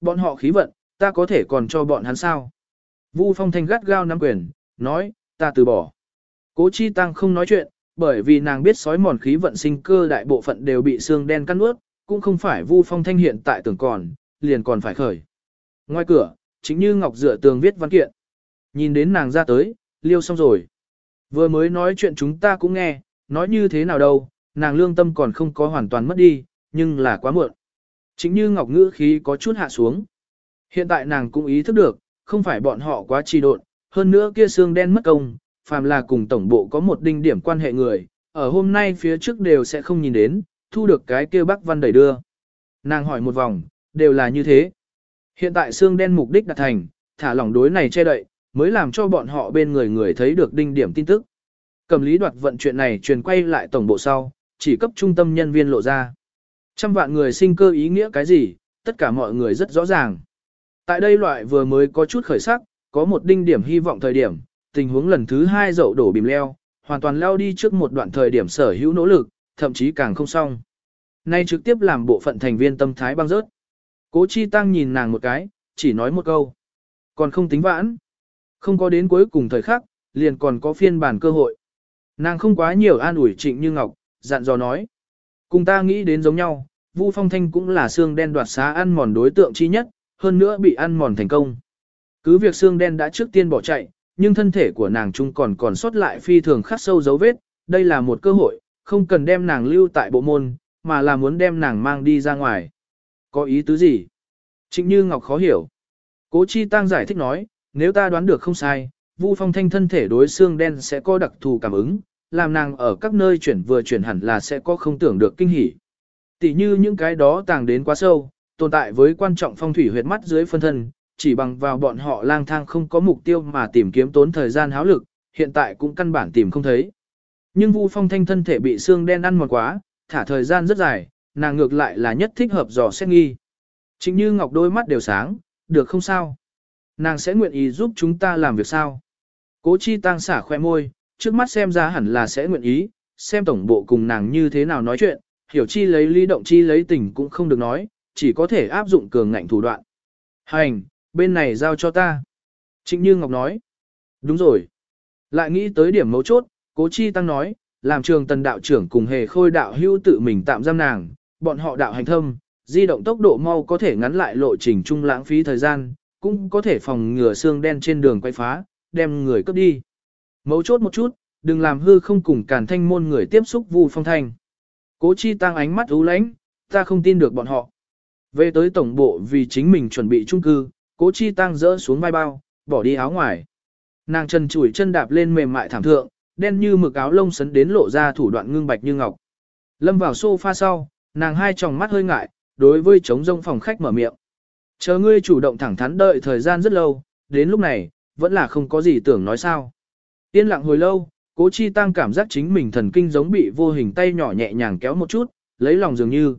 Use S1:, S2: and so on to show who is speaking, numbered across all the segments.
S1: bọn họ khí vận, ta có thể còn cho bọn hắn sao? Vu Phong Thanh gắt gao nắm quyền, nói, ta từ bỏ. Cố Chi Tăng không nói chuyện, bởi vì nàng biết sói mòn khí vận sinh cơ đại bộ phận đều bị xương đen cắn nuốt, cũng không phải Vu Phong Thanh hiện tại tưởng còn, liền còn phải khởi. Ngoài cửa, chính như Ngọc dựa tường viết văn kiện. Nhìn đến nàng ra tới, liêu xong rồi. Vừa mới nói chuyện chúng ta cũng nghe, nói như thế nào đâu, nàng lương tâm còn không có hoàn toàn mất đi, nhưng là quá muộn. Chính như Ngọc ngữ khí có chút hạ xuống. Hiện tại nàng cũng ý thức được, không phải bọn họ quá trì độn, hơn nữa kia xương đen mất công, phàm là cùng tổng bộ có một đinh điểm quan hệ người, ở hôm nay phía trước đều sẽ không nhìn đến, thu được cái kia bác văn đẩy đưa. Nàng hỏi một vòng, đều là như thế. Hiện tại xương đen mục đích đạt thành, thả lỏng đối này che đậy, mới làm cho bọn họ bên người người thấy được đinh điểm tin tức. Cầm lý đoạt vận chuyện này truyền quay lại tổng bộ sau, chỉ cấp trung tâm nhân viên lộ ra. Trăm vạn người sinh cơ ý nghĩa cái gì, tất cả mọi người rất rõ ràng. Tại đây loại vừa mới có chút khởi sắc, có một đinh điểm hy vọng thời điểm, tình huống lần thứ hai dậu đổ bìm leo, hoàn toàn leo đi trước một đoạn thời điểm sở hữu nỗ lực, thậm chí càng không xong. Nay trực tiếp làm bộ phận thành viên tâm thái băng rớt. Cố Chi Tăng nhìn nàng một cái, chỉ nói một câu. Còn không tính vãn. Không có đến cuối cùng thời khắc, liền còn có phiên bản cơ hội. Nàng không quá nhiều an ủi trịnh như ngọc, dặn dò nói. Cùng ta nghĩ đến giống nhau, Vu Phong Thanh cũng là xương đen đoạt xá ăn mòn đối tượng chi nhất, hơn nữa bị ăn mòn thành công. Cứ việc xương đen đã trước tiên bỏ chạy, nhưng thân thể của nàng trung còn còn sót lại phi thường khắc sâu dấu vết, đây là một cơ hội, không cần đem nàng lưu tại bộ môn, mà là muốn đem nàng mang đi ra ngoài. Có ý tứ gì? Trịnh Như Ngọc khó hiểu. Cố Chi Tăng giải thích nói, nếu ta đoán được không sai, Vu Phong Thanh thân thể đối xương đen sẽ có đặc thù cảm ứng, làm nàng ở các nơi chuyển vừa chuyển hẳn là sẽ có không tưởng được kinh hỉ. Tỷ như những cái đó tàng đến quá sâu, tồn tại với quan trọng phong thủy huyệt mắt dưới phân thân, chỉ bằng vào bọn họ lang thang không có mục tiêu mà tìm kiếm tốn thời gian háo lực, hiện tại cũng căn bản tìm không thấy. Nhưng Vu Phong Thanh thân thể bị xương đen ăn mòn quá, thả thời gian rất dài, nàng ngược lại là nhất thích hợp dò xét nghi. Chính như Ngọc đôi mắt đều sáng, được không sao? Nàng sẽ nguyện ý giúp chúng ta làm việc sao? Cố chi tăng xả khoe môi, trước mắt xem ra hẳn là sẽ nguyện ý, xem tổng bộ cùng nàng như thế nào nói chuyện, hiểu chi lấy lý động chi lấy tình cũng không được nói, chỉ có thể áp dụng cường ngạnh thủ đoạn. Hành, bên này giao cho ta. Trịnh Như Ngọc nói. Đúng rồi. Lại nghĩ tới điểm mấu chốt, cố chi tăng nói, làm trường tần đạo trưởng cùng hề khôi đạo hưu tự mình tạm giam nàng, bọn họ đạo hành thâm, di động tốc độ mau có thể ngắn lại lộ trình trung lãng phí thời gian, cũng có thể phòng ngừa xương đen trên đường quay phá, đem người cướp đi. Mấu chốt một chút, đừng làm hư không cùng cản thanh môn người tiếp xúc vu phong thanh. Cố chi tăng ánh mắt ú lãnh, ta không tin được bọn họ. Về tới tổng bộ vì chính mình chuẩn bị trung cư, cố chi tăng rỡ xuống vai bao, bỏ đi áo ngoài. Nàng chân chủi chân đạp lên mềm mại thảm thượng, đen như mực áo lông sấn đến lộ ra thủ đoạn ngưng bạch như ngọc. Lâm vào sofa sau, nàng hai tròng mắt hơi ngại, đối với trống rông phòng khách mở miệng. Chờ ngươi chủ động thẳng thắn đợi thời gian rất lâu, đến lúc này, vẫn là không có gì tưởng nói sao. Yên lặng hồi lâu, cố chi tăng cảm giác chính mình thần kinh giống bị vô hình tay nhỏ nhẹ nhàng kéo một chút, lấy lòng dường như.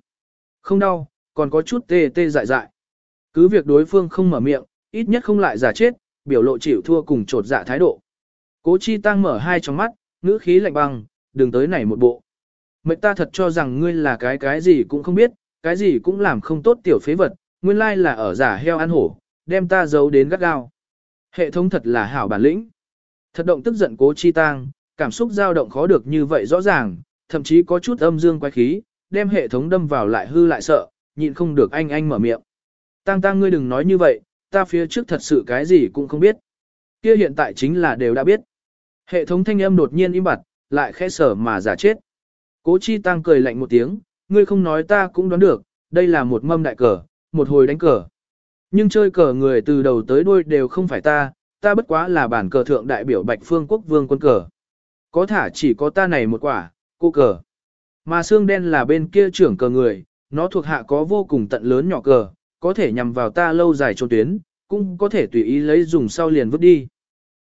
S1: Không đau, còn có chút tê tê dại dại. Cứ việc đối phương không mở miệng, ít nhất không lại giả chết, biểu lộ chịu thua cùng trột dạ thái độ. Cố chi tăng mở hai trong mắt, ngữ khí lạnh băng, đừng tới này một bộ. Mệnh ta thật cho rằng ngươi là cái cái gì cũng không biết, cái gì cũng làm không tốt tiểu phế vật, nguyên lai là ở giả heo ăn hổ, đem ta giấu đến gắt gao. Hệ thống thật là hảo bản lĩnh. Thật động tức giận cố chi tang, cảm xúc dao động khó được như vậy rõ ràng, thậm chí có chút âm dương quái khí, đem hệ thống đâm vào lại hư lại sợ, nhịn không được anh anh mở miệng. Tăng tăng ngươi đừng nói như vậy, ta phía trước thật sự cái gì cũng không biết. Kia hiện tại chính là đều đã biết. Hệ thống thanh âm đột nhiên im bặt, lại khẽ sở mà giả chết. Cố chi tăng cười lạnh một tiếng, ngươi không nói ta cũng đoán được, đây là một mâm đại cờ, một hồi đánh cờ. Nhưng chơi cờ người từ đầu tới đuôi đều không phải ta, ta bất quá là bản cờ thượng đại biểu Bạch Phương Quốc Vương quân cờ. Có thả chỉ có ta này một quả, cô cờ. Mà xương đen là bên kia trưởng cờ người, nó thuộc hạ có vô cùng tận lớn nhỏ cờ, có thể nhằm vào ta lâu dài trốn tuyến, cũng có thể tùy ý lấy dùng sau liền vứt đi.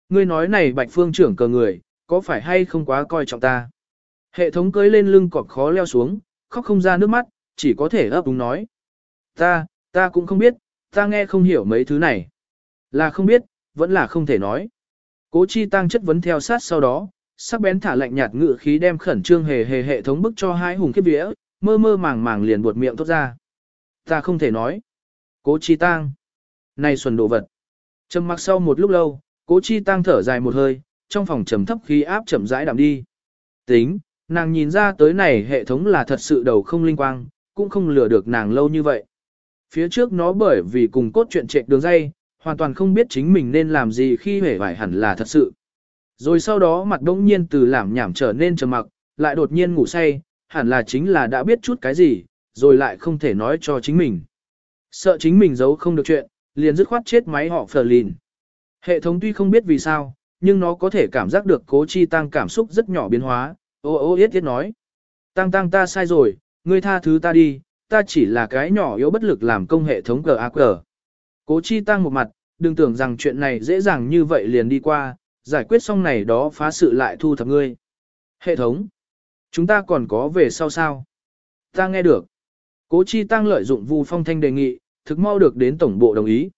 S1: Ngươi nói này Bạch Phương trưởng cờ người, có phải hay không quá coi trọng ta? Hệ thống cưới lên lưng cọp khó leo xuống, khóc không ra nước mắt, chỉ có thể ấp đúng nói. Ta, ta cũng không biết, ta nghe không hiểu mấy thứ này. Là không biết, vẫn là không thể nói. Cố chi tăng chất vấn theo sát sau đó, sắc bén thả lạnh nhạt ngự khí đem khẩn trương hề hề hệ thống bức cho hai hùng kiếp vía, mơ mơ màng màng liền buột miệng tốt ra. Ta không thể nói. Cố Chi Tăng. Này xuân đồ vật. Trầm mặc sau một lúc lâu, Cố Chi Tăng thở dài một hơi, trong phòng trầm thấp khí áp chậm rãi đạm đi. Tính, nàng nhìn ra tới này hệ thống là thật sự đầu không linh quang, cũng không lừa được nàng lâu như vậy. Phía trước nó bởi vì cùng cốt truyện trệ đường dây, hoàn toàn không biết chính mình nên làm gì khi hể vải hẳn là thật sự. Rồi sau đó mặt đông nhiên từ làm nhảm trở nên trầm mặc, lại đột nhiên ngủ say, hẳn là chính là đã biết chút cái gì, rồi lại không thể nói cho chính mình. Sợ chính mình giấu không được chuyện, liền dứt khoát chết máy họ phờ lìn. Hệ thống tuy không biết vì sao, nhưng nó có thể cảm giác được cố chi tăng cảm xúc rất nhỏ biến hóa, ô ô yết yết nói. Tăng tăng ta sai rồi, ngươi tha thứ ta đi, ta chỉ là cái nhỏ yếu bất lực làm công hệ thống GAQ. Cố chi tăng một mặt, đừng tưởng rằng chuyện này dễ dàng như vậy liền đi qua, giải quyết xong này đó phá sự lại thu thập ngươi. Hệ thống, chúng ta còn có về sau sao? Ta nghe được. Cố chi tăng lợi dụng Vu Phong Thanh đề nghị, thực mau được đến tổng bộ đồng ý.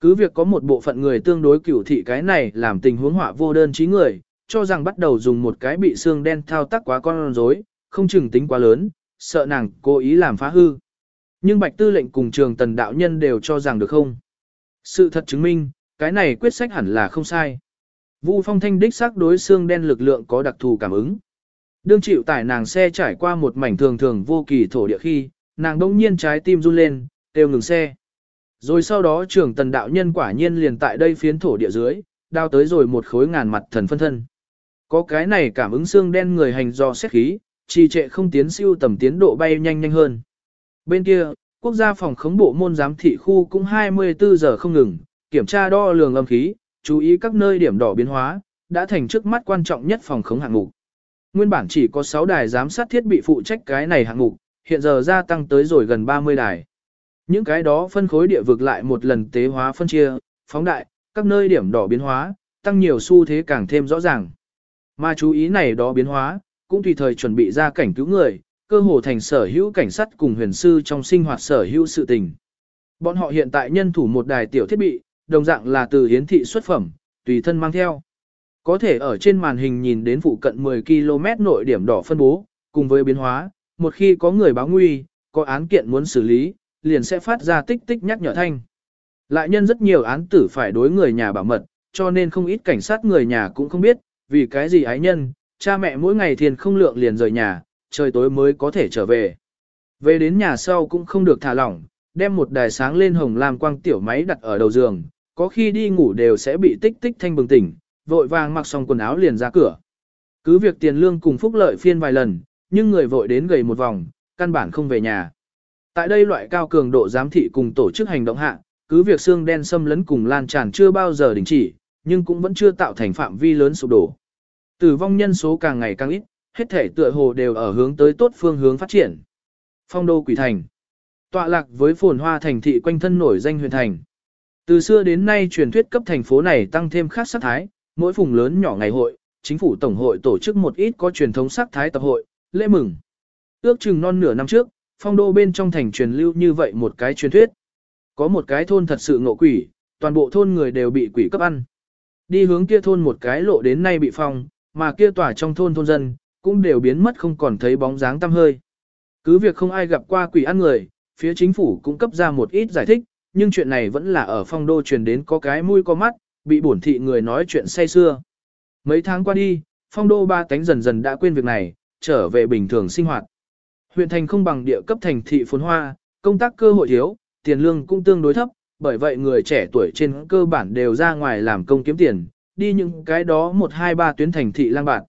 S1: Cứ việc có một bộ phận người tương đối cửu thị cái này làm tình huống họa vô đơn trí người, cho rằng bắt đầu dùng một cái bị xương đen thao tác quá con rối, không chừng tính quá lớn, sợ nàng cố ý làm phá hư. Nhưng Bạch Tư lệnh cùng trường tần đạo nhân đều cho rằng được không. Sự thật chứng minh, cái này quyết sách hẳn là không sai. Vu Phong Thanh đích xác đối xương đen lực lượng có đặc thù cảm ứng. Đương chịu tải nàng xe trải qua một mảnh thường thường vô kỳ thổ địa khi, nàng đông nhiên trái tim run lên, đều ngừng xe. Rồi sau đó trưởng tần đạo nhân quả nhiên liền tại đây phiến thổ địa dưới, đao tới rồi một khối ngàn mặt thần phân thân. Có cái này cảm ứng xương đen người hành do xét khí, trì trệ không tiến siêu tầm tiến độ bay nhanh nhanh hơn. Bên kia, quốc gia phòng khống bộ môn giám thị khu cũng 24 giờ không ngừng, kiểm tra đo lường âm khí, chú ý các nơi điểm đỏ biến hóa, đã thành trước mắt quan trọng nhất phòng khống hạng mục. Nguyên bản chỉ có 6 đài giám sát thiết bị phụ trách cái này hạng mục, hiện giờ gia tăng tới rồi gần 30 đài. Những cái đó phân khối địa vực lại một lần tế hóa phân chia, phóng đại, các nơi điểm đỏ biến hóa, tăng nhiều xu thế càng thêm rõ ràng. Mà chú ý này đó biến hóa, cũng tùy thời chuẩn bị ra cảnh cứu người, cơ hồ thành sở hữu cảnh sát cùng huyền sư trong sinh hoạt sở hữu sự tình. Bọn họ hiện tại nhân thủ một đài tiểu thiết bị, đồng dạng là từ hiến thị xuất phẩm, tùy thân mang theo. Có thể ở trên màn hình nhìn đến phụ cận 10 km nội điểm đỏ phân bố, cùng với biến hóa, một khi có người báo nguy, có án kiện muốn xử lý, liền sẽ phát ra tích tích nhắc nhở thanh. Lại nhân rất nhiều án tử phải đối người nhà bảo mật, cho nên không ít cảnh sát người nhà cũng không biết, vì cái gì ái nhân, cha mẹ mỗi ngày thiền không lượng liền rời nhà, trời tối mới có thể trở về. Về đến nhà sau cũng không được thả lỏng, đem một đài sáng lên hồng làm quang tiểu máy đặt ở đầu giường, có khi đi ngủ đều sẽ bị tích tích thanh bừng tỉnh, vội vàng mặc xong quần áo liền ra cửa. Cứ việc tiền lương cùng phúc lợi phiên vài lần, nhưng người vội đến gầy một vòng, căn bản không về nhà. Tại đây loại cao cường độ giám thị cùng tổ chức hành động hạ, cứ việc xương đen xâm lấn cùng lan tràn chưa bao giờ đình chỉ, nhưng cũng vẫn chưa tạo thành phạm vi lớn sụp đổ. Tử vong nhân số càng ngày càng ít, hết thể tựa hồ đều ở hướng tới tốt phương hướng phát triển. Phong đô quỷ thành. Tọa lạc với phồn hoa thành thị quanh thân nổi danh huyền thành. Từ xưa đến nay truyền thuyết cấp thành phố này tăng thêm khác sắc thái, mỗi vùng lớn nhỏ ngày hội, chính phủ tổng hội tổ chức một ít có truyền thống sắc thái tập hội, lễ mừng. Ước chừng non nửa năm trước, phong đô bên trong thành truyền lưu như vậy một cái truyền thuyết. Có một cái thôn thật sự ngộ quỷ, toàn bộ thôn người đều bị quỷ cấp ăn. Đi hướng kia thôn một cái lộ đến nay bị phong, mà kia tỏa trong thôn thôn dân, cũng đều biến mất không còn thấy bóng dáng tăm hơi. Cứ việc không ai gặp qua quỷ ăn người, phía chính phủ cũng cấp ra một ít giải thích, nhưng chuyện này vẫn là ở phong đô truyền đến có cái mũi có mắt, bị bổn thị người nói chuyện say xưa. Mấy tháng qua đi, phong đô ba tánh dần dần đã quên việc này, trở về bình thường sinh hoạt. Huyện thành không bằng địa cấp thành thị phồn hoa, công tác cơ hội thiếu, tiền lương cũng tương đối thấp, bởi vậy người trẻ tuổi trên cơ bản đều ra ngoài làm công kiếm tiền, đi những cái đó 1-2-3 tuyến thành thị lang bạt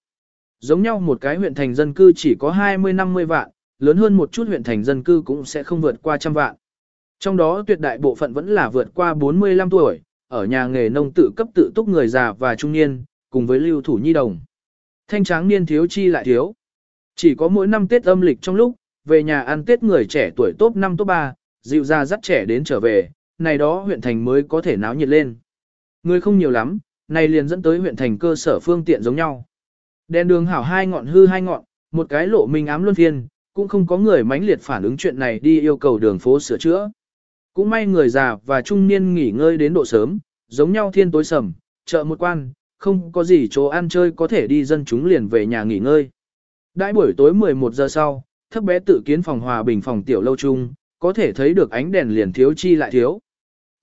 S1: Giống nhau một cái huyện thành dân cư chỉ có 20-50 vạn, lớn hơn một chút huyện thành dân cư cũng sẽ không vượt qua trăm vạn. Trong đó tuyệt đại bộ phận vẫn là vượt qua 45 tuổi, ở nhà nghề nông tự cấp tự túc người già và trung niên, cùng với lưu thủ nhi đồng. Thanh tráng niên thiếu chi lại thiếu. Chỉ có mỗi năm Tết âm lịch trong lúc, về nhà ăn Tết người trẻ tuổi top 5 top 3, dịu ra dắt trẻ đến trở về, này đó huyện thành mới có thể náo nhiệt lên. Người không nhiều lắm, này liền dẫn tới huyện thành cơ sở phương tiện giống nhau. Đèn đường hảo hai ngọn hư hai ngọn, một cái lộ minh ám luân phiên, cũng không có người mãnh liệt phản ứng chuyện này đi yêu cầu đường phố sửa chữa. Cũng may người già và trung niên nghỉ ngơi đến độ sớm, giống nhau thiên tối sầm, chợ một quan, không có gì chỗ ăn chơi có thể đi dân chúng liền về nhà nghỉ ngơi. Đại buổi tối 11 giờ sau, thấp bé tự kiến phòng hòa bình phòng tiểu lâu chung, có thể thấy được ánh đèn liền thiếu chi lại thiếu.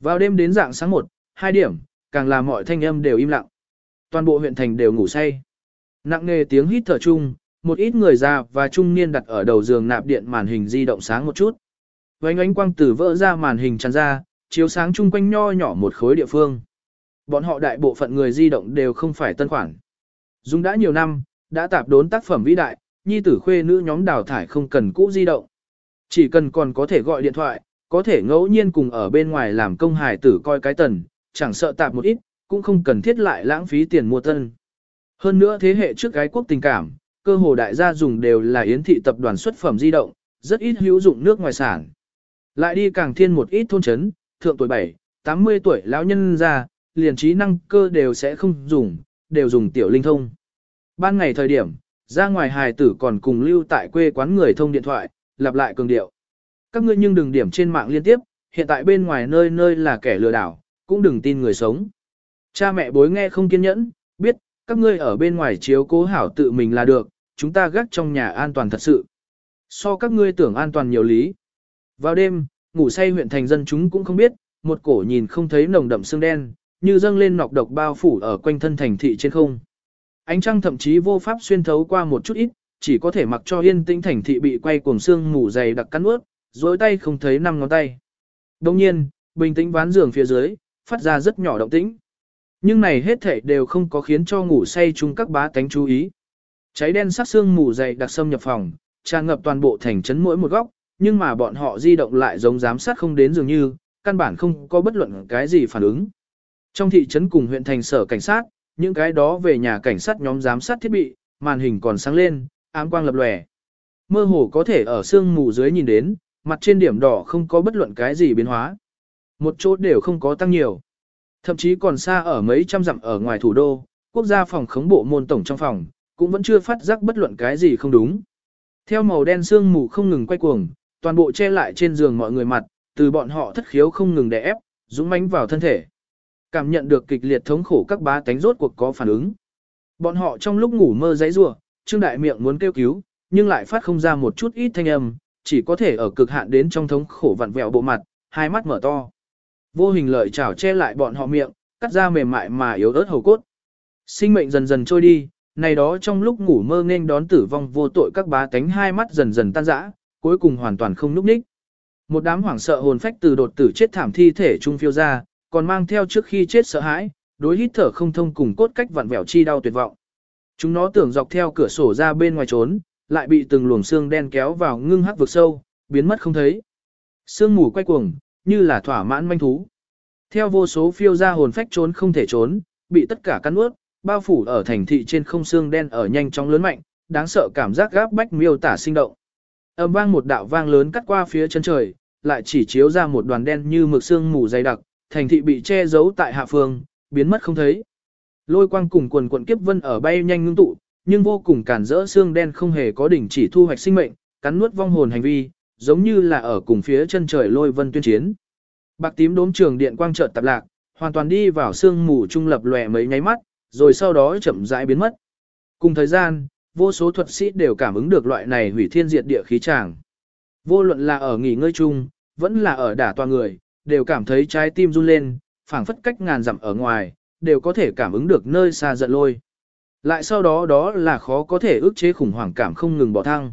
S1: Vào đêm đến dạng sáng 1, 2 điểm, càng là mọi thanh âm đều im lặng. Toàn bộ huyện thành đều ngủ say. Nặng nề tiếng hít thở chung, một ít người già và trung niên đặt ở đầu giường nạp điện màn hình di động sáng một chút. Vánh ánh quang tử vỡ ra màn hình tràn ra, chiếu sáng chung quanh nho nhỏ một khối địa phương. Bọn họ đại bộ phận người di động đều không phải tân khoản. Dùng đã nhiều năm, đã tạp đốn tác phẩm vĩ đại, nhi tử khuê nữ nhóm đào thải không cần cũ di động. Chỉ cần còn có thể gọi điện thoại, có thể ngẫu nhiên cùng ở bên ngoài làm công hài tử coi cái tần, chẳng sợ tạp một ít, cũng không cần thiết lại lãng phí tiền mua tân. Hơn nữa thế hệ trước gái quốc tình cảm, cơ hồ đại gia dùng đều là yến thị tập đoàn xuất phẩm di động, rất ít hữu dụng nước ngoài sản. Lại đi càng thiên một ít thôn chấn, thượng tuổi 7, 80 tuổi lão nhân ra, liền trí năng cơ đều sẽ không dùng, đều dùng tiểu linh thông. Ban ngày thời điểm, ra ngoài hài tử còn cùng lưu tại quê quán người thông điện thoại, lặp lại cường điệu. Các ngươi nhưng đừng điểm trên mạng liên tiếp, hiện tại bên ngoài nơi nơi là kẻ lừa đảo, cũng đừng tin người sống. Cha mẹ bối nghe không kiên nhẫn, biết, các ngươi ở bên ngoài chiếu cố hảo tự mình là được, chúng ta gác trong nhà an toàn thật sự. So các ngươi tưởng an toàn nhiều lý. Vào đêm, ngủ say huyện thành dân chúng cũng không biết, một cổ nhìn không thấy nồng đậm xương đen, như dâng lên nọc độc bao phủ ở quanh thân thành thị trên không. Ánh trăng thậm chí vô pháp xuyên thấu qua một chút ít, chỉ có thể mặc cho yên tĩnh thành thị bị quay cuồng xương ngủ dày đặc cắn ướt, dối tay không thấy năm ngón tay. Đồng nhiên, bình tĩnh ván giường phía dưới, phát ra rất nhỏ động tĩnh. Nhưng này hết thảy đều không có khiến cho ngủ say chung các bá tánh chú ý. Cháy đen sắc xương mù dày đặc xâm nhập phòng, tràn ngập toàn bộ thành trấn mỗi một góc, nhưng mà bọn họ di động lại giống giám sát không đến dường như, căn bản không có bất luận cái gì phản ứng. Trong thị trấn cùng huyện thành sở cảnh sát, những cái đó về nhà cảnh sát nhóm giám sát thiết bị, màn hình còn sáng lên, ám quang lập lòe. Mơ hồ có thể ở xương mù dưới nhìn đến, mặt trên điểm đỏ không có bất luận cái gì biến hóa. Một chỗ đều không có tăng nhiều. Thậm chí còn xa ở mấy trăm dặm ở ngoài thủ đô, quốc gia phòng khống bộ môn tổng trong phòng, cũng vẫn chưa phát giác bất luận cái gì không đúng. Theo màu đen xương mù không ngừng quay cuồng, toàn bộ che lại trên giường mọi người mặt, từ bọn họ thất khiếu không ngừng đè ép, dũng mãnh vào thân thể. Cảm nhận được kịch liệt thống khổ các bá tánh rốt cuộc có phản ứng. Bọn họ trong lúc ngủ mơ giấy rủa, Trương Đại Miệng muốn kêu cứu, nhưng lại phát không ra một chút ít thanh âm, chỉ có thể ở cực hạn đến trong thống khổ vặn vẹo bộ mặt, hai mắt mở to. Vô hình lợi chảo che lại bọn họ miệng, cắt ra mềm mại mà yếu ớt hầu cốt. Sinh mệnh dần dần trôi đi, này đó trong lúc ngủ mơ nên đón tử vong vô tội các bá tánh hai mắt dần dần tan rã, cuối cùng hoàn toàn không núp ních. Một đám hoảng sợ hồn phách từ đột tử chết thảm thi thể trung phiêu ra, còn mang theo trước khi chết sợ hãi, đối hít thở không thông cùng cốt cách vặn vẹo chi đau tuyệt vọng. Chúng nó tưởng dọc theo cửa sổ ra bên ngoài trốn, lại bị từng luồng xương đen kéo vào ngưng hắc vực sâu, biến mất không thấy. Sương mù quay cuồng, như là thỏa mãn manh thú. Theo vô số phiêu ra hồn phách trốn không thể trốn, bị tất cả cắn ướt, bao phủ ở thành thị trên không xương đen ở nhanh chóng lớn mạnh, đáng sợ cảm giác gáp bách miêu tả sinh động. Âm vang một đạo vang lớn cắt qua phía chân trời, lại chỉ chiếu ra một đoàn đen như mực xương mù dày đặc, thành thị bị che giấu tại hạ phương, biến mất không thấy. Lôi quang cùng quần quần kiếp vân ở bay nhanh ngưng tụ, nhưng vô cùng cản rỡ xương đen không hề có đỉnh chỉ thu hoạch sinh mệnh, cắn nuốt vong hồn hành vi, giống như là ở cùng phía chân trời lôi vân tuyên chiến. Bạc tím đốm trường điện quang chợt tạp lạc, hoàn toàn đi vào xương mù trung lập lòe mấy nháy mắt, rồi sau đó chậm rãi biến mất. Cùng thời gian, vô số thuật sĩ đều cảm ứng được loại này hủy thiên diệt địa khí tràng. Vô luận là ở nghỉ ngơi chung, vẫn là ở đả toa người, đều cảm thấy trái tim run lên, phảng phất cách ngàn dặm ở ngoài, đều có thể cảm ứng được nơi xa giận lôi. Lại sau đó đó là khó có thể ức chế khủng hoảng cảm không ngừng bỏ thăng.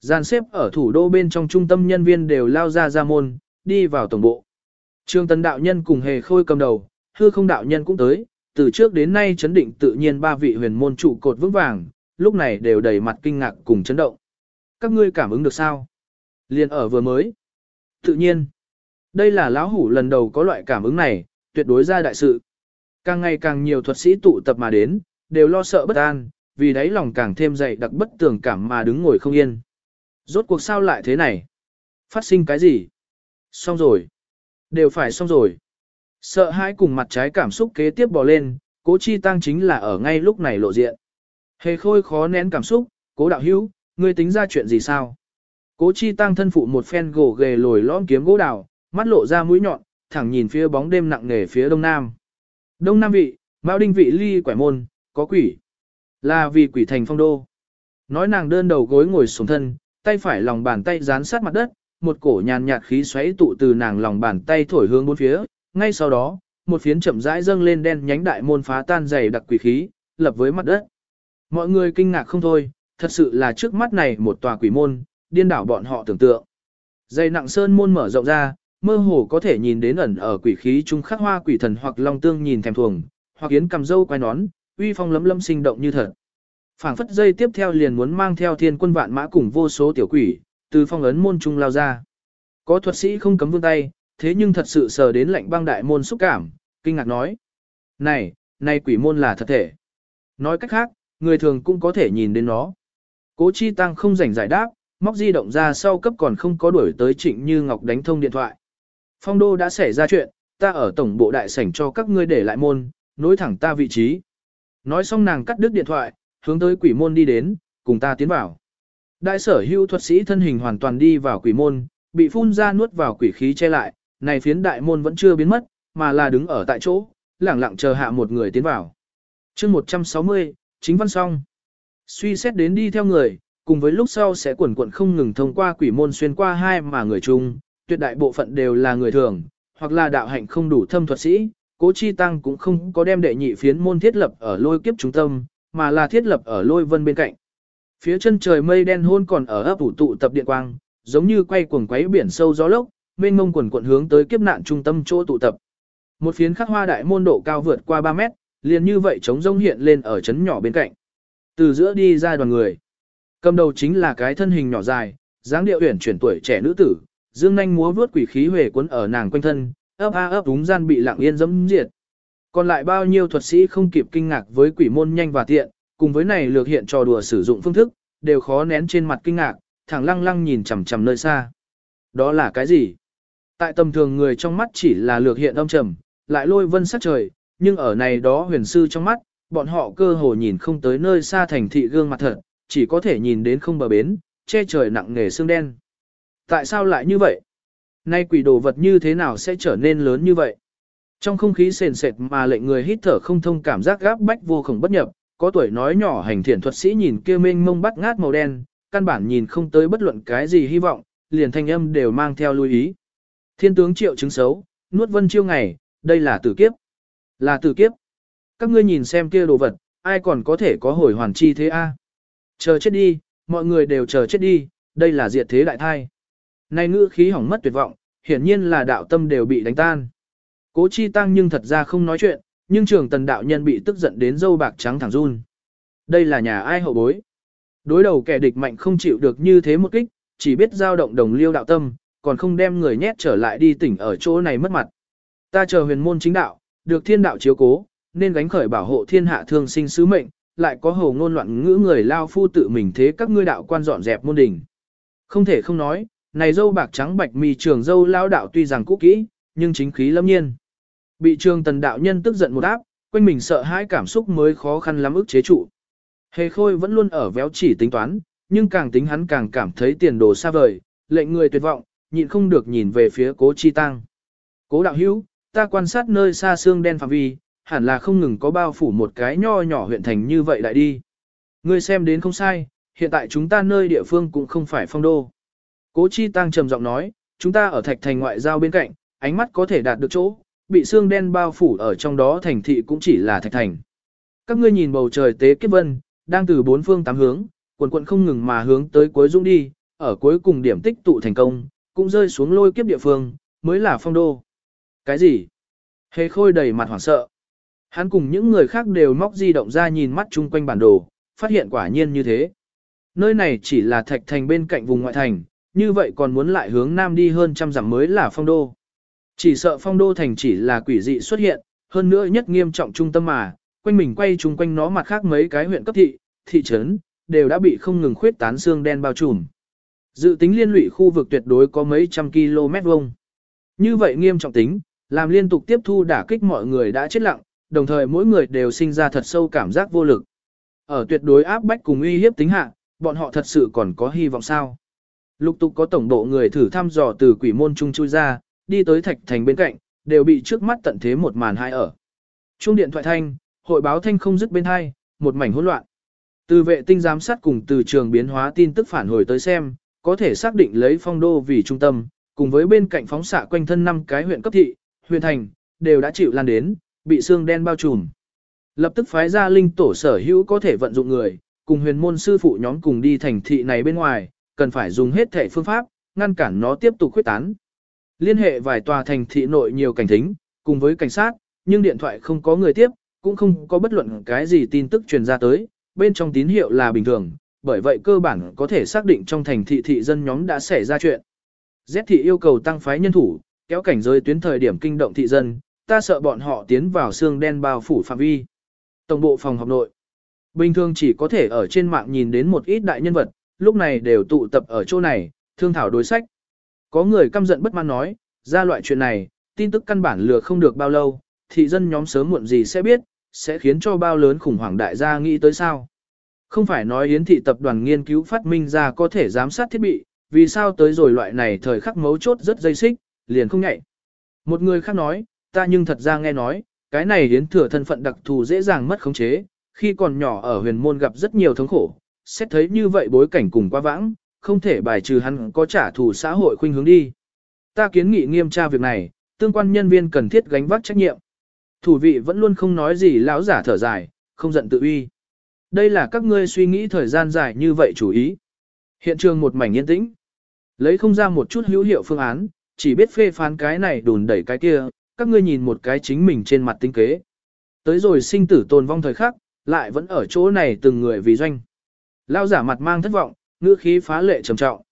S1: Gian xếp ở thủ đô bên trong trung tâm nhân viên đều lao ra ra môn, đi vào tổng bộ. Trương Tấn đạo nhân cùng hề khôi cầm đầu, hư không đạo nhân cũng tới, từ trước đến nay chấn định tự nhiên ba vị huyền môn trụ cột vững vàng, lúc này đều đầy mặt kinh ngạc cùng chấn động. Các ngươi cảm ứng được sao? Liên ở vừa mới. Tự nhiên. Đây là lão hủ lần đầu có loại cảm ứng này, tuyệt đối ra đại sự. Càng ngày càng nhiều thuật sĩ tụ tập mà đến, đều lo sợ bất an, vì đấy lòng càng thêm dày đặc bất tường cảm mà đứng ngồi không yên. Rốt cuộc sao lại thế này? Phát sinh cái gì? Xong rồi. Đều phải xong rồi. Sợ hãi cùng mặt trái cảm xúc kế tiếp bò lên, cố chi tăng chính là ở ngay lúc này lộ diện. Hề khôi khó nén cảm xúc, cố đạo hữu, ngươi tính ra chuyện gì sao? Cố chi tăng thân phụ một phen gỗ ghề lồi lõm kiếm gỗ đào, mắt lộ ra mũi nhọn, thẳng nhìn phía bóng đêm nặng nề phía đông nam. Đông nam vị, Mao đinh vị ly quẻ môn, có quỷ. Là vì quỷ thành phong đô. Nói nàng đơn đầu gối ngồi xuống thân, tay phải lòng bàn tay dán sát mặt đất, một cổ nhàn nhạt khí xoáy tụ từ nàng lòng bàn tay thổi hướng bốn phía, ngay sau đó, một phiến chậm rãi dâng lên đen nhánh đại môn phá tan dày đặc quỷ khí, lập với mặt đất. Mọi người kinh ngạc không thôi, thật sự là trước mắt này một tòa quỷ môn, điên đảo bọn họ tưởng tượng. dây nặng sơn môn mở rộng ra, mơ hồ có thể nhìn đến ẩn ở quỷ khí trung khắc hoa quỷ thần hoặc long tương nhìn thèm thuồng, hoặc yến cầm dâu quay nón, uy phong lấm lấm sinh động như thật. Phảng phất dây tiếp theo liền muốn mang theo thiên quân vạn mã cùng vô số tiểu quỷ, từ phong ấn môn trung lao ra. Có thuật sĩ không cấm vương tay, thế nhưng thật sự sờ đến lạnh băng đại môn xúc cảm, kinh ngạc nói. Này, này quỷ môn là thật thể. Nói cách khác, người thường cũng có thể nhìn đến nó. Cố chi tăng không rảnh giải đáp, móc di động ra sau cấp còn không có đuổi tới trịnh như ngọc đánh thông điện thoại. Phong đô đã xảy ra chuyện, ta ở tổng bộ đại sảnh cho các ngươi để lại môn, nối thẳng ta vị trí. Nói xong nàng cắt đứt điện thoại, hướng tới quỷ môn đi đến, cùng ta tiến vào. Đại sở hưu thuật sĩ thân hình hoàn toàn đi vào quỷ môn, bị phun ra nuốt vào quỷ khí che lại, này phiến đại môn vẫn chưa biến mất, mà là đứng ở tại chỗ, lẳng lặng chờ hạ một người tiến vào. chương 160, chính văn song. Suy xét đến đi theo người, cùng với lúc sau sẽ quẩn quẩn không ngừng thông qua quỷ môn xuyên qua hai mà người chung, tuyệt đại bộ phận đều là người thường, hoặc là đạo hạnh không đủ thâm thuật sĩ, cố chi tăng cũng không có đem đệ nhị phiến môn thiết lập ở lôi kiếp trung tâm, mà là thiết lập ở lôi vân bên cạnh. Phía chân trời mây đen hôn còn ở ấp ủ tụ tập điện quang, giống như quay cuồng quấy biển sâu gió lốc, mênh mông quần quận hướng tới kiếp nạn trung tâm chỗ tụ tập. Một phiến khắc hoa đại môn độ cao vượt qua 3 mét, liền như vậy trống rông hiện lên ở chấn nhỏ bên cạnh. Từ giữa đi ra đoàn người. Cầm đầu chính là cái thân hình nhỏ dài, dáng điệu uyển chuyển tuổi trẻ nữ tử, dương nhanh múa vướt quỷ khí huề cuốn ở nàng quanh thân, ấp a ấp đúng gian bị lặng yên dẫm diệt. Còn lại bao nhiêu thuật sĩ không kịp kinh ngạc với quỷ môn nhanh và tiện, cùng với này lược hiện trò đùa sử dụng phương thức, đều khó nén trên mặt kinh ngạc, thẳng lăng lăng nhìn chằm chằm nơi xa. Đó là cái gì? Tại tầm thường người trong mắt chỉ là lược hiện âm trầm, lại lôi vân sắc trời, nhưng ở này đó huyền sư trong mắt, bọn họ cơ hồ nhìn không tới nơi xa thành thị gương mặt thật, chỉ có thể nhìn đến không bờ bến, che trời nặng nghề xương đen. Tại sao lại như vậy? Nay quỷ đồ vật như thế nào sẽ trở nên lớn như vậy? Trong không khí sền sệt mà lệnh người hít thở không thông cảm giác gáp bách vô cùng bất nhập, có tuổi nói nhỏ hành thiện thuật sĩ nhìn kia mênh mông bắt ngát màu đen, căn bản nhìn không tới bất luận cái gì hy vọng, liền thanh âm đều mang theo lưu ý. Thiên tướng triệu chứng xấu, nuốt vân chiêu ngày, đây là tử kiếp. Là tử kiếp. Các ngươi nhìn xem kia đồ vật, ai còn có thể có hồi hoàn chi thế a? Chờ chết đi, mọi người đều chờ chết đi, đây là diệt thế đại thai. Nay ngữ khí hỏng mất tuyệt vọng, hiển nhiên là đạo tâm đều bị đánh tan. Cố chi tăng nhưng thật ra không nói chuyện, nhưng trường tần đạo nhân bị tức giận đến dâu bạc trắng thẳng run. Đây là nhà ai hậu bối. Đối đầu kẻ địch mạnh không chịu được như thế một kích, chỉ biết giao động đồng liêu đạo tâm, còn không đem người nhét trở lại đi tỉnh ở chỗ này mất mặt. Ta chờ huyền môn chính đạo, được thiên đạo chiếu cố, nên gánh khởi bảo hộ thiên hạ thương sinh sứ mệnh, lại có hồ ngôn loạn ngữ người lao phu tự mình thế các ngươi đạo quan dọn dẹp môn đỉnh. Không thể không nói, này dâu bạc trắng bạch mì trường dâu lao đạo tuy rằng cũ kỹ, nhưng chính khí lâm nhiên. Bị trường tần đạo nhân tức giận một áp, quanh mình sợ hãi cảm xúc mới khó khăn lắm ức chế trụ. Hề khôi vẫn luôn ở véo chỉ tính toán, nhưng càng tính hắn càng cảm thấy tiền đồ xa vời, lệnh người tuyệt vọng, nhịn không được nhìn về phía cố chi tăng. Cố đạo hữu, ta quan sát nơi xa xương đen phạm vi, hẳn là không ngừng có bao phủ một cái nho nhỏ huyện thành như vậy lại đi. Ngươi xem đến không sai, hiện tại chúng ta nơi địa phương cũng không phải phong đô. Cố chi tăng trầm giọng nói, chúng ta ở thạch thành ngoại giao bên cạnh, ánh mắt có thể đạt được chỗ, bị xương đen bao phủ ở trong đó thành thị cũng chỉ là thạch thành. Các ngươi nhìn bầu trời tế kiếp vân, đang từ bốn phương tám hướng, quần quận không ngừng mà hướng tới cuối dũng đi, ở cuối cùng điểm tích tụ thành công, cũng rơi xuống lôi kiếp địa phương, mới là phong đô. Cái gì? Hề khôi đầy mặt hoảng sợ. Hắn cùng những người khác đều móc di động ra nhìn mắt chung quanh bản đồ, phát hiện quả nhiên như thế. Nơi này chỉ là thạch thành bên cạnh vùng ngoại thành, như vậy còn muốn lại hướng nam đi hơn trăm dặm mới là phong đô. Chỉ sợ phong đô thành chỉ là quỷ dị xuất hiện, hơn nữa nhất nghiêm trọng trung tâm mà, quanh mình quay chung quanh nó mặt khác mấy cái huyện cấp thị, thị trấn, đều đã bị không ngừng khuyết tán xương đen bao trùm. Dự tính liên lụy khu vực tuyệt đối có mấy trăm km vuông. Như vậy nghiêm trọng tính, làm liên tục tiếp thu đả kích mọi người đã chết lặng, đồng thời mỗi người đều sinh ra thật sâu cảm giác vô lực. Ở tuyệt đối áp bách cùng uy hiếp tính hạ, bọn họ thật sự còn có hy vọng sao? Lục tục có tổng bộ người thử thăm dò từ quỷ môn trung chui ra, đi tới thạch thành bên cạnh, đều bị trước mắt tận thế một màn hai ở. Trung điện thoại thanh, hội báo thanh không dứt bên hai, một mảnh hỗn loạn. Từ vệ tinh giám sát cùng từ trường biến hóa tin tức phản hồi tới xem, có thể xác định lấy phong đô vì trung tâm, cùng với bên cạnh phóng xạ quanh thân năm cái huyện cấp thị, huyện thành, đều đã chịu lan đến, bị xương đen bao trùm. Lập tức phái ra linh tổ sở hữu có thể vận dụng người, cùng huyền môn sư phụ nhóm cùng đi thành thị này bên ngoài, cần phải dùng hết thể phương pháp, ngăn cản nó tiếp tục khuyết tán. Liên hệ vài tòa thành thị nội nhiều cảnh thính, cùng với cảnh sát, nhưng điện thoại không có người tiếp, cũng không có bất luận cái gì tin tức truyền ra tới, bên trong tín hiệu là bình thường, bởi vậy cơ bản có thể xác định trong thành thị thị dân nhóm đã xảy ra chuyện. Z thị yêu cầu tăng phái nhân thủ, kéo cảnh giới tuyến thời điểm kinh động thị dân, ta sợ bọn họ tiến vào xương đen bao phủ phạm vi. Tổng bộ phòng học nội. Bình thường chỉ có thể ở trên mạng nhìn đến một ít đại nhân vật, lúc này đều tụ tập ở chỗ này, thương thảo đối sách. Có người căm giận bất mãn nói, ra loại chuyện này, tin tức căn bản lừa không được bao lâu, thị dân nhóm sớm muộn gì sẽ biết, sẽ khiến cho bao lớn khủng hoảng đại gia nghĩ tới sao. Không phải nói Yến thị tập đoàn nghiên cứu phát minh ra có thể giám sát thiết bị, vì sao tới rồi loại này thời khắc mấu chốt rất dây xích, liền không nhạy. Một người khác nói, ta nhưng thật ra nghe nói, cái này Yến thừa thân phận đặc thù dễ dàng mất khống chế, khi còn nhỏ ở huyền môn gặp rất nhiều thống khổ, xét thấy như vậy bối cảnh cùng quá vãng, không thể bài trừ hắn có trả thù xã hội khuynh hướng đi. Ta kiến nghị nghiêm tra việc này, tương quan nhân viên cần thiết gánh vác trách nhiệm. Thủ vị vẫn luôn không nói gì lão giả thở dài, không giận tự uy. Đây là các ngươi suy nghĩ thời gian dài như vậy chủ ý. Hiện trường một mảnh yên tĩnh. Lấy không ra một chút hữu hiệu phương án, chỉ biết phê phán cái này đùn đẩy cái kia, các ngươi nhìn một cái chính mình trên mặt tinh kế. Tới rồi sinh tử tồn vong thời khắc, lại vẫn ở chỗ này từng người vì doanh. Lao giả mặt mang thất vọng, ngữ khí phá lệ trầm trọng.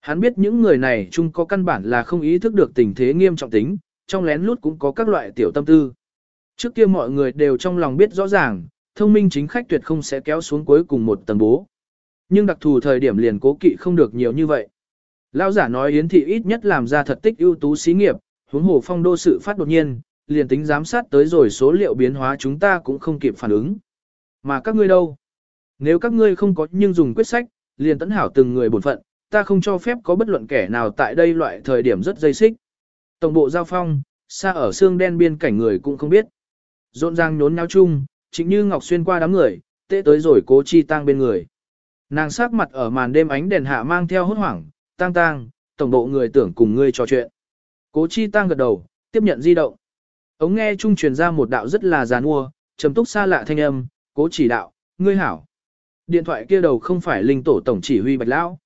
S1: Hắn biết những người này chung có căn bản là không ý thức được tình thế nghiêm trọng tính, trong lén lút cũng có các loại tiểu tâm tư. Trước kia mọi người đều trong lòng biết rõ ràng, thông minh chính khách tuyệt không sẽ kéo xuống cuối cùng một tầng bố. Nhưng đặc thù thời điểm liền cố kỵ không được nhiều như vậy. Lão giả nói Yến Thị ít nhất làm ra thật tích ưu tú xí nghiệp, huống hồ phong đô sự phát đột nhiên, liền tính giám sát tới rồi số liệu biến hóa chúng ta cũng không kịp phản ứng. Mà các ngươi đâu? Nếu các ngươi không có nhưng dùng quyết sách, liền tấn hảo từng người bổn phận, ta không cho phép có bất luận kẻ nào tại đây loại thời điểm rất dây xích. Tổng bộ giao phong, xa ở xương đen biên cảnh người cũng không biết. Rộn ràng nhốn nháo chung, chính như Ngọc xuyên qua đám người, tệ tới rồi cố chi tang bên người. Nàng sát mặt ở màn đêm ánh đèn hạ mang theo hốt hoảng, tang tang, tổng bộ người tưởng cùng ngươi trò chuyện. Cố chi tang gật đầu, tiếp nhận di động. Ống nghe trung truyền ra một đạo rất là giàn ua, trầm túc xa lạ thanh âm, cố chỉ đạo, ngươi hảo. Điện thoại kia đầu không phải linh tổ tổng chỉ huy bạch lão.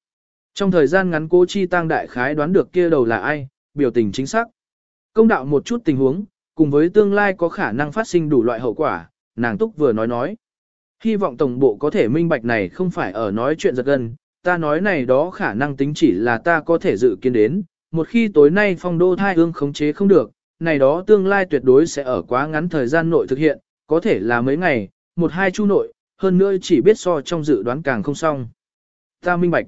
S1: Trong thời gian ngắn cố chi tăng đại khái đoán được kia đầu là ai, biểu tình chính xác. Công đạo một chút tình huống, cùng với tương lai có khả năng phát sinh đủ loại hậu quả, nàng túc vừa nói nói. Hy vọng tổng bộ có thể minh bạch này không phải ở nói chuyện giật gân, ta nói này đó khả năng tính chỉ là ta có thể dự kiến đến, một khi tối nay phong đô thai ương khống chế không được, này đó tương lai tuyệt đối sẽ ở quá ngắn thời gian nội thực hiện, có thể là mấy ngày, một hai chu nội, hơn nữa chỉ biết so trong dự đoán càng không xong. Ta minh bạch.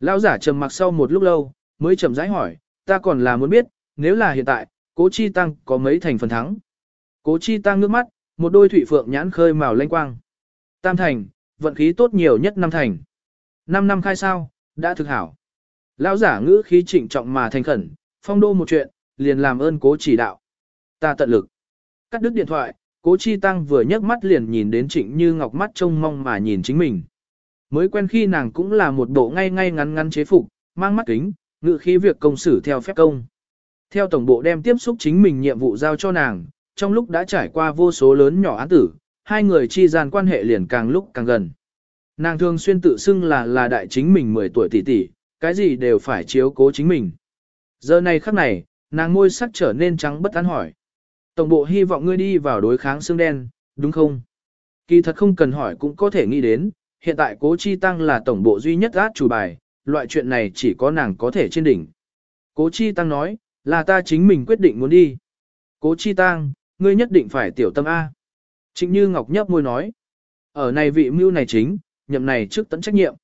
S1: Lão giả trầm mặc sau một lúc lâu, mới chậm rãi hỏi, ta còn là muốn biết, nếu là hiện tại, cố chi tăng có mấy thành phần thắng. Cố chi tăng nước mắt, một đôi thủy phượng nhãn khơi màu lanh quang. Tam thành, vận khí tốt nhiều nhất năm thành. Năm năm khai sao, đã thực hảo. Lão giả ngữ khí trịnh trọng mà thành khẩn, phong đô một chuyện, liền làm ơn cố chỉ đạo. Ta tận lực. Cắt đứt điện thoại, cố chi tăng vừa nhấc mắt liền nhìn đến trịnh như ngọc mắt trông mong mà nhìn chính mình. Mới quen khi nàng cũng là một bộ ngay ngay ngắn ngắn chế phục, mang mắt kính, ngự khí việc công xử theo phép công. Theo tổng bộ đem tiếp xúc chính mình nhiệm vụ giao cho nàng, trong lúc đã trải qua vô số lớn nhỏ án tử, hai người chi gian quan hệ liền càng lúc càng gần. Nàng thường xuyên tự xưng là là đại chính mình 10 tuổi tỷ tỷ, cái gì đều phải chiếu cố chính mình. Giờ này khắc này, nàng môi sắc trở nên trắng bất an hỏi. Tổng bộ hy vọng ngươi đi vào đối kháng xương đen, đúng không? Kỳ thật không cần hỏi cũng có thể nghĩ đến, hiện tại cố chi tăng là tổng bộ duy nhất át chủ bài, loại chuyện này chỉ có nàng có thể trên đỉnh. Cố chi tăng nói, là ta chính mình quyết định muốn đi. Cố chi tăng, ngươi nhất định phải tiểu tâm A. Trịnh Như Ngọc nhấp môi nói, ở này vị mưu này chính, nhậm này trước tấn trách nhiệm.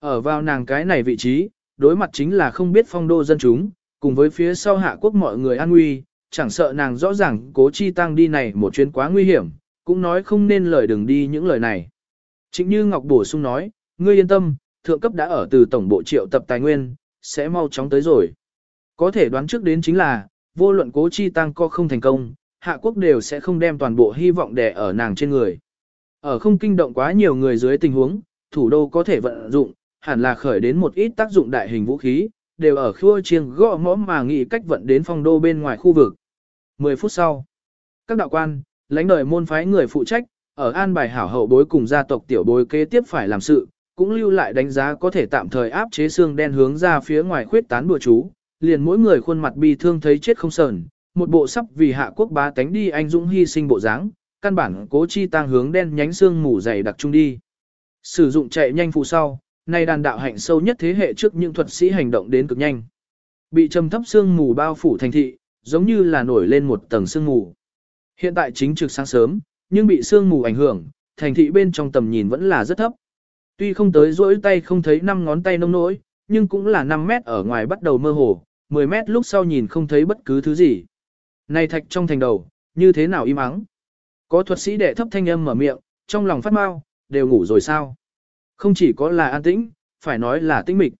S1: Ở vào nàng cái này vị trí, đối mặt chính là không biết phong đô dân chúng, cùng với phía sau hạ quốc mọi người an nguy, chẳng sợ nàng rõ ràng cố chi tăng đi này một chuyến quá nguy hiểm, cũng nói không nên lời đừng đi những lời này. Chính Như Ngọc bổ sung nói, ngươi yên tâm, thượng cấp đã ở từ tổng bộ triệu tập tài nguyên, sẽ mau chóng tới rồi. Có thể đoán trước đến chính là, vô luận cố chi tăng co không thành công, hạ quốc đều sẽ không đem toàn bộ hy vọng đè ở nàng trên người. Ở không kinh động quá nhiều người dưới tình huống, thủ đô có thể vận dụng, hẳn là khởi đến một ít tác dụng đại hình vũ khí, đều ở khua chiêng gõ mõ mà nghĩ cách vận đến phong đô bên ngoài khu vực. 10 phút sau, các đạo quan, lãnh đời môn phái người phụ trách, ở an bài hảo hậu bối cùng gia tộc tiểu bối kế tiếp phải làm sự, cũng lưu lại đánh giá có thể tạm thời áp chế xương đen hướng ra phía ngoài khuyết tán bùa chú, liền mỗi người khuôn mặt bi thương thấy chết không sờn, một bộ sắp vì hạ quốc bá tánh đi anh dũng hy sinh bộ dáng, căn bản cố chi tăng hướng đen nhánh xương mù dày đặc trung đi. Sử dụng chạy nhanh phụ sau, nay đàn đạo hạnh sâu nhất thế hệ trước những thuật sĩ hành động đến cực nhanh. Bị trầm thấp xương mù bao phủ thành thị, giống như là nổi lên một tầng xương mù. Hiện tại chính trực sáng sớm, nhưng bị sương mù ảnh hưởng, thành thị bên trong tầm nhìn vẫn là rất thấp. Tuy không tới rỗi tay không thấy năm ngón tay nông nỗi, nhưng cũng là 5 mét ở ngoài bắt đầu mơ hồ, 10 mét lúc sau nhìn không thấy bất cứ thứ gì. Này thạch trong thành đầu, như thế nào im ắng? Có thuật sĩ đệ thấp thanh âm mở miệng, trong lòng phát mau, đều ngủ rồi sao? Không chỉ có là an tĩnh, phải nói là tĩnh mịch.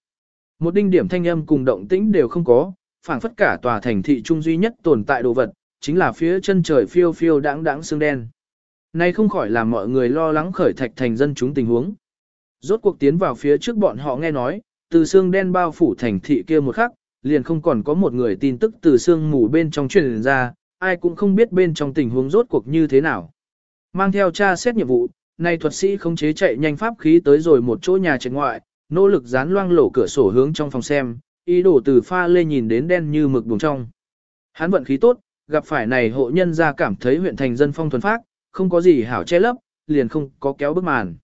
S1: Một đinh điểm thanh âm cùng động tĩnh đều không có, phảng phất cả tòa thành thị trung duy nhất tồn tại đồ vật, chính là phía chân trời phiêu phiêu đãng đãng sương đen. Nay không khỏi làm mọi người lo lắng khởi thạch thành dân chúng tình huống. Rốt cuộc tiến vào phía trước bọn họ nghe nói, từ xương đen bao phủ thành thị kia một khắc, liền không còn có một người tin tức từ xương mù bên trong truyền ra, ai cũng không biết bên trong tình huống rốt cuộc như thế nào. Mang theo cha xét nhiệm vụ, nay thuật sĩ không chế chạy nhanh pháp khí tới rồi một chỗ nhà trên ngoại, nỗ lực dán loang lổ cửa sổ hướng trong phòng xem, ý đồ từ pha lê nhìn đến đen như mực buồng trong. Hắn vận khí tốt, gặp phải này hộ nhân ra cảm thấy huyện thành dân phong thuần phác, không có gì hảo che lấp, liền không có kéo bức màn.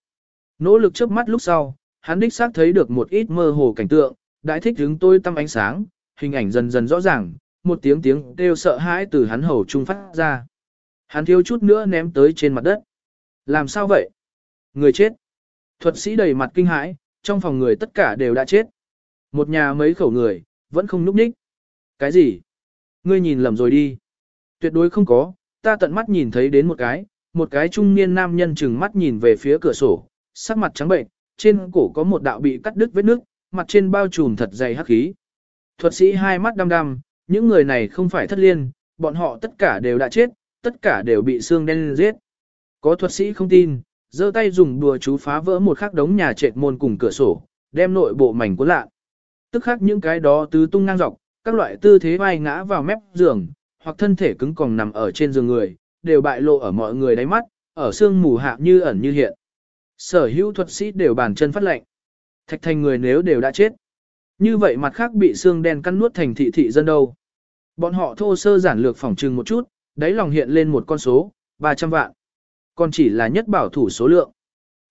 S1: Nỗ lực trước mắt lúc sau, hắn đích xác thấy được một ít mơ hồ cảnh tượng, đại thích hướng tôi tâm ánh sáng, hình ảnh dần dần rõ ràng, một tiếng tiếng kêu sợ hãi từ hắn hầu trung phát ra. Hắn thiếu chút nữa ném tới trên mặt đất. Làm sao vậy? Người chết. Thuật sĩ đầy mặt kinh hãi, trong phòng người tất cả đều đã chết. Một nhà mấy khẩu người, vẫn không núp ních. Cái gì? Ngươi nhìn lầm rồi đi. Tuyệt đối không có, ta tận mắt nhìn thấy đến một cái, một cái trung niên nam nhân chừng mắt nhìn về phía cửa sổ, sắc mặt trắng bệnh, trên cổ có một đạo bị cắt đứt vết nước, mặt trên bao trùm thật dày hắc khí. Thuật sĩ hai mắt đăm đăm, những người này không phải thất liên, bọn họ tất cả đều đã chết, tất cả đều bị xương đen giết. Có thuật sĩ không tin, giơ tay dùng đùa chú phá vỡ một khắc đống nhà trệt môn cùng cửa sổ, đem nội bộ mảnh cuốn lạ. Tức khắc những cái đó tứ tung ngang dọc, các loại tư thế vai ngã vào mép giường, hoặc thân thể cứng còng nằm ở trên giường người, đều bại lộ ở mọi người đáy mắt, ở xương mù hạ như ẩn như hiện. Sở hữu thuật sĩ đều bàn chân phát lệnh. Thạch thành người nếu đều đã chết. Như vậy mặt khác bị xương đen cắn nuốt thành thị thị dân đâu. Bọn họ thô sơ giản lược phỏng trừng một chút, đáy lòng hiện lên một con số, 300 vạn. Còn chỉ là nhất bảo thủ số lượng.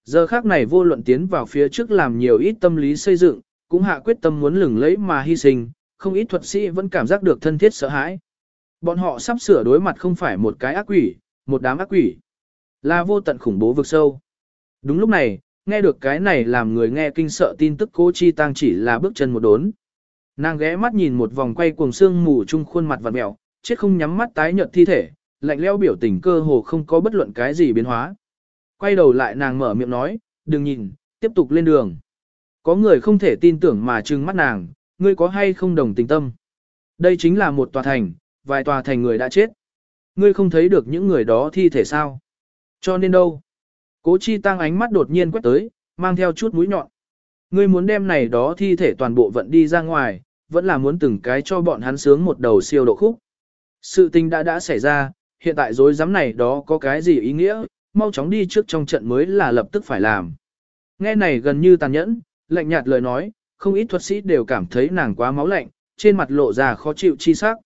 S1: Giờ khác này vô luận tiến vào phía trước làm nhiều ít tâm lý xây dựng, cũng hạ quyết tâm muốn lừng lấy mà hy sinh, không ít thuật sĩ vẫn cảm giác được thân thiết sợ hãi. Bọn họ sắp sửa đối mặt không phải một cái ác quỷ, một đám ác quỷ. Là vô tận khủng bố vực sâu. Đúng lúc này, nghe được cái này làm người nghe kinh sợ tin tức cố chi tăng chỉ là bước chân một đốn. Nàng ghé mắt nhìn một vòng quay cuồng xương mù chung khuôn mặt vặn mèo, chết không nhắm mắt tái nhợt thi thể, lạnh leo biểu tình cơ hồ không có bất luận cái gì biến hóa. Quay đầu lại nàng mở miệng nói, đừng nhìn, tiếp tục lên đường. Có người không thể tin tưởng mà trừng mắt nàng, ngươi có hay không đồng tình tâm. Đây chính là một tòa thành, vài tòa thành người đã chết. Ngươi không thấy được những người đó thi thể sao? Cho nên đâu? Cố chi tăng ánh mắt đột nhiên quét tới, mang theo chút mũi nhọn. Ngươi muốn đem này đó thi thể toàn bộ vận đi ra ngoài, vẫn là muốn từng cái cho bọn hắn sướng một đầu siêu độ khúc. Sự tình đã đã xảy ra, hiện tại dối rắm này đó có cái gì ý nghĩa, mau chóng đi trước trong trận mới là lập tức phải làm. Nghe này gần như tàn nhẫn, lạnh nhạt lời nói, không ít thuật sĩ đều cảm thấy nàng quá máu lạnh, trên mặt lộ ra khó chịu chi sắc.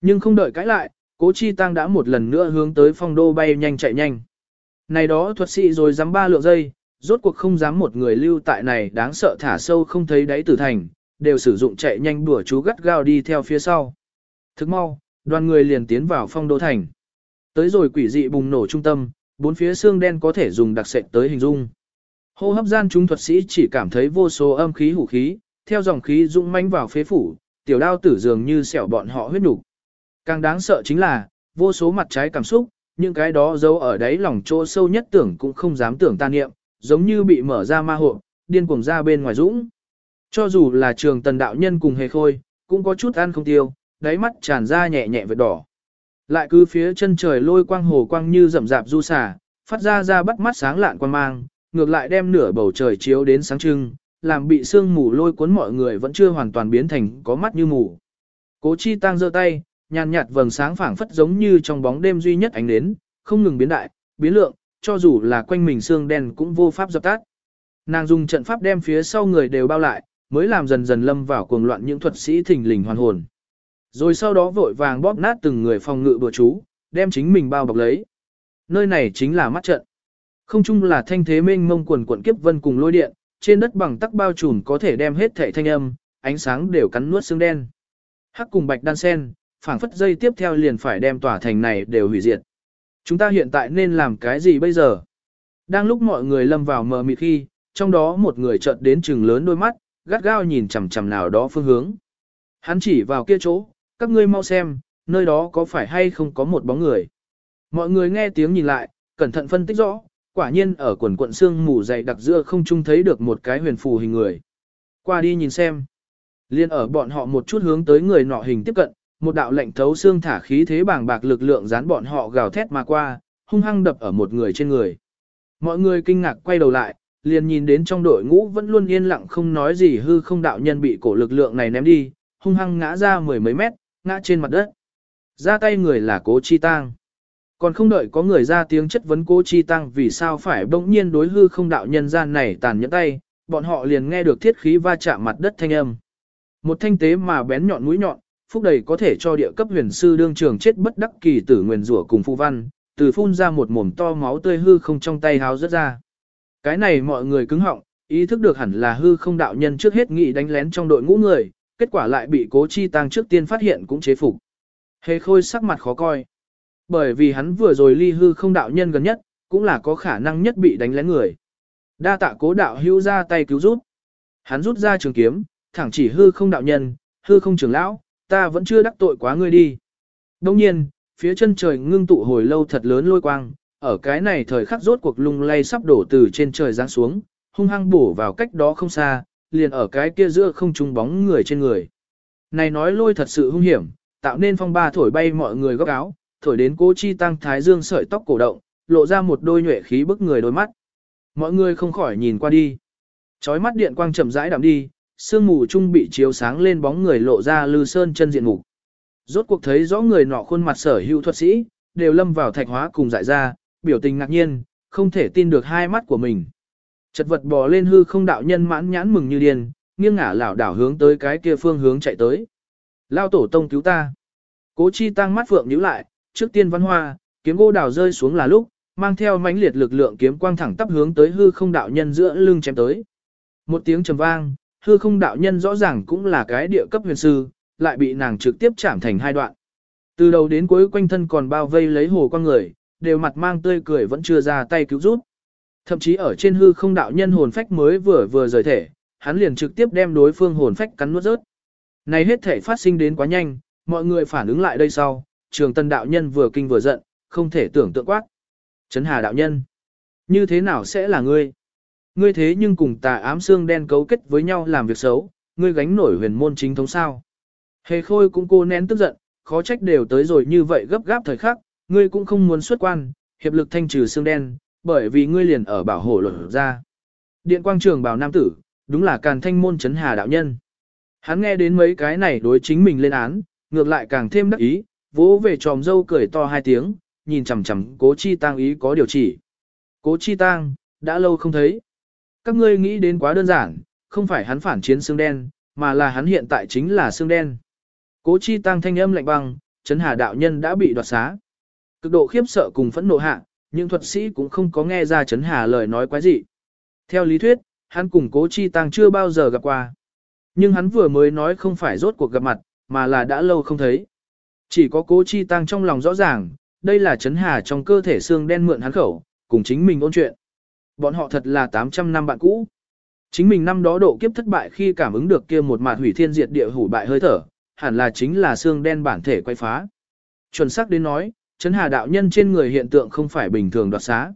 S1: Nhưng không đợi cãi lại, cố chi tăng đã một lần nữa hướng tới phong đô bay nhanh chạy nhanh. Này đó thuật sĩ rồi dám ba lượng giây, rốt cuộc không dám một người lưu tại này đáng sợ thả sâu không thấy đáy tử thành, đều sử dụng chạy nhanh đùa chú gắt gao đi theo phía sau. Thức mau, đoàn người liền tiến vào phong đô thành. Tới rồi quỷ dị bùng nổ trung tâm, bốn phía xương đen có thể dùng đặc sệt tới hình dung. Hô hấp gian chúng thuật sĩ chỉ cảm thấy vô số âm khí hủ khí, theo dòng khí dũng manh vào phế phủ, tiểu đao tử dường như xẻo bọn họ huyết nục. Càng đáng sợ chính là, vô số mặt trái cảm xúc, những cái đó giấu ở đáy lòng chỗ sâu nhất tưởng cũng không dám tưởng tan niệm, giống như bị mở ra ma hộ, điên cuồng ra bên ngoài dũng. Cho dù là trường tần đạo nhân cùng hề khôi, cũng có chút ăn không tiêu, đáy mắt tràn ra nhẹ nhẹ vệt đỏ. Lại cứ phía chân trời lôi quang hồ quang như rậm rạp du xả, phát ra ra bắt mắt sáng lạn quan mang, ngược lại đem nửa bầu trời chiếu đến sáng trưng, làm bị sương mù lôi cuốn mọi người vẫn chưa hoàn toàn biến thành có mắt như mù. Cố chi tăng giơ tay, nhàn nhạt vầng sáng phảng phất giống như trong bóng đêm duy nhất ánh đến, không ngừng biến đại, biến lượng, cho dù là quanh mình xương đen cũng vô pháp dập tắt. Nàng dùng trận pháp đem phía sau người đều bao lại, mới làm dần dần lâm vào cuồng loạn những thuật sĩ thình lình hoàn hồn. Rồi sau đó vội vàng bóp nát từng người phòng ngự bừa chú, đem chính mình bao bọc lấy. Nơi này chính là mắt trận. Không chung là thanh thế mênh mông quần quận kiếp vân cùng lôi điện, trên đất bằng tắc bao trùm có thể đem hết thể thanh âm, ánh sáng đều cắn nuốt xương đen. Hắc cùng bạch đan sen, phảng phất dây tiếp theo liền phải đem tỏa thành này đều hủy diệt. Chúng ta hiện tại nên làm cái gì bây giờ? Đang lúc mọi người lâm vào mờ mịt khi, trong đó một người chợt đến trừng lớn đôi mắt, gắt gao nhìn chằm chằm nào đó phương hướng. Hắn chỉ vào kia chỗ, các ngươi mau xem, nơi đó có phải hay không có một bóng người. Mọi người nghe tiếng nhìn lại, cẩn thận phân tích rõ, quả nhiên ở quần quận xương mù dày đặc giữa không trung thấy được một cái huyền phù hình người. Qua đi nhìn xem. Liên ở bọn họ một chút hướng tới người nọ hình tiếp cận, một đạo lệnh thấu xương thả khí thế bàng bạc lực lượng dán bọn họ gào thét mà qua, hung hăng đập ở một người trên người. Mọi người kinh ngạc quay đầu lại, liền nhìn đến trong đội ngũ vẫn luôn yên lặng không nói gì hư không đạo nhân bị cổ lực lượng này ném đi, hung hăng ngã ra mười mấy mét, ngã trên mặt đất. Ra tay người là cố chi tang. Còn không đợi có người ra tiếng chất vấn cố chi tăng vì sao phải bỗng nhiên đối hư không đạo nhân gian này tàn nhẫn tay, bọn họ liền nghe được thiết khí va chạm mặt đất thanh âm. Một thanh tế mà bén nhọn mũi nhọn, phúc đầy có thể cho địa cấp huyền sư đương trường chết bất đắc kỳ tử nguyền rủa cùng phu văn, từ phun ra một mồm to máu tươi hư không trong tay háo rất ra. Cái này mọi người cứng họng, ý thức được hẳn là hư không đạo nhân trước hết nghị đánh lén trong đội ngũ người, kết quả lại bị cố chi tăng trước tiên phát hiện cũng chế phục. Hề khôi sắc mặt khó coi. Bởi vì hắn vừa rồi ly hư không đạo nhân gần nhất, cũng là có khả năng nhất bị đánh lén người. Đa tạ cố đạo hưu ra tay cứu giúp. Hắn rút ra trường kiếm, thẳng chỉ hư không đạo nhân, hư không trưởng lão, ta vẫn chưa đắc tội quá ngươi đi. Đồng nhiên, phía chân trời ngưng tụ hồi lâu thật lớn lôi quang, ở cái này thời khắc rốt cuộc lung lay sắp đổ từ trên trời giáng xuống, hung hăng bổ vào cách đó không xa, liền ở cái kia giữa không trung bóng người trên người. Này nói lôi thật sự hung hiểm, tạo nên phong ba thổi bay mọi người góc áo, thổi đến cố chi tăng thái dương sợi tóc cổ động, lộ ra một đôi nhuệ khí bức người đôi mắt. Mọi người không khỏi nhìn qua đi. Chói mắt điện quang chậm rãi đạm đi, sương mù trung bị chiếu sáng lên bóng người lộ ra lư sơn chân diện mục. Rốt cuộc thấy rõ người nọ khuôn mặt sở hữu thuật sĩ, đều lâm vào thạch hóa cùng dại ra, biểu tình ngạc nhiên, không thể tin được hai mắt của mình. Chật vật bò lên hư không đạo nhân mãn nhãn mừng như điên, nghiêng ngả lảo đảo hướng tới cái kia phương hướng chạy tới. Lao tổ tông cứu ta. Cố chi tăng mắt phượng nhíu lại, trước tiên văn hoa, kiếm gỗ đào rơi xuống là lúc, mang theo mãnh liệt lực lượng kiếm quang thẳng tắp hướng tới hư không đạo nhân giữa lưng chém tới. Một tiếng trầm vang, hư không đạo nhân rõ ràng cũng là cái địa cấp huyền sư, lại bị nàng trực tiếp chạm thành hai đoạn. Từ đầu đến cuối quanh thân còn bao vây lấy hồ con người, đều mặt mang tươi cười vẫn chưa ra tay cứu giúp. Thậm chí ở trên hư không đạo nhân hồn phách mới vừa vừa rời thể, hắn liền trực tiếp đem đối phương hồn phách cắn nuốt rớt. Này hết thể phát sinh đến quá nhanh, mọi người phản ứng lại đây sau, trường tân đạo nhân vừa kinh vừa giận, không thể tưởng tượng quát. Trấn Hà đạo nhân, như thế nào sẽ là ngươi? Ngươi thế nhưng cùng tà ám xương đen cấu kết với nhau làm việc xấu, ngươi gánh nổi huyền môn chính thống sao? Hề khôi cũng cô nén tức giận, khó trách đều tới rồi như vậy gấp gáp thời khắc, ngươi cũng không muốn xuất quan, hiệp lực thanh trừ xương đen, bởi vì ngươi liền ở bảo hộ luật ra. Điện quang trường bảo nam tử, đúng là càn thanh môn chấn Hà đạo nhân. Hắn nghe đến mấy cái này đối chính mình lên án, ngược lại càng thêm đắc ý, vỗ về tròm dâu cười to hai tiếng, nhìn chằm chằm cố chi tang ý có điều chỉ. Cố chi tang, đã lâu không thấy. Các ngươi nghĩ đến quá đơn giản, không phải hắn phản chiến xương đen, mà là hắn hiện tại chính là xương đen. Cố chi tăng thanh âm lạnh băng, chấn hà đạo nhân đã bị đoạt xá. Cực độ khiếp sợ cùng phẫn nộ hạ, nhưng thuật sĩ cũng không có nghe ra chấn hà lời nói quái gì. Theo lý thuyết, hắn cùng cố chi tăng chưa bao giờ gặp qua. Nhưng hắn vừa mới nói không phải rốt cuộc gặp mặt, mà là đã lâu không thấy. Chỉ có cố chi tăng trong lòng rõ ràng, đây là chấn hà trong cơ thể xương đen mượn hắn khẩu, cùng chính mình ôn chuyện. Bọn họ thật là 800 năm bạn cũ. Chính mình năm đó độ kiếp thất bại khi cảm ứng được kia một mạt hủy thiên diệt địa hủ bại hơi thở, hẳn là chính là xương đen bản thể quay phá. Chuẩn xác đến nói, chấn hà đạo nhân trên người hiện tượng không phải bình thường đoạt xá.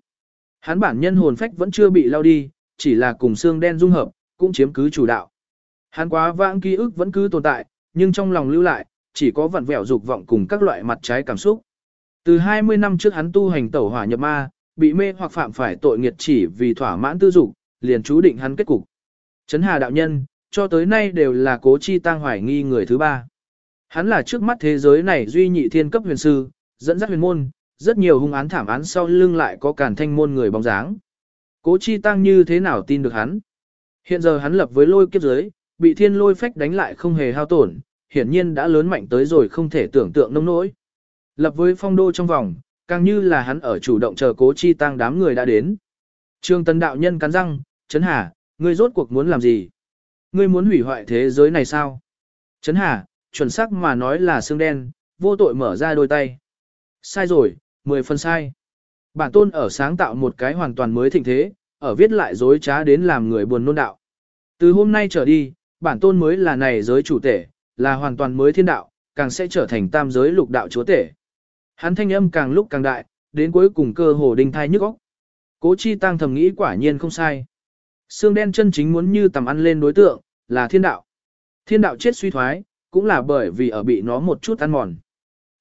S1: Hắn bản nhân hồn phách vẫn chưa bị lao đi, chỉ là cùng xương đen dung hợp, cũng chiếm cứ chủ đạo. Hắn quá vãng ký ức vẫn cứ tồn tại, nhưng trong lòng lưu lại, chỉ có vặn vẹo dục vọng cùng các loại mặt trái cảm xúc. Từ 20 năm trước hắn tu hành tẩu hỏa nhập ma, bị mê hoặc phạm phải tội nghiệt chỉ vì thỏa mãn tư dục, liền chú định hắn kết cục. Trấn Hà đạo nhân, cho tới nay đều là cố chi tăng hoài nghi người thứ ba. Hắn là trước mắt thế giới này duy nhị thiên cấp huyền sư, dẫn dắt huyền môn, rất nhiều hung án thảm án sau lưng lại có cản thanh môn người bóng dáng. Cố chi tăng như thế nào tin được hắn? Hiện giờ hắn lập với lôi kiếp giới, bị thiên lôi phách đánh lại không hề hao tổn, hiển nhiên đã lớn mạnh tới rồi không thể tưởng tượng nông nỗi. Lập với phong đô trong vòng, càng như là hắn ở chủ động chờ cố chi tăng đám người đã đến. Trương Tân đạo nhân cắn răng, Trấn Hà, ngươi rốt cuộc muốn làm gì? Ngươi muốn hủy hoại thế giới này sao? Trấn Hà, chuẩn xác mà nói là xương đen, vô tội mở ra đôi tay. Sai rồi, mười phần sai. Bản tôn ở sáng tạo một cái hoàn toàn mới thịnh thế, ở viết lại dối trá đến làm người buồn nôn đạo. Từ hôm nay trở đi, bản tôn mới là này giới chủ tể, là hoàn toàn mới thiên đạo, càng sẽ trở thành tam giới lục đạo chúa tể. Hắn thanh âm càng lúc càng đại, đến cuối cùng cơ hồ đinh thai nhức óc. Cố chi tăng thầm nghĩ quả nhiên không sai. Xương đen chân chính muốn như tầm ăn lên đối tượng, là thiên đạo. Thiên đạo chết suy thoái, cũng là bởi vì ở bị nó một chút ăn mòn.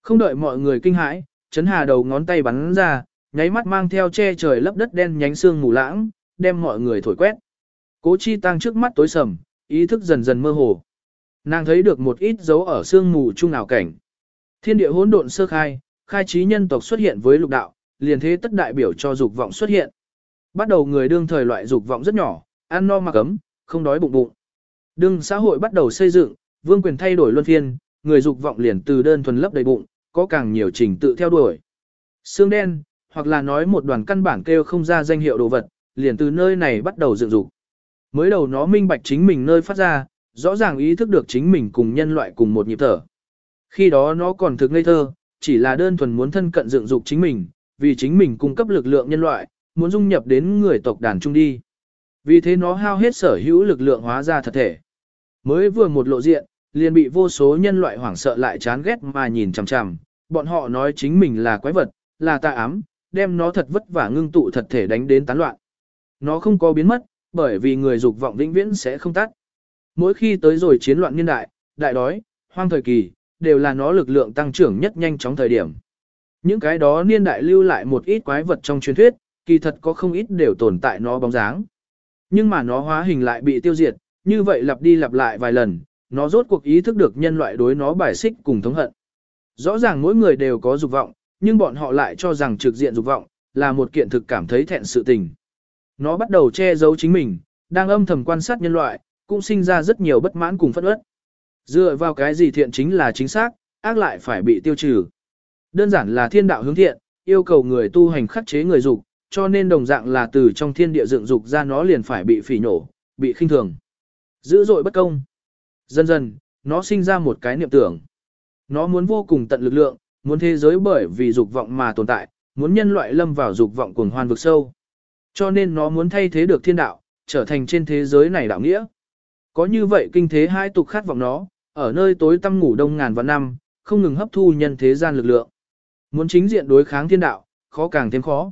S1: Không đợi mọi người kinh hãi, chấn hà đầu ngón tay bắn ra, nháy mắt mang theo che trời lấp đất đen nhánh xương mù lãng, đem mọi người thổi quét. Cố chi tăng trước mắt tối sầm, ý thức dần dần mơ hồ. Nàng thấy được một ít dấu ở xương mù chung nào cảnh. Thiên địa hỗn độn sơ khai, khai trí nhân tộc xuất hiện với lục đạo, liền thế tất đại biểu cho dục vọng xuất hiện. Bắt đầu người đương thời loại dục vọng rất nhỏ, ăn no mặc ấm, không đói bụng bụng. Đương xã hội bắt đầu xây dựng, vương quyền thay đổi luân phiên, người dục vọng liền từ đơn thuần lấp đầy bụng, có càng nhiều trình tự theo đuổi. Xương đen, hoặc là nói một đoàn căn bản kêu không ra danh hiệu đồ vật, liền từ nơi này bắt đầu dựng dục. Mới đầu nó minh bạch chính mình nơi phát ra, rõ ràng ý thức được chính mình cùng nhân loại cùng một nhịp thở. Khi đó nó còn thực ngây thơ, chỉ là đơn thuần muốn thân cận dựng dục chính mình, vì chính mình cung cấp lực lượng nhân loại, muốn dung nhập đến người tộc đàn trung đi. Vì thế nó hao hết sở hữu lực lượng hóa ra thật thể. Mới vừa một lộ diện, liền bị vô số nhân loại hoảng sợ lại chán ghét mà nhìn chằm chằm, bọn họ nói chính mình là quái vật, là tà ám, đem nó thật vất vả ngưng tụ thật thể đánh đến tán loạn. Nó không có biến mất, bởi vì người dục vọng vĩnh viễn sẽ không tắt. Mỗi khi tới rồi chiến loạn niên đại, đại đói, hoang thời kỳ, đều là nó lực lượng tăng trưởng nhất nhanh chóng thời điểm. Những cái đó niên đại lưu lại một ít quái vật trong truyền thuyết, kỳ thật có không ít đều tồn tại nó bóng dáng. Nhưng mà nó hóa hình lại bị tiêu diệt, như vậy lặp đi lặp lại vài lần, nó rốt cuộc ý thức được nhân loại đối nó bài xích cùng thống hận. Rõ ràng mỗi người đều có dục vọng, nhưng bọn họ lại cho rằng trực diện dục vọng, là một kiện thực cảm thấy thẹn sự tình. Nó bắt đầu che giấu chính mình, đang âm thầm quan sát nhân loại, cũng sinh ra rất nhiều bất mãn cùng phẫn uất. Dựa vào cái gì thiện chính là chính xác, ác lại phải bị tiêu trừ. Đơn giản là thiên đạo hướng thiện, yêu cầu người tu hành khắc chế người dục, cho nên đồng dạng là từ trong thiên địa dựng dục ra nó liền phải bị phỉ nổ, bị khinh thường. Dữ dội bất công. Dần dần, nó sinh ra một cái niệm tưởng. Nó muốn vô cùng tận lực lượng, muốn thế giới bởi vì dục vọng mà tồn tại, muốn nhân loại lâm vào dục vọng cuồng hoan vực sâu. Cho nên nó muốn thay thế được thiên đạo, trở thành trên thế giới này đạo nghĩa. Có như vậy kinh thế hai tục khát vọng nó, ở nơi tối tăm ngủ đông ngàn vạn năm, không ngừng hấp thu nhân thế gian lực lượng. Muốn chính diện đối kháng thiên đạo, khó càng thêm khó.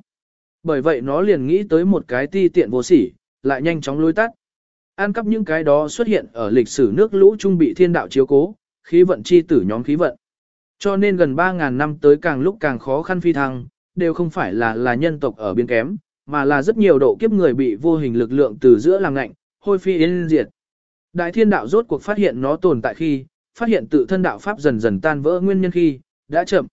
S1: Bởi vậy nó liền nghĩ tới một cái ti tiện vô sỉ, lại nhanh chóng lôi tắt. An cắp những cái đó xuất hiện ở lịch sử nước lũ trung bị thiên đạo chiếu cố, khí vận chi tử nhóm khí vận. Cho nên gần 3.000 năm tới càng lúc càng khó khăn phi thăng, đều không phải là là nhân tộc ở biên kém, mà là rất nhiều độ kiếp người bị vô hình lực lượng từ giữa làm ngạnh, hôi phi yên diệt. Đại thiên đạo rốt cuộc phát hiện nó tồn tại khi, phát hiện tự thân đạo pháp dần dần tan vỡ nguyên nhân khi, đã chậm.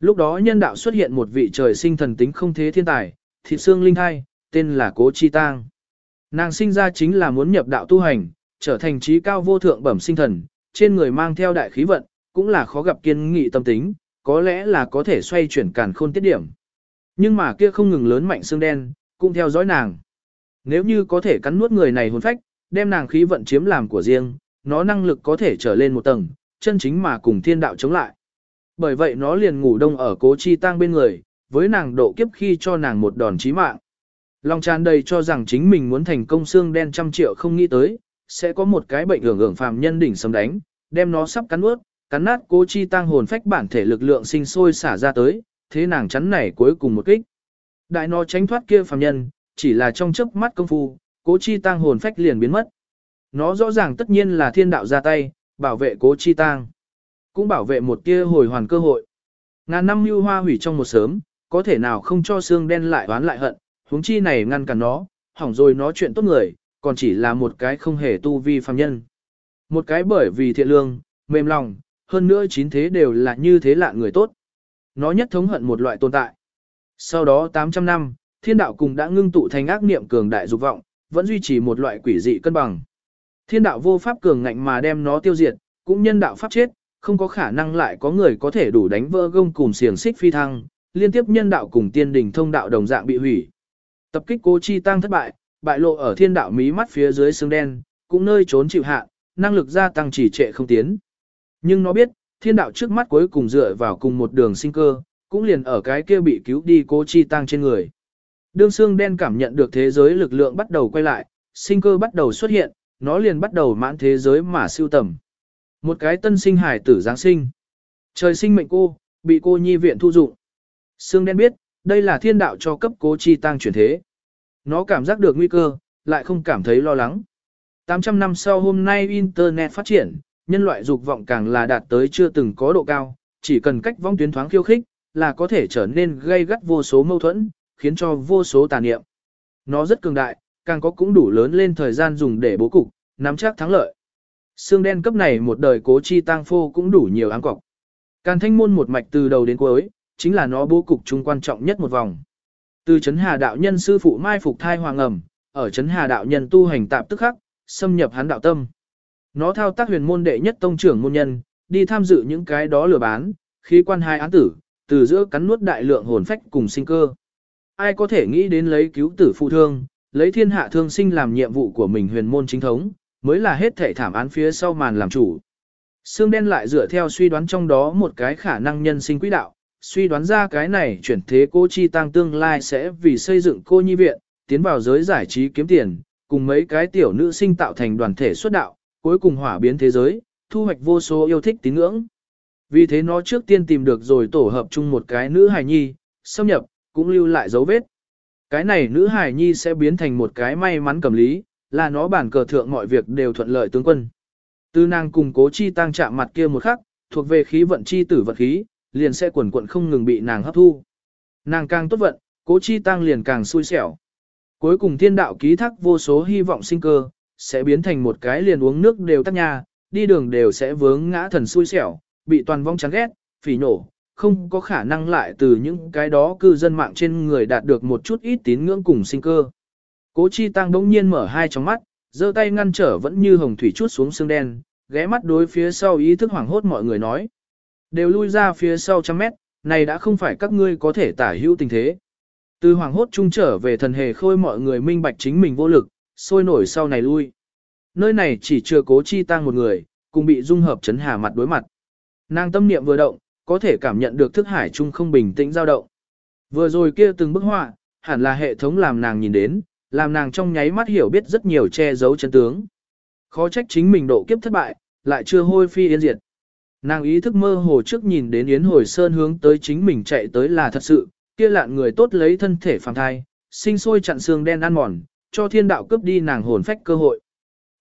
S1: Lúc đó nhân đạo xuất hiện một vị trời sinh thần tính không thế thiên tài, thịt xương linh thai, tên là Cố Chi Tang. Nàng sinh ra chính là muốn nhập đạo tu hành, trở thành trí cao vô thượng bẩm sinh thần, trên người mang theo đại khí vận, cũng là khó gặp kiên nghị tâm tính, có lẽ là có thể xoay chuyển càn khôn tiết điểm. Nhưng mà kia không ngừng lớn mạnh xương đen, cũng theo dõi nàng. Nếu như có thể cắn nuốt người này hồn phách, đem nàng khí vận chiếm làm của riêng, nó năng lực có thể trở lên một tầng, chân chính mà cùng thiên đạo chống lại. Bởi vậy nó liền ngủ đông ở cố chi tang bên người, với nàng độ kiếp khi cho nàng một đòn chí mạng. Lòng tràn đầy cho rằng chính mình muốn thành công xương đen trăm triệu không nghĩ tới, sẽ có một cái bệnh hưởng hưởng phàm nhân đỉnh sấm đánh, đem nó sắp cắn nuốt, cắn nát cố chi tăng hồn phách bản thể lực lượng sinh sôi xả ra tới, thế nàng chắn này cuối cùng một kích. Đại nó tránh thoát kia phàm nhân, chỉ là trong chớp mắt công phu, cố chi tăng hồn phách liền biến mất. Nó rõ ràng tất nhiên là thiên đạo ra tay, bảo vệ cố chi tăng, cũng bảo vệ một tia hồi hoàn cơ hội. Ngàn năm lưu hoa hủy trong một sớm, có thể nào không cho xương đen lại oán lại hận, huống chi này ngăn cản nó, hỏng rồi nó chuyện tốt người, còn chỉ là một cái không hề tu vi phàm nhân. Một cái bởi vì thiện lương, mềm lòng, hơn nữa chín thế đều là như thế lạ người tốt. Nó nhất thống hận một loại tồn tại. Sau đó 800 năm, thiên đạo cùng đã ngưng tụ thành ác niệm cường đại dục vọng, vẫn duy trì một loại quỷ dị cân bằng. Thiên đạo vô pháp cường ngạnh mà đem nó tiêu diệt, cũng nhân đạo pháp chết, không có khả năng lại có người có thể đủ đánh vỡ gông cùng xiềng xích phi thăng, liên tiếp nhân đạo cùng tiên đình thông đạo đồng dạng bị hủy. Tập kích cố chi tăng thất bại, bại lộ ở thiên đạo mí mắt phía dưới xương đen, cũng nơi trốn chịu hạ, năng lực gia tăng chỉ trệ không tiến. Nhưng nó biết, thiên đạo trước mắt cuối cùng dựa vào cùng một đường sinh cơ, cũng liền ở cái kia bị cứu đi cố chi tăng trên người. Đương xương đen cảm nhận được thế giới lực lượng bắt đầu quay lại, sinh cơ bắt đầu xuất hiện, nó liền bắt đầu mãn thế giới mà siêu tầm. Một cái tân sinh hải tử Giáng sinh. Trời sinh mệnh cô, bị cô nhi viện thu dụng. Sương đen biết, đây là thiên đạo cho cấp cố chi tăng chuyển thế. Nó cảm giác được nguy cơ, lại không cảm thấy lo lắng. 800 năm sau hôm nay Internet phát triển, nhân loại dục vọng càng là đạt tới chưa từng có độ cao, chỉ cần cách vong tuyến thoáng khiêu khích, là có thể trở nên gây gắt vô số mâu thuẫn, khiến cho vô số tà niệm. Nó rất cường đại, càng có cũng đủ lớn lên thời gian dùng để bố cục, nắm chắc thắng lợi. Xương đen cấp này một đời cố chi tăng phô cũng đủ nhiều áng cọc. Càn thanh môn một mạch từ đầu đến cuối, chính là nó bố cục chung quan trọng nhất một vòng. Từ chấn hà đạo nhân sư phụ mai phục thai hoàng ẩm, ở chấn hà đạo nhân tu hành tạm tức khắc, xâm nhập hắn đạo tâm. Nó thao tác huyền môn đệ nhất tông trưởng môn nhân, đi tham dự những cái đó lừa bán, khi quan hai án tử, từ giữa cắn nuốt đại lượng hồn phách cùng sinh cơ. Ai có thể nghĩ đến lấy cứu tử phụ thương, lấy thiên hạ thương sinh làm nhiệm vụ của mình huyền môn chính thống, mới là hết thể thảm án phía sau màn làm chủ. Sương đen lại dựa theo suy đoán trong đó một cái khả năng nhân sinh quỹ đạo, suy đoán ra cái này chuyển thế cô chi tăng tương lai sẽ vì xây dựng cô nhi viện, tiến vào giới giải trí kiếm tiền, cùng mấy cái tiểu nữ sinh tạo thành đoàn thể xuất đạo, cuối cùng hỏa biến thế giới, thu hoạch vô số yêu thích tín ngưỡng. Vì thế nó trước tiên tìm được rồi tổ hợp chung một cái nữ hài nhi, xâm nhập, cũng lưu lại dấu vết. Cái này nữ hài nhi sẽ biến thành một cái may mắn cầm lý, là nó bản cờ thượng mọi việc đều thuận lợi tướng quân. Tư nàng cùng cố chi tăng chạm mặt kia một khắc, thuộc về khí vận chi tử vật khí, liền sẽ quần quận không ngừng bị nàng hấp thu. Nàng càng tốt vận, cố chi tăng liền càng xui xẻo. Cuối cùng thiên đạo ký thác vô số hy vọng sinh cơ, sẽ biến thành một cái liền uống nước đều tắt nhà, đi đường đều sẽ vướng ngã thần xui xẻo, bị toàn vong chán ghét, phỉ nổ, không có khả năng lại từ những cái đó cư dân mạng trên người đạt được một chút ít tín ngưỡng cùng sinh cơ. Cố Chi Tăng đống nhiên mở hai tròng mắt, giơ tay ngăn trở vẫn như hồng thủy chút xuống xương đen, ghé mắt đối phía sau ý thức hoảng hốt mọi người nói. Đều lui ra phía sau trăm mét, này đã không phải các ngươi có thể tả hữu tình thế. Từ hoàng hốt trung trở về thần hề khôi mọi người minh bạch chính mình vô lực, sôi nổi sau này lui. Nơi này chỉ chưa cố chi tăng một người, cùng bị dung hợp chấn hà mặt đối mặt. Nàng tâm niệm vừa động, có thể cảm nhận được thức hải trung không bình tĩnh dao động. Vừa rồi kia từng bức họa, hẳn là hệ thống làm nàng nhìn đến, làm nàng trong nháy mắt hiểu biết rất nhiều che giấu chân tướng. Khó trách chính mình độ kiếp thất bại, lại chưa hôi phi yên diệt. Nàng ý thức mơ hồ trước nhìn đến Yến Hồi Sơn hướng tới chính mình chạy tới là thật sự, kia lạn người tốt lấy thân thể phàm thai, sinh sôi chặn xương đen ăn mòn, cho thiên đạo cướp đi nàng hồn phách cơ hội.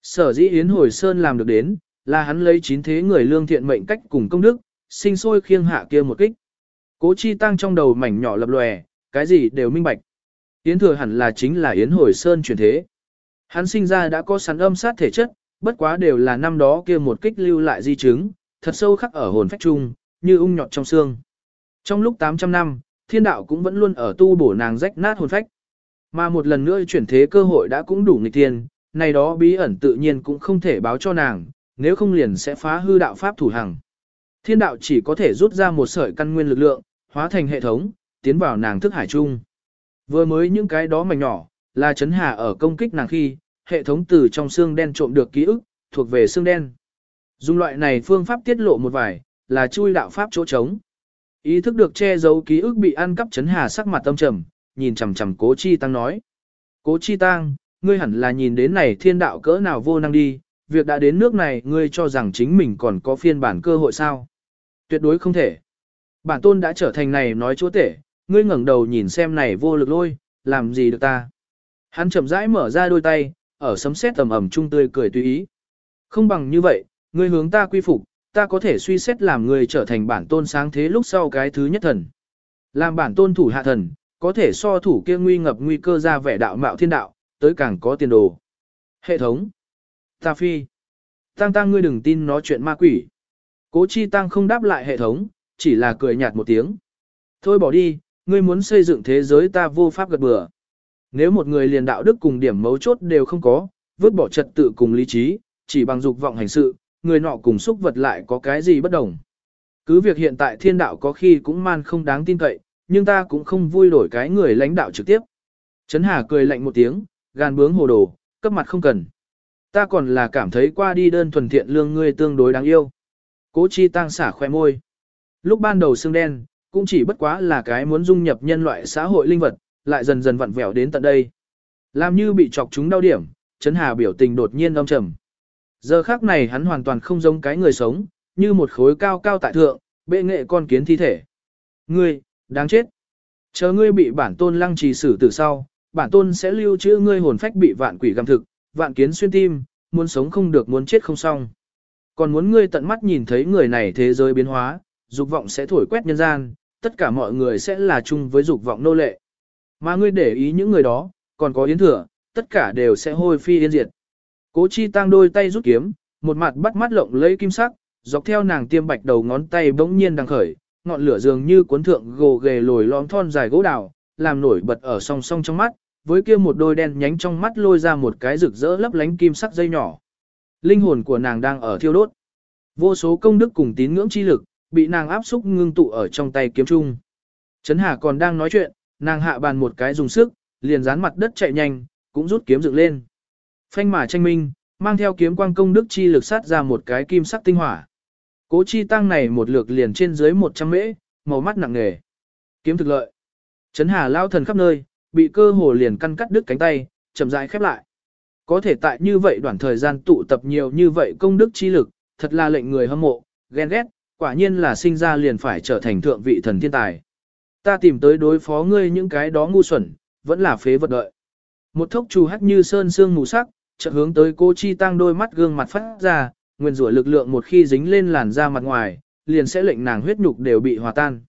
S1: Sở dĩ Yến Hồi Sơn làm được đến, là hắn lấy chín thế người lương thiện mệnh cách cùng công đức, sinh sôi khiêng hạ kia một kích. Cố chi tăng trong đầu mảnh nhỏ lập lòe, cái gì đều minh bạch. Yến thừa hẳn là chính là Yến Hồi Sơn truyền thế. Hắn sinh ra đã có sẵn âm sát thể chất, bất quá đều là năm đó kia một kích lưu lại di chứng, thật sâu khắc ở hồn phách chung, như ung nhọt trong xương. Trong lúc 800 năm, thiên đạo cũng vẫn luôn ở tu bổ nàng rách nát hồn phách. Mà một lần nữa chuyển thế cơ hội đã cũng đủ nghịch tiền, này đó bí ẩn tự nhiên cũng không thể báo cho nàng, nếu không liền sẽ phá hư đạo pháp thủ hằng. Thiên đạo chỉ có thể rút ra một sợi căn nguyên lực lượng, hóa thành hệ thống, tiến vào nàng thức hải chung. Vừa mới những cái đó mảnh nhỏ, là chấn hà ở công kích nàng khi, hệ thống từ trong xương đen trộm được ký ức, thuộc về xương đen. Dùng loại này phương pháp tiết lộ một vài, là chui đạo pháp chỗ trống. Ý thức được che giấu ký ức bị ăn cắp chấn hà sắc mặt tâm trầm, nhìn chằm chằm cố chi tăng nói. Cố chi tăng, ngươi hẳn là nhìn đến này thiên đạo cỡ nào vô năng đi, việc đã đến nước này ngươi cho rằng chính mình còn có phiên bản cơ hội sao. Tuyệt đối không thể. Bản tôn đã trở thành này nói chúa tể, ngươi ngẩng đầu nhìn xem này vô lực lôi, làm gì được ta. Hắn chậm rãi mở ra đôi tay, ở sấm sét tầm ẩm trung tươi cười tùy ý. Không bằng như vậy, ngươi hướng ta quy phục, ta có thể suy xét làm người trở thành bản tôn sáng thế lúc sau cái thứ nhất thần. Làm bản tôn thủ hạ thần, có thể so thủ kia nguy ngập nguy cơ ra vẻ đạo mạo thiên đạo, tới càng có tiền đồ. Hệ thống. Ta phi. Tăng tăng ngươi đừng tin nó chuyện ma quỷ. Cố chi tăng không đáp lại hệ thống, chỉ là cười nhạt một tiếng. Thôi bỏ đi, ngươi muốn xây dựng thế giới ta vô pháp gật bừa. Nếu một người liền đạo đức cùng điểm mấu chốt đều không có, vứt bỏ trật tự cùng lý trí, chỉ bằng dục vọng hành sự, người nọ cùng xúc vật lại có cái gì bất đồng. Cứ việc hiện tại thiên đạo có khi cũng man không đáng tin cậy, nhưng ta cũng không vui đổi cái người lãnh đạo trực tiếp. Trấn Hà cười lạnh một tiếng, gan bướng hồ đồ, cấp mặt không cần. Ta còn là cảm thấy qua đi đơn thuần thiện lương ngươi tương đối đáng yêu. Cố chi tăng xả khoe môi. Lúc ban đầu xương đen, cũng chỉ bất quá là cái muốn dung nhập nhân loại xã hội linh vật, lại dần dần vặn vẹo đến tận đây. Làm như bị chọc chúng đau điểm, Trấn Hà biểu tình đột nhiên âm trầm. Giờ khác này hắn hoàn toàn không giống cái người sống, như một khối cao cao tại thượng, bệ nghệ con kiến thi thể. Ngươi, đáng chết. Chờ ngươi bị bản tôn lăng trì xử từ sau, bản tôn sẽ lưu trữ ngươi hồn phách bị vạn quỷ găm thực, vạn kiến xuyên tim, muốn sống không được muốn chết không xong. Còn muốn ngươi tận mắt nhìn thấy người này thế giới biến hóa, dục vọng sẽ thổi quét nhân gian, tất cả mọi người sẽ là chung với dục vọng nô lệ. Mà ngươi để ý những người đó, còn có yến thừa, tất cả đều sẽ hôi phi yên diệt. Cố chi tăng đôi tay rút kiếm, một mặt bắt mắt lộng lấy kim sắc, dọc theo nàng tiêm bạch đầu ngón tay bỗng nhiên đang khởi, ngọn lửa dường như cuốn thượng gồ ghề lồi lõm thon dài gỗ đào, làm nổi bật ở song song trong mắt, với kia một đôi đen nhánh trong mắt lôi ra một cái rực rỡ lấp lánh kim sắc dây nhỏ. Linh hồn của nàng đang ở thiêu đốt. Vô số công đức cùng tín ngưỡng chi lực, bị nàng áp xúc ngưng tụ ở trong tay kiếm trung. Trấn Hà còn đang nói chuyện, nàng hạ bàn một cái dùng sức, liền dán mặt đất chạy nhanh, cũng rút kiếm dựng lên. Phanh mà tranh minh, mang theo kiếm quang công đức chi lực sát ra một cái kim sắc tinh hỏa. Cố chi tăng này một lược liền trên dưới 100 mễ, màu mắt nặng nề. Kiếm thực lợi. Trấn Hà lao thần khắp nơi, bị cơ hồ liền căn cắt đứt cánh tay, chậm rãi khép lại. Có thể tại như vậy đoạn thời gian tụ tập nhiều như vậy công đức chi lực, thật là lệnh người hâm mộ, ghen ghét, quả nhiên là sinh ra liền phải trở thành thượng vị thần thiên tài. Ta tìm tới đối phó ngươi những cái đó ngu xuẩn, vẫn là phế vật đợi. Một thốc trù hắc như sơn sương mù sắc, chợt hướng tới cô chi tăng đôi mắt gương mặt phát ra, nguyên rủa lực lượng một khi dính lên làn da mặt ngoài, liền sẽ lệnh nàng huyết nhục đều bị hòa tan.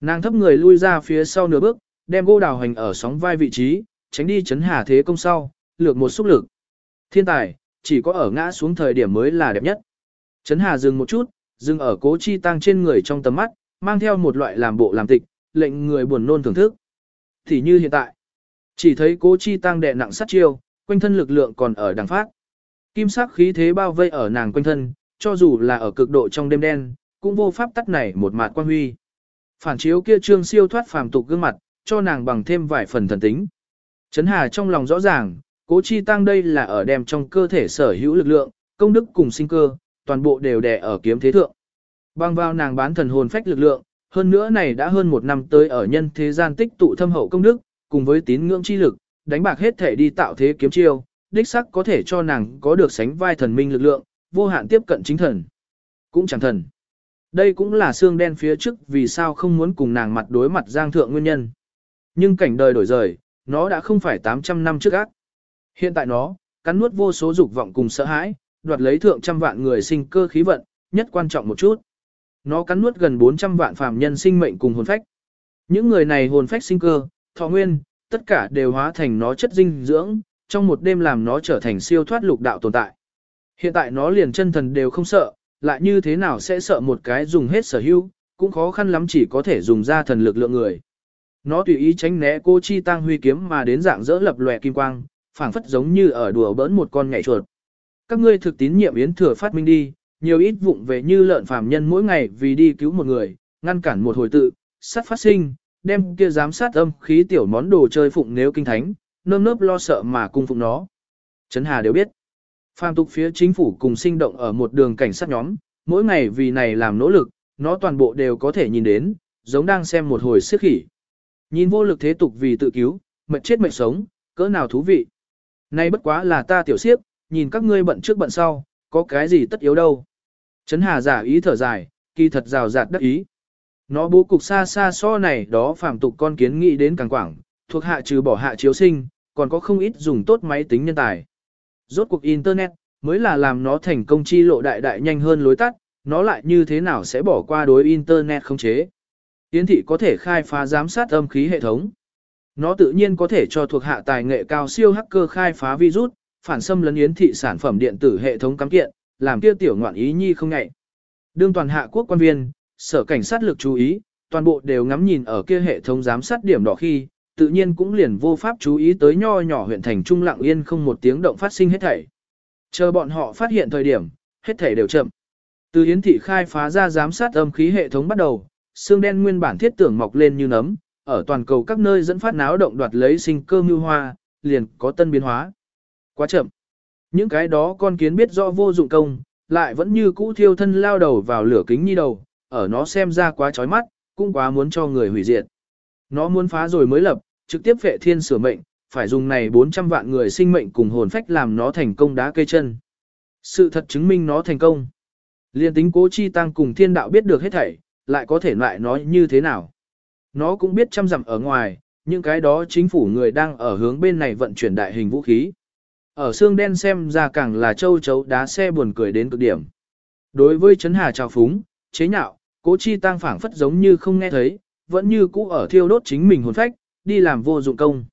S1: Nàng thấp người lui ra phía sau nửa bước, đem gô đào hành ở sóng vai vị trí, tránh đi chấn hà thế công sau, lược một xúc lực. Thiên tài, chỉ có ở ngã xuống thời điểm mới là đẹp nhất. Chấn hà dừng một chút, dừng ở cố chi tăng trên người trong tầm mắt, mang theo một loại làm bộ làm tịch, lệnh người buồn nôn thưởng thức. Thì như hiện tại, chỉ thấy cố chi tăng đệ nặng sát chiêu, quanh thân lực lượng còn ở đằng phát. Kim sắc khí thế bao vây ở nàng quanh thân, cho dù là ở cực độ trong đêm đen, cũng vô pháp tắt này một mạt quan huy. Phản chiếu kia trương siêu thoát phàm tục gương mặt, cho nàng bằng thêm vài phần thần tính. Trấn Hà trong lòng rõ ràng, cố chi tăng đây là ở đem trong cơ thể sở hữu lực lượng, công đức cùng sinh cơ, toàn bộ đều đè ở kiếm thế thượng. Bang vào nàng bán thần hồn phách lực lượng, hơn nữa này đã hơn một năm tới ở nhân thế gian tích tụ thâm hậu công đức, cùng với tín ngưỡng chi lực, đánh bạc hết thể đi tạo thế kiếm chiêu, đích sắc có thể cho nàng có được sánh vai thần minh lực lượng, vô hạn tiếp cận chính thần. Cũng chẳng thần. Đây cũng là xương đen phía trước vì sao không muốn cùng nàng mặt đối mặt giang thượng nguyên nhân. Nhưng cảnh đời đổi rời, nó đã không phải 800 năm trước ác. Hiện tại nó, cắn nuốt vô số dục vọng cùng sợ hãi, đoạt lấy thượng trăm vạn người sinh cơ khí vận, nhất quan trọng một chút. Nó cắn nuốt gần 400 vạn phàm nhân sinh mệnh cùng hồn phách. Những người này hồn phách sinh cơ, thọ nguyên, tất cả đều hóa thành nó chất dinh dưỡng, trong một đêm làm nó trở thành siêu thoát lục đạo tồn tại. Hiện tại nó liền chân thần đều không sợ, lại như thế nào sẽ sợ một cái dùng hết sở hữu, cũng khó khăn lắm chỉ có thể dùng ra thần lực lượng người. Nó tùy ý tránh né cô chi tăng huy kiếm mà đến dạng dỡ lập lòe kim quang, phảng phất giống như ở đùa bỡn một con nhảy chuột. Các ngươi thực tín nhiệm yến thừa phát minh đi, nhiều ít vụng về như lợn phàm nhân mỗi ngày vì đi cứu một người, ngăn cản một hồi tự, sát phát sinh, đem kia giám sát âm khí tiểu món đồ chơi phụng nếu kinh thánh, nơm nớp lo sợ mà cung phụng nó. Trấn Hà đều biết. Phạm tục phía chính phủ cùng sinh động ở một đường cảnh sát nhóm, mỗi ngày vì này làm nỗ lực, nó toàn bộ đều có thể nhìn đến, giống đang xem một hồi sức khỉ. Nhìn vô lực thế tục vì tự cứu, mệt chết mệt sống, cỡ nào thú vị. Nay bất quá là ta tiểu siếp, nhìn các ngươi bận trước bận sau, có cái gì tất yếu đâu. Trấn Hà giả ý thở dài, kỳ thật rào rạt đắc ý. Nó bố cục xa xa so này đó phàm tục con kiến nghĩ đến càng quảng, thuộc hạ trừ bỏ hạ chiếu sinh, còn có không ít dùng tốt máy tính nhân tài. Rốt cuộc Internet, mới là làm nó thành công chi lộ đại đại nhanh hơn lối tắt, nó lại như thế nào sẽ bỏ qua đối Internet không chế. yến thị có thể khai phá giám sát âm khí hệ thống. Nó tự nhiên có thể cho thuộc hạ tài nghệ cao siêu hacker khai phá virus, phản xâm lấn yến thị sản phẩm điện tử hệ thống cắm kiện, làm kia tiểu ngoạn ý nhi không ngại. Đương toàn hạ quốc quan viên, sở cảnh sát lực chú ý, toàn bộ đều ngắm nhìn ở kia hệ thống giám sát điểm đỏ khi, tự nhiên cũng liền vô pháp chú ý tới nho nhỏ huyện thành trung lặng yên không một tiếng động phát sinh hết thảy. Chờ bọn họ phát hiện thời điểm, hết thảy đều chậm. Từ Yến thị khai phá ra giám sát âm khí hệ thống bắt đầu, xương đen nguyên bản thiết tưởng mọc lên như nấm, ở toàn cầu các nơi dẫn phát náo động đoạt lấy sinh cơ mưu hoa, liền có tân biến hóa. Quá chậm. Những cái đó con kiến biết rõ vô dụng công, lại vẫn như cũ thiêu thân lao đầu vào lửa kính nhi đầu, ở nó xem ra quá chói mắt, cũng quá muốn cho người hủy diệt. Nó muốn phá rồi mới lập, trực tiếp vệ thiên sửa mệnh, phải dùng này 400 vạn người sinh mệnh cùng hồn phách làm nó thành công đá cây chân. Sự thật chứng minh nó thành công. Liên tính cố chi tăng cùng thiên đạo biết được hết thảy, lại có thể loại nói như thế nào. Nó cũng biết chăm dặm ở ngoài, những cái đó chính phủ người đang ở hướng bên này vận chuyển đại hình vũ khí. Ở xương đen xem ra càng là châu chấu đá xe buồn cười đến cực điểm. Đối với chấn hà trào phúng, chế nhạo, cố chi tăng phảng phất giống như không nghe thấy, vẫn như cũ ở thiêu đốt chính mình hồn phách, đi làm vô dụng công.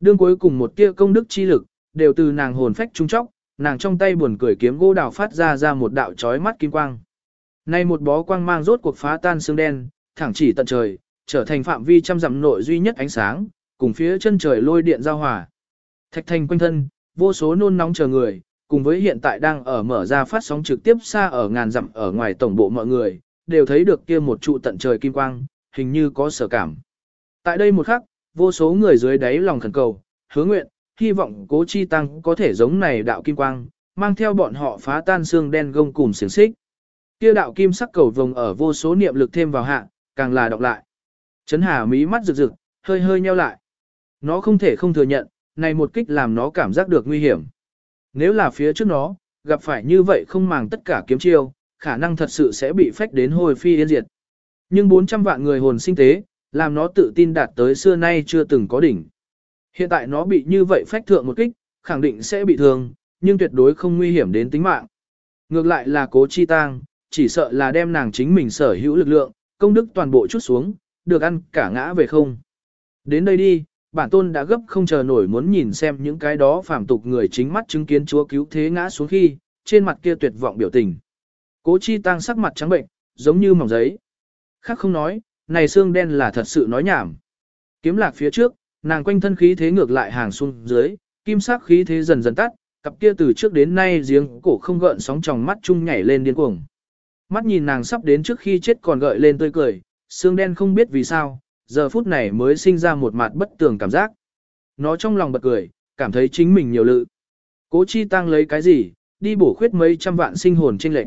S1: Đương cuối cùng một tia công đức chi lực, đều từ nàng hồn phách trung chóc, nàng trong tay buồn cười kiếm gỗ đào phát ra ra một đạo chói mắt kim quang. Nay một bó quang mang rốt cuộc phá tan xương đen, thẳng chỉ tận trời, trở thành phạm vi trăm dặm nội duy nhất ánh sáng, cùng phía chân trời lôi điện giao hòa. Thạch thành quanh thân, vô số nôn nóng chờ người, cùng với hiện tại đang ở mở ra phát sóng trực tiếp xa ở ngàn dặm ở ngoài tổng bộ mọi người, đều thấy được kia một trụ tận trời kim quang, hình như có sở cảm. Tại đây một khắc, vô số người dưới đáy lòng khẩn cầu, hứa nguyện, hy vọng cố chi tăng có thể giống này đạo kim quang, mang theo bọn họ phá tan xương đen gông cùng xiềng xích. Kia đạo kim sắc cầu vồng ở vô số niệm lực thêm vào hạ, càng là đọc lại. Trấn Hà mí mắt rực rực, hơi hơi nheo lại. Nó không thể không thừa nhận, này một kích làm nó cảm giác được nguy hiểm. Nếu là phía trước nó, gặp phải như vậy không màng tất cả kiếm chiêu, khả năng thật sự sẽ bị phách đến hồi phi yên diệt. Nhưng 400 vạn người hồn sinh tế, làm nó tự tin đạt tới xưa nay chưa từng có đỉnh. Hiện tại nó bị như vậy phách thượng một kích, khẳng định sẽ bị thương, nhưng tuyệt đối không nguy hiểm đến tính mạng. Ngược lại là cố chi tang, chỉ sợ là đem nàng chính mình sở hữu lực lượng, công đức toàn bộ chút xuống, được ăn cả ngã về không. Đến đây đi, bản tôn đã gấp không chờ nổi muốn nhìn xem những cái đó phàm tục người chính mắt chứng kiến chúa cứu thế ngã xuống khi, trên mặt kia tuyệt vọng biểu tình. Cố chi tăng sắc mặt trắng bệnh, giống như mỏng giấy. Khác không nói, này xương đen là thật sự nói nhảm. Kiếm lạc phía trước, nàng quanh thân khí thế ngược lại hàng xuống dưới, kim sắc khí thế dần dần tắt, cặp kia từ trước đến nay giếng cổ không gợn sóng trong mắt chung nhảy lên điên cuồng. Mắt nhìn nàng sắp đến trước khi chết còn gợi lên tươi cười, xương đen không biết vì sao, giờ phút này mới sinh ra một mặt bất tường cảm giác. Nó trong lòng bật cười, cảm thấy chính mình nhiều lự. Cố chi tăng lấy cái gì, đi bổ khuyết mấy trăm vạn sinh hồn trên lệnh.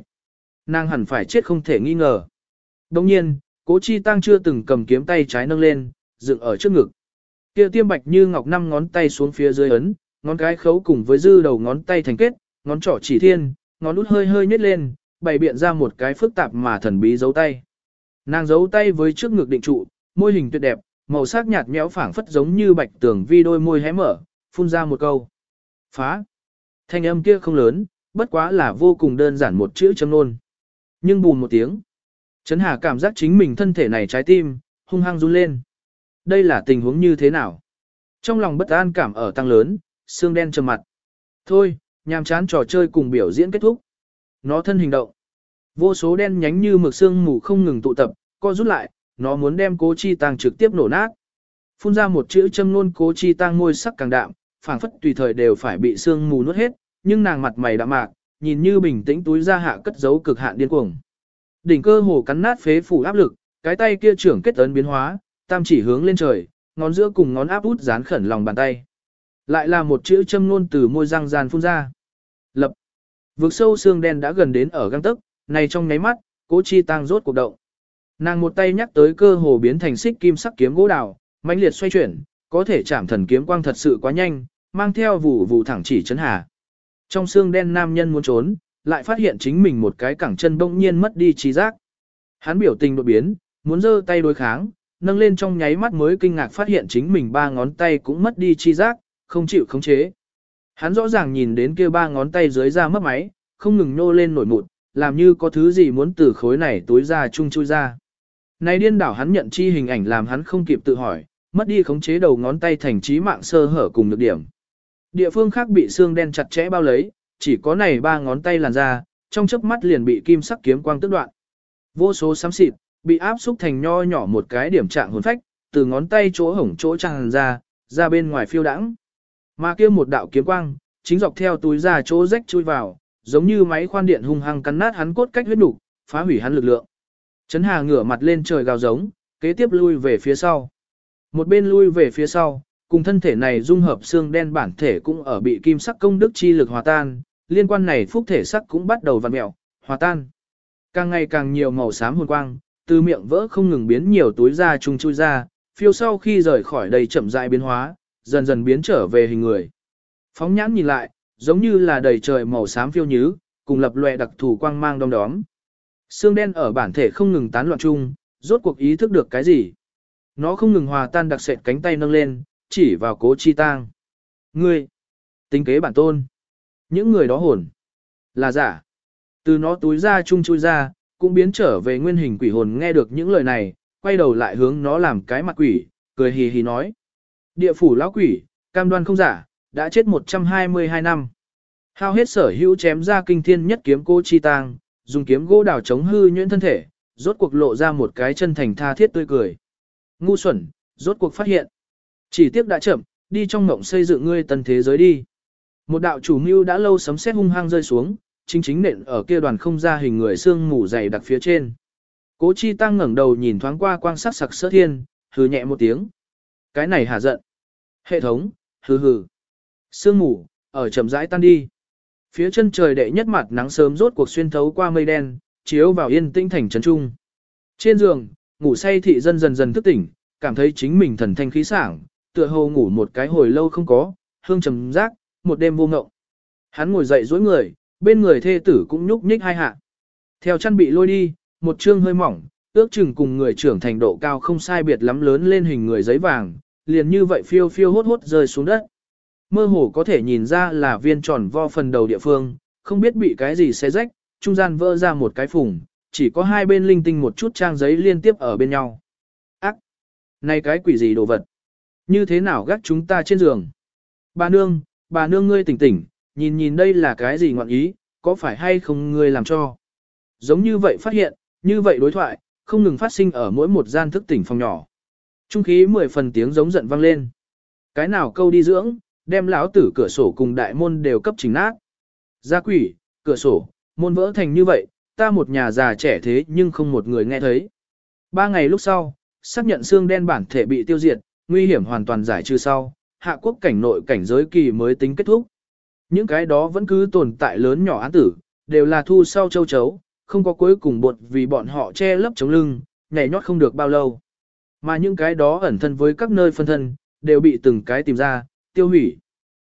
S1: Nàng hẳn phải chết không thể nghi ngờ. Đồng nhiên, cố chi tăng chưa từng cầm kiếm tay trái nâng lên, dựng ở trước ngực. kia tiêm bạch như ngọc năm ngón tay xuống phía dưới ấn, ngón cái khấu cùng với dư đầu ngón tay thành kết, ngón trỏ chỉ thiên, ngón út hơi hơi nhếch lên, bày biện ra một cái phức tạp mà thần bí dấu tay. Nàng giấu tay với trước ngực định trụ, môi hình tuyệt đẹp, màu sắc nhạt nhẽo phảng phất giống như bạch tường vi đôi môi hé mở, phun ra một câu. Phá. Thanh âm kia không lớn, bất quá là vô cùng đơn giản một chữ châm nôn. Nhưng bùn một tiếng. Trấn Hà cảm giác chính mình thân thể này trái tim, hung hăng run lên. Đây là tình huống như thế nào? Trong lòng bất an cảm ở tăng lớn, xương đen trầm mặt. Thôi, nhàm chán trò chơi cùng biểu diễn kết thúc. Nó thân hình động. Vô số đen nhánh như mực xương mù không ngừng tụ tập, co rút lại, nó muốn đem cố chi tăng trực tiếp nổ nát. Phun ra một chữ châm nôn cố chi tăng ngôi sắc càng đạm, phảng phất tùy thời đều phải bị xương mù nuốt hết, nhưng nàng mặt mày đạm mạc, nhìn như bình tĩnh túi ra hạ cất giấu cực hạn điên cuồng. Đỉnh cơ hồ cắn nát phế phủ áp lực, cái tay kia trưởng kết ấn biến hóa, tam chỉ hướng lên trời, ngón giữa cùng ngón áp út dán khẩn lòng bàn tay. Lại là một chữ châm ngôn từ môi răng gian phun ra. Lập. Vực sâu xương đen đã gần đến ở găng tức, này trong nháy mắt, cố chi tăng rốt cuộc động. Nàng một tay nhắc tới cơ hồ biến thành xích kim sắc kiếm gỗ đào, mãnh liệt xoay chuyển, có thể chạm thần kiếm quang thật sự quá nhanh, mang theo vụ vụ thẳng chỉ chấn hà. Trong xương đen nam nhân muốn trốn, lại phát hiện chính mình một cái cẳng chân bỗng nhiên mất đi trí giác. Hắn biểu tình đột biến, muốn giơ tay đối kháng, nâng lên trong nháy mắt mới kinh ngạc phát hiện chính mình ba ngón tay cũng mất đi chi giác, không chịu khống chế. Hắn rõ ràng nhìn đến kia ba ngón tay dưới da mất máy, không ngừng nô lên nổi mụn, làm như có thứ gì muốn từ khối này tối ra chung chui ra. Này điên đảo hắn nhận chi hình ảnh làm hắn không kịp tự hỏi, mất đi khống chế đầu ngón tay thành trí mạng sơ hở cùng được điểm. Địa phương khác bị xương đen chặt chẽ bao lấy, chỉ có này ba ngón tay làn ra, trong chớp mắt liền bị kim sắc kiếm quang tước đoạn. Vô số xám xịt, bị áp xúc thành nho nhỏ một cái điểm trạng hồn phách, từ ngón tay chỗ hổng chỗ tràn ra, ra bên ngoài phiêu đãng. Mà kia một đạo kiếm quang, chính dọc theo túi ra chỗ rách chui vào, giống như máy khoan điện hung hăng cắn nát hắn cốt cách huyết nục, phá hủy hắn lực lượng. Trấn Hà ngửa mặt lên trời gào giống, kế tiếp lui về phía sau. Một bên lui về phía sau, cùng thân thể này dung hợp xương đen bản thể cũng ở bị kim sắc công đức chi lực hòa tan, liên quan này phúc thể sắc cũng bắt đầu vặn mẹo, hòa tan. Càng ngày càng nhiều màu xám hồn quang, từ miệng vỡ không ngừng biến nhiều túi ra trùng chui ra, phiêu sau khi rời khỏi đầy chậm rãi biến hóa, dần dần biến trở về hình người. Phóng nhãn nhìn lại, giống như là đầy trời màu xám phiêu nhứ, cùng lập lòe đặc thù quang mang đông đóm. Xương đen ở bản thể không ngừng tán loạn chung, rốt cuộc ý thức được cái gì. Nó không ngừng hòa tan đặc sệt cánh tay nâng lên, chỉ vào cố chi tang. Ngươi, tính kế bản tôn. Những người đó hồn, là giả. Từ nó túi ra chung chui ra, cũng biến trở về nguyên hình quỷ hồn nghe được những lời này, quay đầu lại hướng nó làm cái mặt quỷ, cười hì hì nói. Địa phủ lão quỷ, cam đoan không giả, đã chết 122 năm. Hao hết sở hữu chém ra kinh thiên nhất kiếm cô chi tang, dùng kiếm gỗ đào chống hư nhuyễn thân thể, rốt cuộc lộ ra một cái chân thành tha thiết tươi cười. Ngu xuẩn, rốt cuộc phát hiện. Chỉ tiếc đã chậm, đi trong ngộng xây dựng ngươi tân thế giới đi. Một đạo chủ mưu đã lâu sấm sét hung hăng rơi xuống, chính chính nện ở kia đoàn không ra hình người xương mù dày đặc phía trên. Cố Chi Tăng ngẩng đầu nhìn thoáng qua quang sắc sặc sỡ thiên, hừ nhẹ một tiếng. Cái này hả giận. Hệ thống, hừ hừ. Sương mù, ở chậm rãi tan đi. Phía chân trời đệ nhất mặt nắng sớm rốt cuộc xuyên thấu qua mây đen, chiếu vào yên tĩnh thành trấn trung. Trên giường, ngủ say thị dân dần dần thức tỉnh, cảm thấy chính mình thần thanh khí sảng, tựa hồ ngủ một cái hồi lâu không có, hương trầm giác, một đêm vô ngộng. Hắn ngồi dậy dối người, bên người thê tử cũng nhúc nhích hai hạ. Theo chăn bị lôi đi, một chương hơi mỏng, ước chừng cùng người trưởng thành độ cao không sai biệt lắm lớn lên hình người giấy vàng, liền như vậy phiêu phiêu hốt hốt rơi xuống đất. Mơ hồ có thể nhìn ra là viên tròn vo phần đầu địa phương, không biết bị cái gì xé rách, trung gian vỡ ra một cái phùng, chỉ có hai bên linh tinh một chút trang giấy liên tiếp ở bên nhau. Ác! Này cái quỷ gì đồ vật? Như thế nào gác chúng ta trên giường? Bà nương, bà nương ngươi tỉnh tỉnh, nhìn nhìn đây là cái gì ngọn ý, có phải hay không ngươi làm cho? Giống như vậy phát hiện, như vậy đối thoại, không ngừng phát sinh ở mỗi một gian thức tỉnh phòng nhỏ. Trung khí mười phần tiếng giống giận vang lên. Cái nào câu đi dưỡng, đem lão tử cửa sổ cùng đại môn đều cấp chỉnh nát. Gia quỷ, cửa sổ, môn vỡ thành như vậy, ta một nhà già trẻ thế nhưng không một người nghe thấy. Ba ngày lúc sau, xác nhận xương đen bản thể bị tiêu diệt, nguy hiểm hoàn toàn giải trừ sau, hạ quốc cảnh nội cảnh giới kỳ mới tính kết thúc. Những cái đó vẫn cứ tồn tại lớn nhỏ án tử, đều là thu sau châu chấu, không có cuối cùng bột vì bọn họ che lấp chống lưng, nhảy nhót không được bao lâu. Mà những cái đó ẩn thân với các nơi phân thân, đều bị từng cái tìm ra, tiêu hủy.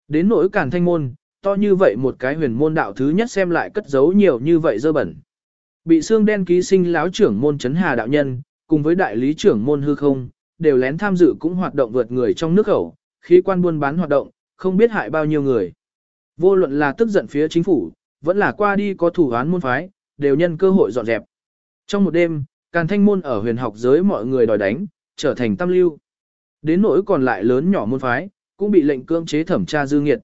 S1: Đến nỗi cản thanh môn, to như vậy một cái huyền môn đạo thứ nhất xem lại cất giấu nhiều như vậy dơ bẩn. Bị xương đen ký sinh láo trưởng môn chấn hà đạo nhân, cùng với đại lý trưởng môn hư không, đều lén tham dự cũng hoạt động vượt người trong nước khẩu, khí quan buôn bán hoạt động, không biết hại bao nhiêu người. Vô luận là tức giận phía chính phủ, vẫn là qua đi có thủ án môn phái, đều nhân cơ hội dọn dẹp. Trong một đêm, Càn Thanh môn ở huyền học giới mọi người đòi đánh, trở thành tam lưu. Đến nỗi còn lại lớn nhỏ môn phái, cũng bị lệnh cưỡng chế thẩm tra dư nghiệt.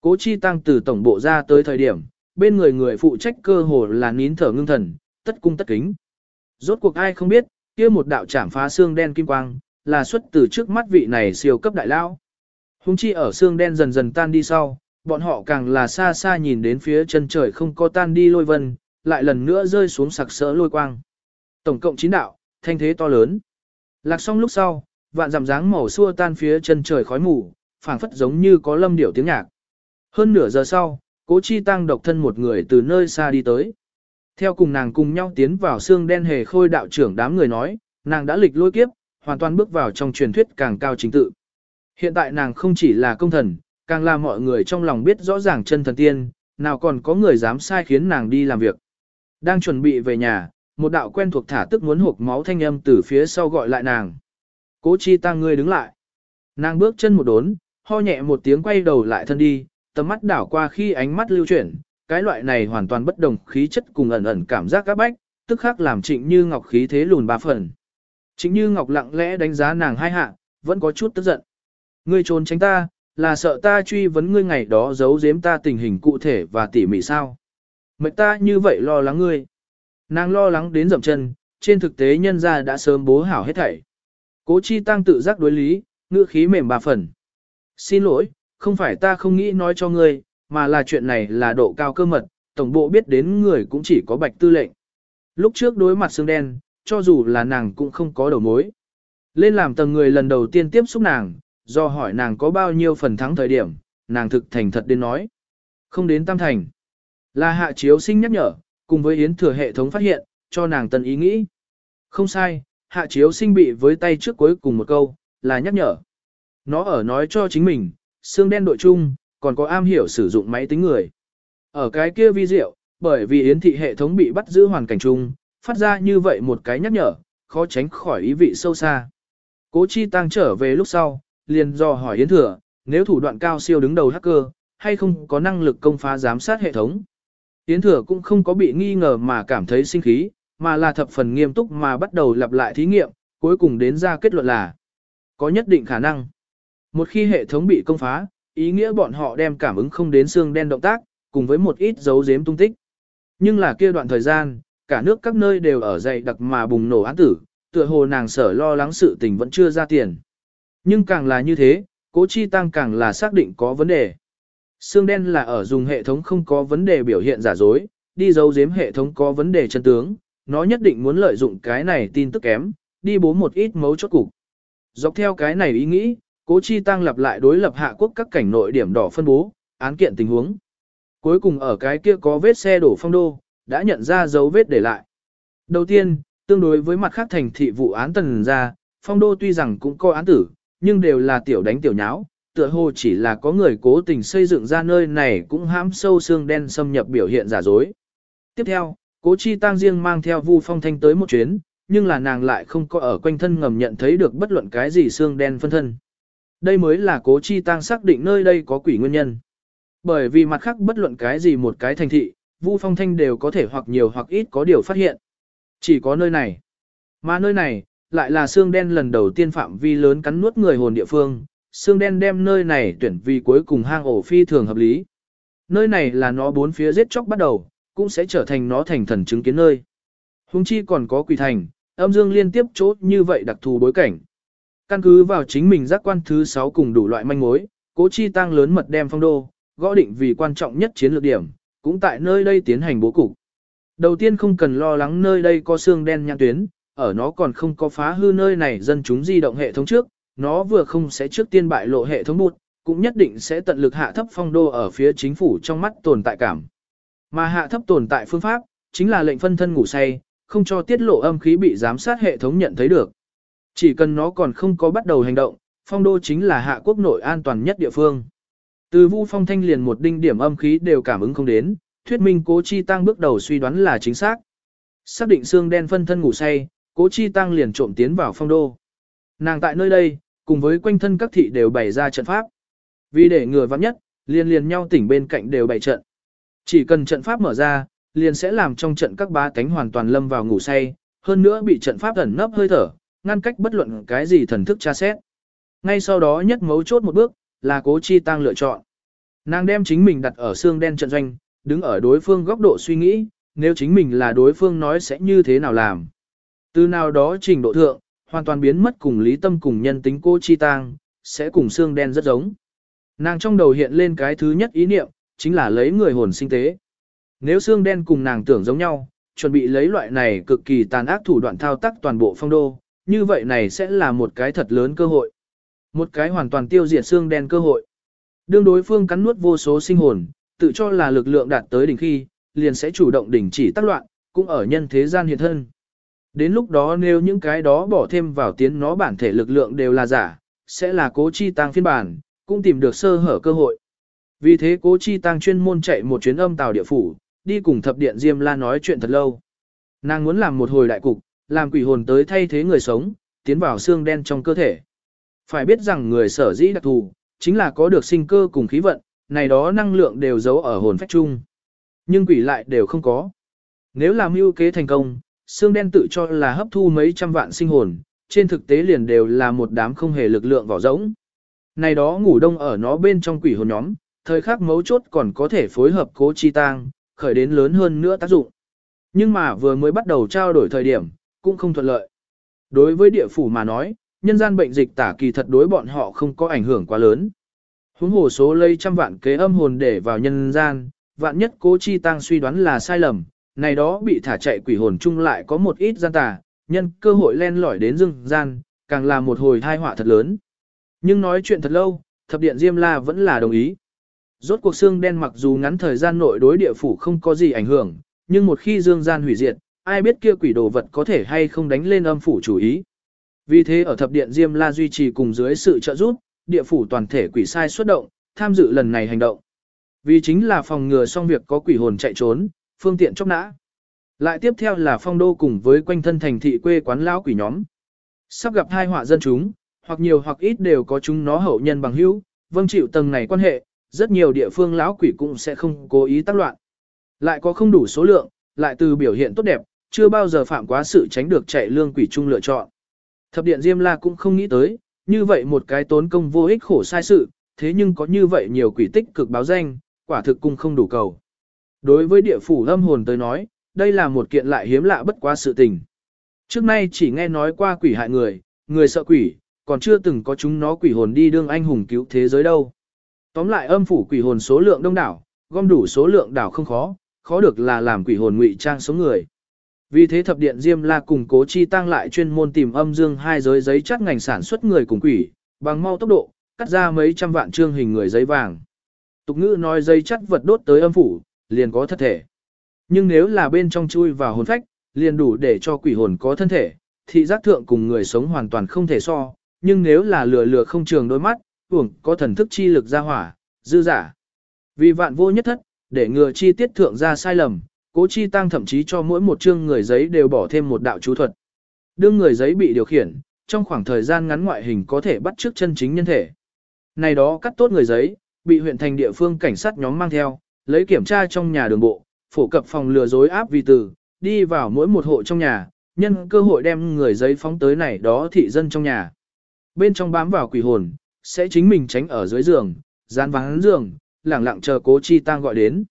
S1: Cố Chi Tăng từ tổng bộ ra tới thời điểm, bên người người phụ trách cơ hồ là nín thở ngưng thần, tất cung tất kính. Rốt cuộc ai không biết, kia một đạo chạm phá xương đen kim quang, là xuất từ trước mắt vị này siêu cấp đại lão. Hùng chi ở xương đen dần dần tan đi sau, bọn họ càng là xa xa nhìn đến phía chân trời không có tan đi lôi vân, lại lần nữa rơi xuống sặc sỡ lôi quang. Tổng cộng 9 đạo, thanh thế to lớn. Lạc xong lúc sau, vạn giảm dáng màu xua tan phía chân trời khói mù, phảng phất giống như có lâm điểu tiếng nhạc. Hơn nửa giờ sau, cố chi tăng độc thân một người từ nơi xa đi tới. Theo cùng nàng cùng nhau tiến vào xương đen hề khôi đạo trưởng đám người nói, nàng đã lịch lôi kiếp, hoàn toàn bước vào trong truyền thuyết càng cao chính tự. Hiện tại nàng không chỉ là công thần, càng là mọi người trong lòng biết rõ ràng chân thần tiên, nào còn có người dám sai khiến nàng đi làm việc. Đang chuẩn bị về nhà, một đạo quen thuộc thả tức muốn hộp máu thanh âm từ phía sau gọi lại nàng. Cố chi tăng ngươi đứng lại. Nàng bước chân một đốn, ho nhẹ một tiếng quay đầu lại thân đi, tầm mắt đảo qua khi ánh mắt lưu chuyển, cái loại này hoàn toàn bất đồng khí chất cùng ẩn ẩn cảm giác các bách, tức khắc làm trịnh như ngọc khí thế lùn ba phần. Trịnh như ngọc lặng lẽ đánh giá nàng hai hạ, vẫn có chút tức giận. Ngươi trốn tránh ta, là sợ ta truy vấn ngươi ngày đó giấu giếm ta tình hình cụ thể và tỉ mỉ sao. Mệnh ta như vậy lo lắng ngươi. Nàng lo lắng đến dậm chân, trên thực tế nhân ra đã sớm bố hảo hết thảy. Cố chi tăng tự giác đối lý, ngữ khí mềm bà phần. Xin lỗi, không phải ta không nghĩ nói cho ngươi, mà là chuyện này là độ cao cơ mật, tổng bộ biết đến người cũng chỉ có bạch tư lệnh. Lúc trước đối mặt xương đen, cho dù là nàng cũng không có đầu mối. Lên làm tầng người lần đầu tiên tiếp xúc nàng, do hỏi nàng có bao nhiêu phần thắng thời điểm, nàng thực thành thật đến nói. Không đến tam thành. Là hạ chiếu sinh nhắc nhở, cùng với yến thừa hệ thống phát hiện, cho nàng tân ý nghĩ. Không sai, hạ chiếu sinh bị với tay trước cuối cùng một câu, là nhắc nhở. Nó ở nói cho chính mình, xương đen đội chung, còn có am hiểu sử dụng máy tính người. Ở cái kia vi diệu, bởi vì yến thị hệ thống bị bắt giữ hoàn cảnh chung, phát ra như vậy một cái nhắc nhở, khó tránh khỏi ý vị sâu xa. Cố chi tăng trở về lúc sau, liền do hỏi yến thừa, nếu thủ đoạn cao siêu đứng đầu hacker, hay không có năng lực công phá giám sát hệ thống. Yến thừa cũng không có bị nghi ngờ mà cảm thấy sinh khí, mà là thập phần nghiêm túc mà bắt đầu lặp lại thí nghiệm, cuối cùng đến ra kết luận là có nhất định khả năng. Một khi hệ thống bị công phá, ý nghĩa bọn họ đem cảm ứng không đến xương đen động tác, cùng với một ít dấu giếm tung tích. Nhưng là kia đoạn thời gian, cả nước các nơi đều ở dậy đặc mà bùng nổ án tử, tựa hồ nàng sở lo lắng sự tình vẫn chưa ra tiền. Nhưng càng là như thế, cố chi tăng càng là xác định có vấn đề. Xương đen là ở dùng hệ thống không có vấn đề biểu hiện giả dối, đi giấu giếm hệ thống có vấn đề chân tướng, nó nhất định muốn lợi dụng cái này tin tức kém, đi bố một ít mấu chốt cục. Dọc theo cái này ý nghĩ, cố chi tăng lặp lại đối lập hạ quốc các cảnh nội điểm đỏ phân bố, án kiện tình huống. Cuối cùng ở cái kia có vết xe đổ phong đô, đã nhận ra dấu vết để lại. Đầu tiên, tương đối với mặt khác thành thị vụ án tần ra, phong đô tuy rằng cũng có án tử, nhưng đều là tiểu đánh tiểu nháo, tựa hồ chỉ là có người cố tình xây dựng ra nơi này cũng hãm sâu xương đen xâm nhập biểu hiện giả dối. Tiếp theo, cố chi tăng riêng mang theo Vu Phong Thanh tới một chuyến, nhưng là nàng lại không có ở quanh thân ngầm nhận thấy được bất luận cái gì xương đen phân thân. Đây mới là cố chi tăng xác định nơi đây có quỷ nguyên nhân. Bởi vì mặt khác bất luận cái gì một cái thành thị, Vu Phong Thanh đều có thể hoặc nhiều hoặc ít có điều phát hiện. Chỉ có nơi này. Mà nơi này, lại là xương đen lần đầu tiên phạm vi lớn cắn nuốt người hồn địa phương, xương đen đem nơi này tuyển vì cuối cùng hang ổ phi thường hợp lý. Nơi này là nó bốn phía giết chóc bắt đầu, cũng sẽ trở thành nó thành thần chứng kiến nơi. Hùng chi còn có quỷ thành, âm dương liên tiếp chốt như vậy đặc thù bối cảnh. Căn cứ vào chính mình giác quan thứ 6 cùng đủ loại manh mối, cố chi tăng lớn mật đem phong đô, gõ định vì quan trọng nhất chiến lược điểm, cũng tại nơi đây tiến hành bố cục. Đầu tiên không cần lo lắng nơi đây có xương đen nhãn tuyến, ở nó còn không có phá hư nơi này dân chúng di động hệ thống trước, nó vừa không sẽ trước tiên bại lộ hệ thống bụt, cũng nhất định sẽ tận lực hạ thấp phong đô ở phía chính phủ trong mắt tồn tại cảm. Mà hạ thấp tồn tại phương pháp, chính là lệnh phân thân ngủ say, không cho tiết lộ âm khí bị giám sát hệ thống nhận thấy được. Chỉ cần nó còn không có bắt đầu hành động, phong đô chính là hạ quốc nội an toàn nhất địa phương. Từ vu phong thanh liền một đinh điểm âm khí đều cảm ứng không đến, thuyết minh cố chi tăng bước đầu suy đoán là chính xác. Xác định xương đen phân thân ngủ say, cố chi tăng liền trộm tiến vào phong đô. Nàng tại nơi đây, cùng với quanh thân các thị đều bày ra trận pháp. Vì để ngừa vắng nhất, liền liền nhau tỉnh bên cạnh đều bày trận. Chỉ cần trận pháp mở ra, liền sẽ làm trong trận các bá tánh hoàn toàn lâm vào ngủ say, hơn nữa bị trận pháp ẩn nấp hơi thở, ngăn cách bất luận cái gì thần thức tra xét. Ngay sau đó nhất mấu chốt một bước, là cố chi tăng lựa chọn. Nàng đem chính mình đặt ở xương đen trận doanh, đứng ở đối phương góc độ suy nghĩ, nếu chính mình là đối phương nói sẽ như thế nào làm. Từ nào đó trình độ thượng, hoàn toàn biến mất cùng lý tâm cùng nhân tính cô chi tang, sẽ cùng xương đen rất giống. Nàng trong đầu hiện lên cái thứ nhất ý niệm, chính là lấy người hồn sinh tế. Nếu xương đen cùng nàng tưởng giống nhau, chuẩn bị lấy loại này cực kỳ tàn ác thủ đoạn thao tác toàn bộ phong đô, như vậy này sẽ là một cái thật lớn cơ hội. Một cái hoàn toàn tiêu diệt xương đen cơ hội. Đương đối phương cắn nuốt vô số sinh hồn, tự cho là lực lượng đạt tới đỉnh khi, liền sẽ chủ động đình chỉ tác loạn, cũng ở nhân thế gian hiện thân. Đến lúc đó nếu những cái đó bỏ thêm vào tiến nó bản thể lực lượng đều là giả, sẽ là cố chi tăng phiên bản, cũng tìm được sơ hở cơ hội. Vì thế cố chi tăng chuyên môn chạy một chuyến âm tàu địa phủ, đi cùng thập điện Diêm La nói chuyện thật lâu. Nàng muốn làm một hồi đại cục, làm quỷ hồn tới thay thế người sống, tiến vào xương đen trong cơ thể. Phải biết rằng người sở dĩ đặc thù, chính là có được sinh cơ cùng khí vận, này đó năng lượng đều giấu ở hồn phách chung. Nhưng quỷ lại đều không có. Nếu làm mưu kế thành công, xương đen tự cho là hấp thu mấy trăm vạn sinh hồn, trên thực tế liền đều là một đám không hề lực lượng vỏ rỗng. Này đó ngủ đông ở nó bên trong quỷ hồn nhóm, thời khắc mấu chốt còn có thể phối hợp cố chi tang, khởi đến lớn hơn nữa tác dụng. Nhưng mà vừa mới bắt đầu trao đổi thời điểm, cũng không thuận lợi. Đối với địa phủ mà nói, nhân gian bệnh dịch tả kỳ thật đối bọn họ không có ảnh hưởng quá lớn. Huống hồ số lây trăm vạn kế âm hồn để vào nhân gian, vạn nhất cố chi tăng suy đoán là sai lầm, này đó bị thả chạy quỷ hồn chung lại có một ít gian tà, nhân cơ hội len lỏi đến dương gian, càng là một hồi thai họa thật lớn. Nhưng nói chuyện thật lâu, thập điện Diêm La vẫn là đồng ý. Rốt cuộc xương đen mặc dù ngắn thời gian nội đối địa phủ không có gì ảnh hưởng, nhưng một khi dương gian hủy diệt, ai biết kia quỷ đồ vật có thể hay không đánh lên âm phủ chủ ý. Vì thế ở thập điện Diêm La duy trì cùng dưới sự trợ giúp, địa phủ toàn thể quỷ sai xuất động, tham dự lần này hành động. Vì chính là phòng ngừa xong việc có quỷ hồn chạy trốn, phương tiện chóc nã. Lại tiếp theo là phong đô cùng với quanh thân thành thị quê quán lão quỷ nhóm. Sắp gặp hai họa dân chúng, hoặc nhiều hoặc ít đều có chúng nó hậu nhân bằng hữu, vâng chịu tầng này quan hệ, rất nhiều địa phương lão quỷ cũng sẽ không cố ý tác loạn. Lại có không đủ số lượng, lại từ biểu hiện tốt đẹp, chưa bao giờ phạm quá sự tránh được chạy lương quỷ trung lựa chọn. Thập điện Diêm La cũng không nghĩ tới, như vậy một cái tốn công vô ích khổ sai sự, thế nhưng có như vậy nhiều quỷ tích cực báo danh, quả thực cung không đủ cầu. Đối với địa phủ âm hồn tới nói, đây là một kiện lại hiếm lạ bất quá sự tình. Trước nay chỉ nghe nói qua quỷ hại người, người sợ quỷ, còn chưa từng có chúng nó quỷ hồn đi đương anh hùng cứu thế giới đâu. Tóm lại âm phủ quỷ hồn số lượng đông đảo, gom đủ số lượng đảo không khó, khó được là làm quỷ hồn ngụy trang sống người. Vì thế thập điện Diêm La cùng cố chi tăng lại chuyên môn tìm âm dương hai giới giấy chắc ngành sản xuất người cùng quỷ, bằng mau tốc độ, cắt ra mấy trăm vạn trương hình người giấy vàng. Tục ngữ nói giấy chắc vật đốt tới âm phủ, liền có thật thể. Nhưng nếu là bên trong chui vào hồn phách, liền đủ để cho quỷ hồn có thân thể, thị giác thượng cùng người sống hoàn toàn không thể so, nhưng nếu là lừa lừa không trường đôi mắt, uổng có thần thức chi lực ra hỏa, dư giả. Vì vạn vô nhất thất, để ngừa chi tiết thượng ra sai lầm, cố chi tăng thậm chí cho mỗi một chương người giấy đều bỏ thêm một đạo chú thuật. Đương người giấy bị điều khiển, trong khoảng thời gian ngắn ngoại hình có thể bắt trước chân chính nhân thể. Này đó cắt tốt người giấy, bị huyện thành địa phương cảnh sát nhóm mang theo, lấy kiểm tra trong nhà đường bộ, phổ cập phòng lừa dối áp vi từ, đi vào mỗi một hộ trong nhà, nhân cơ hội đem người giấy phóng tới này đó thị dân trong nhà. Bên trong bám vào quỷ hồn, sẽ chính mình tránh ở dưới giường, gian vắng giường, lẳng lặng chờ cố chi tăng gọi đến.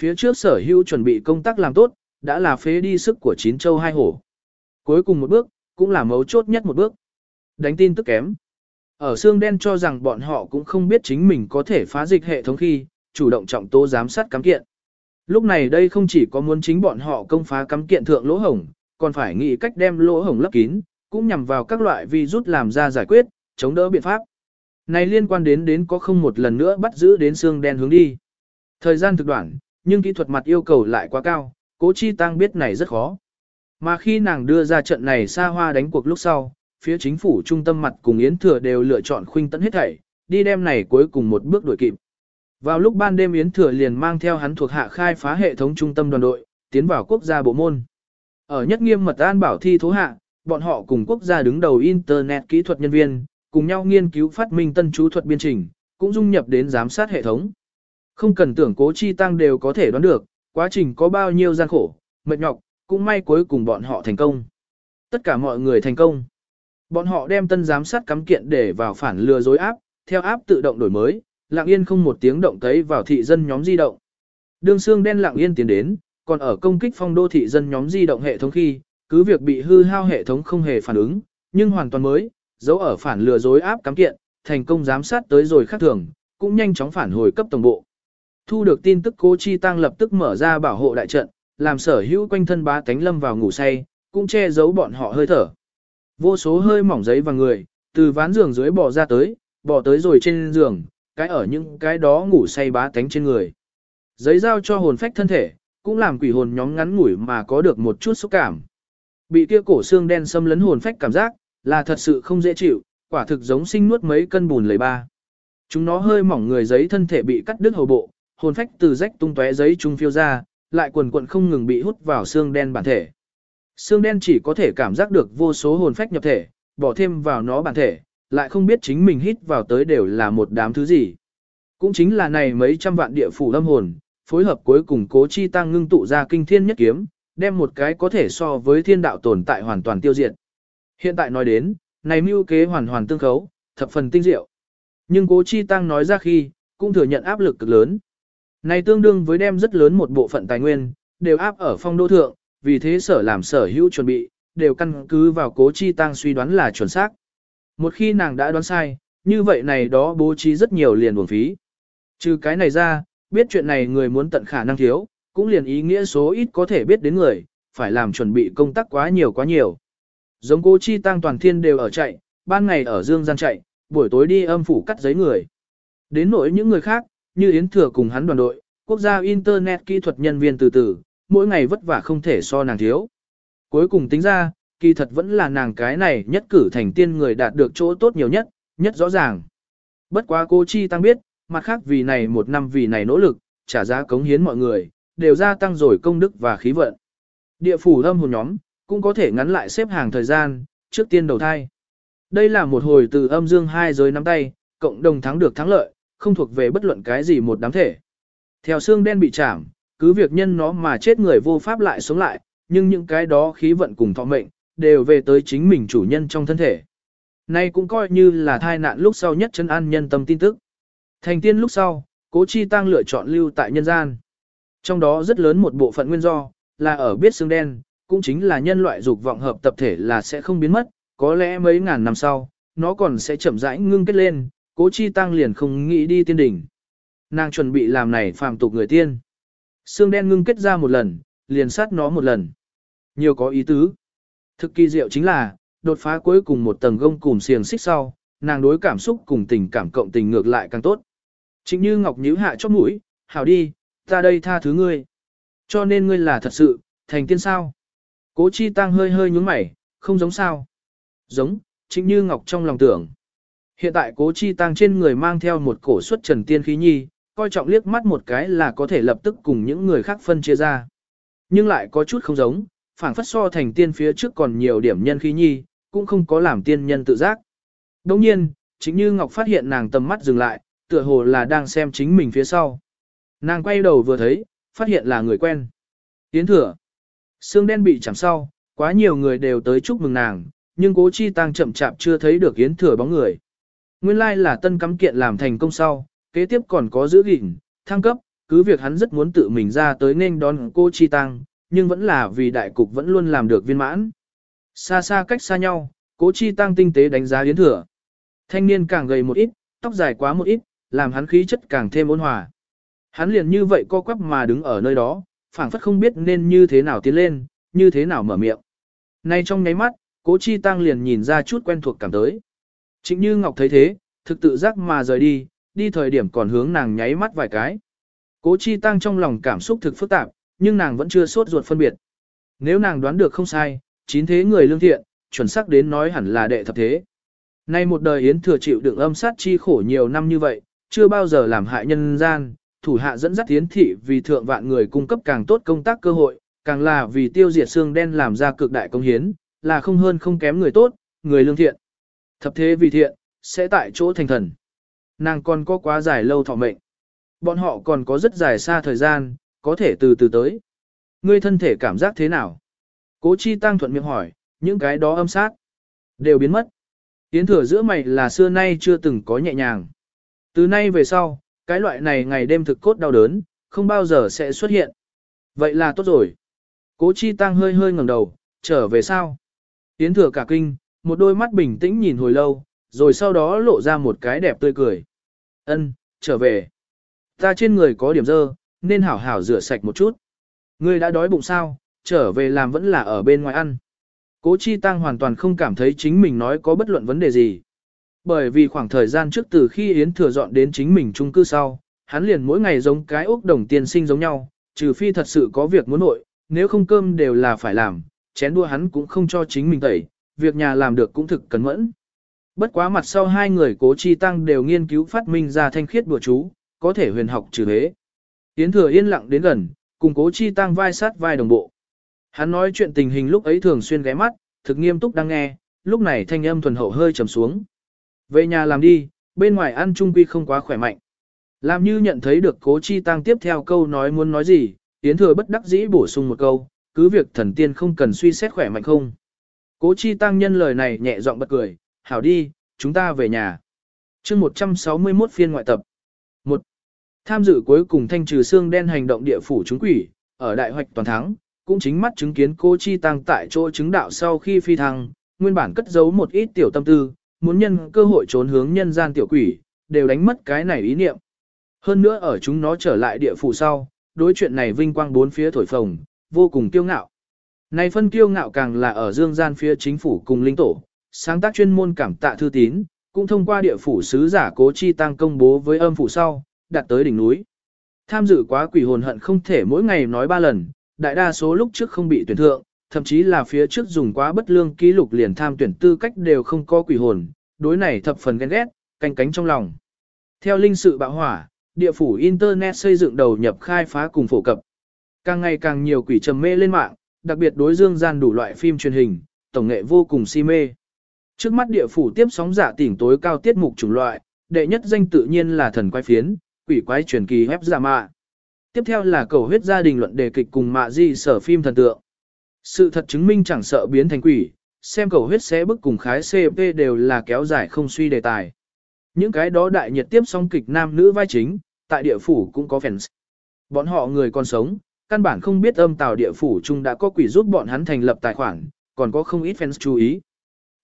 S1: Phía trước sở hữu chuẩn bị công tác làm tốt, đã là phế đi sức của chín châu hai hổ. Cuối cùng một bước, cũng là mấu chốt nhất một bước. Đánh tin tức kém. Ở xương đen cho rằng bọn họ cũng không biết chính mình có thể phá dịch hệ thống khi, chủ động trọng tố giám sát cắm kiện. Lúc này đây không chỉ có muốn chính bọn họ công phá cắm kiện thượng lỗ hổng, còn phải nghĩ cách đem lỗ hổng lấp kín, cũng nhằm vào các loại virus làm ra giải quyết, chống đỡ biện pháp. Này liên quan đến đến có không một lần nữa bắt giữ đến xương đen hướng đi. Thời gian thực đoạn, nhưng kỹ thuật mặt yêu cầu lại quá cao, cố chi tăng biết này rất khó. Mà khi nàng đưa ra trận này xa hoa đánh cuộc lúc sau, phía chính phủ trung tâm mặt cùng Yến Thừa đều lựa chọn khuynh tấn hết thảy, đi đem này cuối cùng một bước đuổi kịp. Vào lúc ban đêm Yến Thừa liền mang theo hắn thuộc hạ khai phá hệ thống trung tâm đoàn đội, tiến vào quốc gia bộ môn. Ở nhất nghiêm mật an bảo thi thố hạ, bọn họ cùng quốc gia đứng đầu Internet kỹ thuật nhân viên, cùng nhau nghiên cứu phát minh tân chú thuật biên trình, cũng dung nhập đến giám sát hệ thống. Không cần tưởng cố chi tăng đều có thể đoán được, quá trình có bao nhiêu gian khổ, mệt nhọc, cũng may cuối cùng bọn họ thành công. Tất cả mọi người thành công. Bọn họ đem tân giám sát cắm kiện để vào phản lừa dối áp, theo áp tự động đổi mới, lặng yên không một tiếng động tấy vào thị dân nhóm di động. Đường xương đen lặng yên tiến đến, còn ở công kích phong đô thị dân nhóm di động hệ thống khi, cứ việc bị hư hao hệ thống không hề phản ứng, nhưng hoàn toàn mới, dấu ở phản lừa dối áp cắm kiện, thành công giám sát tới rồi khác thường, cũng nhanh chóng phản hồi cấp tổng bộ. Thu được tin tức cố chi tăng lập tức mở ra bảo hộ đại trận, làm sở hữu quanh thân bá cánh lâm vào ngủ say, cũng che giấu bọn họ hơi thở. Vô số hơi mỏng giấy và người, từ ván giường dưới bò ra tới, bò tới rồi trên giường, cái ở những cái đó ngủ say bá cánh trên người. Giấy giao cho hồn phách thân thể, cũng làm quỷ hồn nhóm ngắn ngủi mà có được một chút xúc cảm. Bị kia cổ xương đen xâm lấn hồn phách cảm giác, là thật sự không dễ chịu, quả thực giống sinh nuốt mấy cân bùn lấy ba. Chúng nó hơi mỏng người giấy thân thể bị cắt đứt hầu bộ, hồn phách từ rách tung tóe giấy trung phiêu ra, lại quần quần không ngừng bị hút vào xương đen bản thể. Xương đen chỉ có thể cảm giác được vô số hồn phách nhập thể, bỏ thêm vào nó bản thể, lại không biết chính mình hít vào tới đều là một đám thứ gì. Cũng chính là này mấy trăm vạn địa phủ lâm hồn, phối hợp cuối cùng cố chi tăng ngưng tụ ra kinh thiên nhất kiếm, đem một cái có thể so với thiên đạo tồn tại hoàn toàn tiêu diệt. Hiện tại nói đến, này mưu kế hoàn hoàn tương khấu, thập phần tinh diệu. Nhưng cố chi tăng nói ra khi, cũng thừa nhận áp lực cực lớn. Này tương đương với đem rất lớn một bộ phận tài nguyên, đều áp ở phong đô thượng, vì thế sở làm sở hữu chuẩn bị, đều căn cứ vào cố chi tăng suy đoán là chuẩn xác. Một khi nàng đã đoán sai, như vậy này đó bố trí rất nhiều liền buồn phí. Trừ cái này ra, biết chuyện này người muốn tận khả năng thiếu, cũng liền ý nghĩa số ít có thể biết đến người, phải làm chuẩn bị công tác quá nhiều quá nhiều. Giống cố chi tăng toàn thiên đều ở chạy, ban ngày ở dương gian chạy, buổi tối đi âm phủ cắt giấy người. Đến nỗi những người khác, như Yến Thừa cùng hắn đoàn đội, quốc gia Internet kỹ thuật nhân viên từ từ, mỗi ngày vất vả không thể so nàng thiếu. Cuối cùng tính ra, kỳ thật vẫn là nàng cái này nhất cử thành tiên người đạt được chỗ tốt nhiều nhất, nhất rõ ràng. Bất quá cô Chi Tăng biết, mặt khác vì này một năm vì này nỗ lực, trả giá cống hiến mọi người, đều gia tăng rồi công đức và khí vận. Địa phủ âm hồn nhóm, cũng có thể ngắn lại xếp hàng thời gian, trước tiên đầu thai. Đây là một hồi từ âm dương hai giới nắm tay, cộng đồng thắng được thắng lợi, không thuộc về bất luận cái gì một đám thể. Theo xương đen bị chạm, cứ việc nhân nó mà chết người vô pháp lại sống lại, nhưng những cái đó khí vận cùng thọ mệnh, đều về tới chính mình chủ nhân trong thân thể. Nay cũng coi như là thai nạn lúc sau nhất chân an nhân tâm tin tức. Thành tiên lúc sau, cố chi tăng lựa chọn lưu tại nhân gian. Trong đó rất lớn một bộ phận nguyên do, là ở biết xương đen, cũng chính là nhân loại dục vọng hợp tập thể là sẽ không biến mất, có lẽ mấy ngàn năm sau, nó còn sẽ chậm rãi ngưng kết lên, cố chi tăng liền không nghĩ đi tiên đỉnh. Nàng chuẩn bị làm này phàm tục người tiên. Xương đen ngưng kết ra một lần, liền sát nó một lần. Nhiều có ý tứ. Thực kỳ diệu chính là, đột phá cuối cùng một tầng gông cùng xiềng xích sau, nàng đối cảm xúc cùng tình cảm cộng tình ngược lại càng tốt. Chính như Ngọc nhíu hạ chóp mũi, hảo đi, ta đây tha thứ ngươi. Cho nên ngươi là thật sự, thành tiên sao. Cố chi tăng hơi hơi nhúng mày, không giống sao. Giống, chính như Ngọc trong lòng tưởng. Hiện tại cố chi tăng trên người mang theo một cổ suất trần tiên khí nhi, coi trọng liếc mắt một cái là có thể lập tức cùng những người khác phân chia ra. Nhưng lại có chút không giống, phảng phất so thành tiên phía trước còn nhiều điểm nhân khí nhi, cũng không có làm tiên nhân tự giác. Đồng nhiên, chính như Ngọc phát hiện nàng tầm mắt dừng lại, tựa hồ là đang xem chính mình phía sau. Nàng quay đầu vừa thấy, phát hiện là người quen. Tiến thừa. Xương đen bị chạm sau, quá nhiều người đều tới chúc mừng nàng, nhưng cố chi tăng chậm chạp chưa thấy được yến thừa bóng người. Nguyên lai là tân cắm kiện làm thành công sau, kế tiếp còn có giữ gìn, thăng cấp, cứ việc hắn rất muốn tự mình ra tới nên đón cô chi tăng, nhưng vẫn là vì đại cục vẫn luôn làm được viên mãn. Xa xa cách xa nhau, cố chi tăng tinh tế đánh giá yến thừa. Thanh niên càng gầy một ít, tóc dài quá một ít, làm hắn khí chất càng thêm ôn hòa. Hắn liền như vậy co quắp mà đứng ở nơi đó, phảng phất không biết nên như thế nào tiến lên, như thế nào mở miệng. Nay trong nháy mắt, cố chi tăng liền nhìn ra chút quen thuộc cảm tới. Chính như Ngọc thấy thế, thực tự giác mà rời đi, đi thời điểm còn hướng nàng nháy mắt vài cái. Cố chi tăng trong lòng cảm xúc thực phức tạp, nhưng nàng vẫn chưa sốt ruột phân biệt. Nếu nàng đoán được không sai, chín thế người lương thiện, chuẩn xác đến nói hẳn là đệ thập thế. Nay một đời Yến thừa chịu đựng âm sát chi khổ nhiều năm như vậy, chưa bao giờ làm hại nhân gian, thủ hạ dẫn dắt tiến thị vì thượng vạn người cung cấp càng tốt công tác cơ hội, càng là vì tiêu diệt xương đen làm ra cực đại công hiến, là không hơn không kém người tốt, người lương thiện. Thập thế vì thiện, sẽ tại chỗ thành thần. Nàng còn có quá dài lâu thọ mệnh. Bọn họ còn có rất dài xa thời gian, có thể từ từ tới. Ngươi thân thể cảm giác thế nào? Cố chi tăng thuận miệng hỏi, những cái đó âm sát, đều biến mất. Tiến thừa giữa mày là xưa nay chưa từng có nhẹ nhàng. Từ nay về sau, cái loại này ngày đêm thực cốt đau đớn, không bao giờ sẽ xuất hiện. Vậy là tốt rồi. Cố chi tăng hơi hơi ngẩng đầu, trở về sao? Tiến thừa cả kinh, một đôi mắt bình tĩnh nhìn hồi lâu, rồi sau đó lộ ra một cái đẹp tươi cười. Ân, trở về. Ta trên người có điểm dơ, nên hảo hảo rửa sạch một chút. Ngươi đã đói bụng sao, trở về làm vẫn là ở bên ngoài ăn. Cố Chi Tăng hoàn toàn không cảm thấy chính mình nói có bất luận vấn đề gì. Bởi vì khoảng thời gian trước từ khi Yến Thừa dọn đến chính mình chung cư sau, hắn liền mỗi ngày giống cái ốc đồng tiền sinh giống nhau, trừ phi thật sự có việc muốn nội, nếu không cơm đều là phải làm, chén đua hắn cũng không cho chính mình tẩy, việc nhà làm được cũng thực cẩn mẫn. Bất quá mặt sau hai người cố chi tăng đều nghiên cứu phát minh ra thanh khiết bùa chú, có thể huyền học trừ hế. Yến thừa yên lặng đến gần, cùng cố chi tăng vai sát vai đồng bộ. Hắn nói chuyện tình hình lúc ấy thường xuyên ghé mắt, thực nghiêm túc đang nghe, lúc này thanh âm thuần hậu hơi trầm xuống. Về nhà làm đi, bên ngoài ăn trung quy không quá khỏe mạnh. Làm như nhận thấy được cố chi tăng tiếp theo câu nói muốn nói gì, Yến thừa bất đắc dĩ bổ sung một câu, cứ việc thần tiên không cần suy xét khỏe mạnh không. Cố chi tăng nhân lời này nhẹ giọng bật cười, hảo đi, chúng ta về nhà. chương 161 phiên ngoại tập. 1. Tham dự cuối cùng thanh trừ xương đen hành động địa phủ chúng quỷ, ở đại hoạch toàn thắng, cũng chính mắt chứng kiến cô chi tăng tại chỗ chứng đạo sau khi phi thăng, nguyên bản cất giấu một ít tiểu tâm tư, muốn nhân cơ hội trốn hướng nhân gian tiểu quỷ, đều đánh mất cái này ý niệm. Hơn nữa ở chúng nó trở lại địa phủ sau, đối chuyện này vinh quang bốn phía thổi phồng, vô cùng kiêu ngạo. Này phân kiêu ngạo càng là ở dương gian phía chính phủ cùng linh tổ, sáng tác chuyên môn cảm tạ thư tín, cũng thông qua địa phủ sứ giả cố chi tăng công bố với âm phủ sau, đặt tới đỉnh núi. Tham dự quá quỷ hồn hận không thể mỗi ngày nói ba lần, đại đa số lúc trước không bị tuyển thượng, thậm chí là phía trước dùng quá bất lương ký lục liền tham tuyển tư cách đều không có quỷ hồn, đối này thập phần ghen ghét, canh cánh trong lòng. Theo linh sự bạo hỏa, địa phủ Internet xây dựng đầu nhập khai phá cùng phổ cập. Càng ngày càng nhiều quỷ trầm mê lên mạng, đặc biệt đối dương gian đủ loại phim truyền hình, tổng nghệ vô cùng si mê. Trước mắt địa phủ tiếp sóng giả tỉnh tối cao tiết mục chủng loại, đệ nhất danh tự nhiên là thần quái phiến, quỷ quái truyền kỳ hép giả mạ. Tiếp theo là cầu huyết gia đình luận đề kịch cùng mạ di sở phim thần tượng. Sự thật chứng minh chẳng sợ biến thành quỷ, xem cầu huyết xé bức cùng khái CP đều là kéo dài không suy đề tài. Những cái đó đại nhiệt tiếp song kịch nam nữ vai chính, tại địa phủ cũng có fans. Bọn họ người còn sống, căn bản không biết âm tào địa phủ chung đã có quỷ giúp bọn hắn thành lập tài khoản, còn có không ít fans chú ý.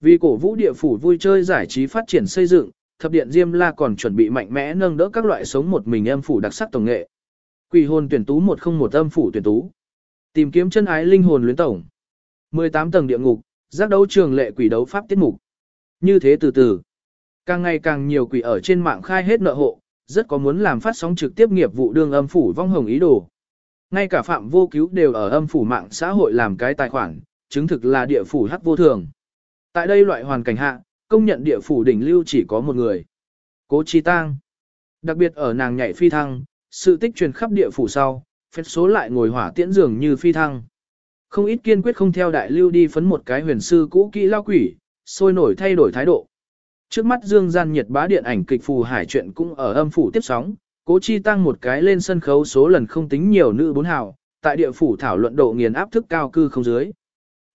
S1: Vì cổ vũ địa phủ vui chơi giải trí phát triển xây dựng, thập điện Diêm La còn chuẩn bị mạnh mẽ nâng đỡ các loại sống một mình âm phủ đặc sắc tổng nghệ. Quỷ hồn tuyển tú 101 âm phủ tuyển tú. Tìm kiếm chân ái linh hồn luyến tổng. 18 tầng địa ngục, giác đấu trường lệ quỷ đấu pháp tiết mục. Như thế từ từ, càng ngày càng nhiều quỷ ở trên mạng khai hết nợ hộ, rất có muốn làm phát sóng trực tiếp nghiệp vụ đương âm phủ vong hồng ý đồ. Ngay cả phạm vô cứu đều ở âm phủ mạng xã hội làm cái tài khoản, chứng thực là địa phủ hắc vô thường. Tại đây loại hoàn cảnh hạ, công nhận địa phủ đỉnh lưu chỉ có một người. Cố Chi Tang. Đặc biệt ở nàng nhảy phi thăng, sự tích truyền khắp địa phủ sau, phép số lại ngồi hỏa tiễn dường như phi thăng. Không ít kiên quyết không theo đại lưu đi phấn một cái huyền sư cũ kỹ lao quỷ, sôi nổi thay đổi thái độ. Trước mắt dương gian nhiệt bá điện ảnh kịch phù hải chuyện cũng ở âm phủ tiếp sóng, cố chi tăng một cái lên sân khấu số lần không tính nhiều nữ bốn hào, tại địa phủ thảo luận độ nghiền áp thức cao cư không dưới.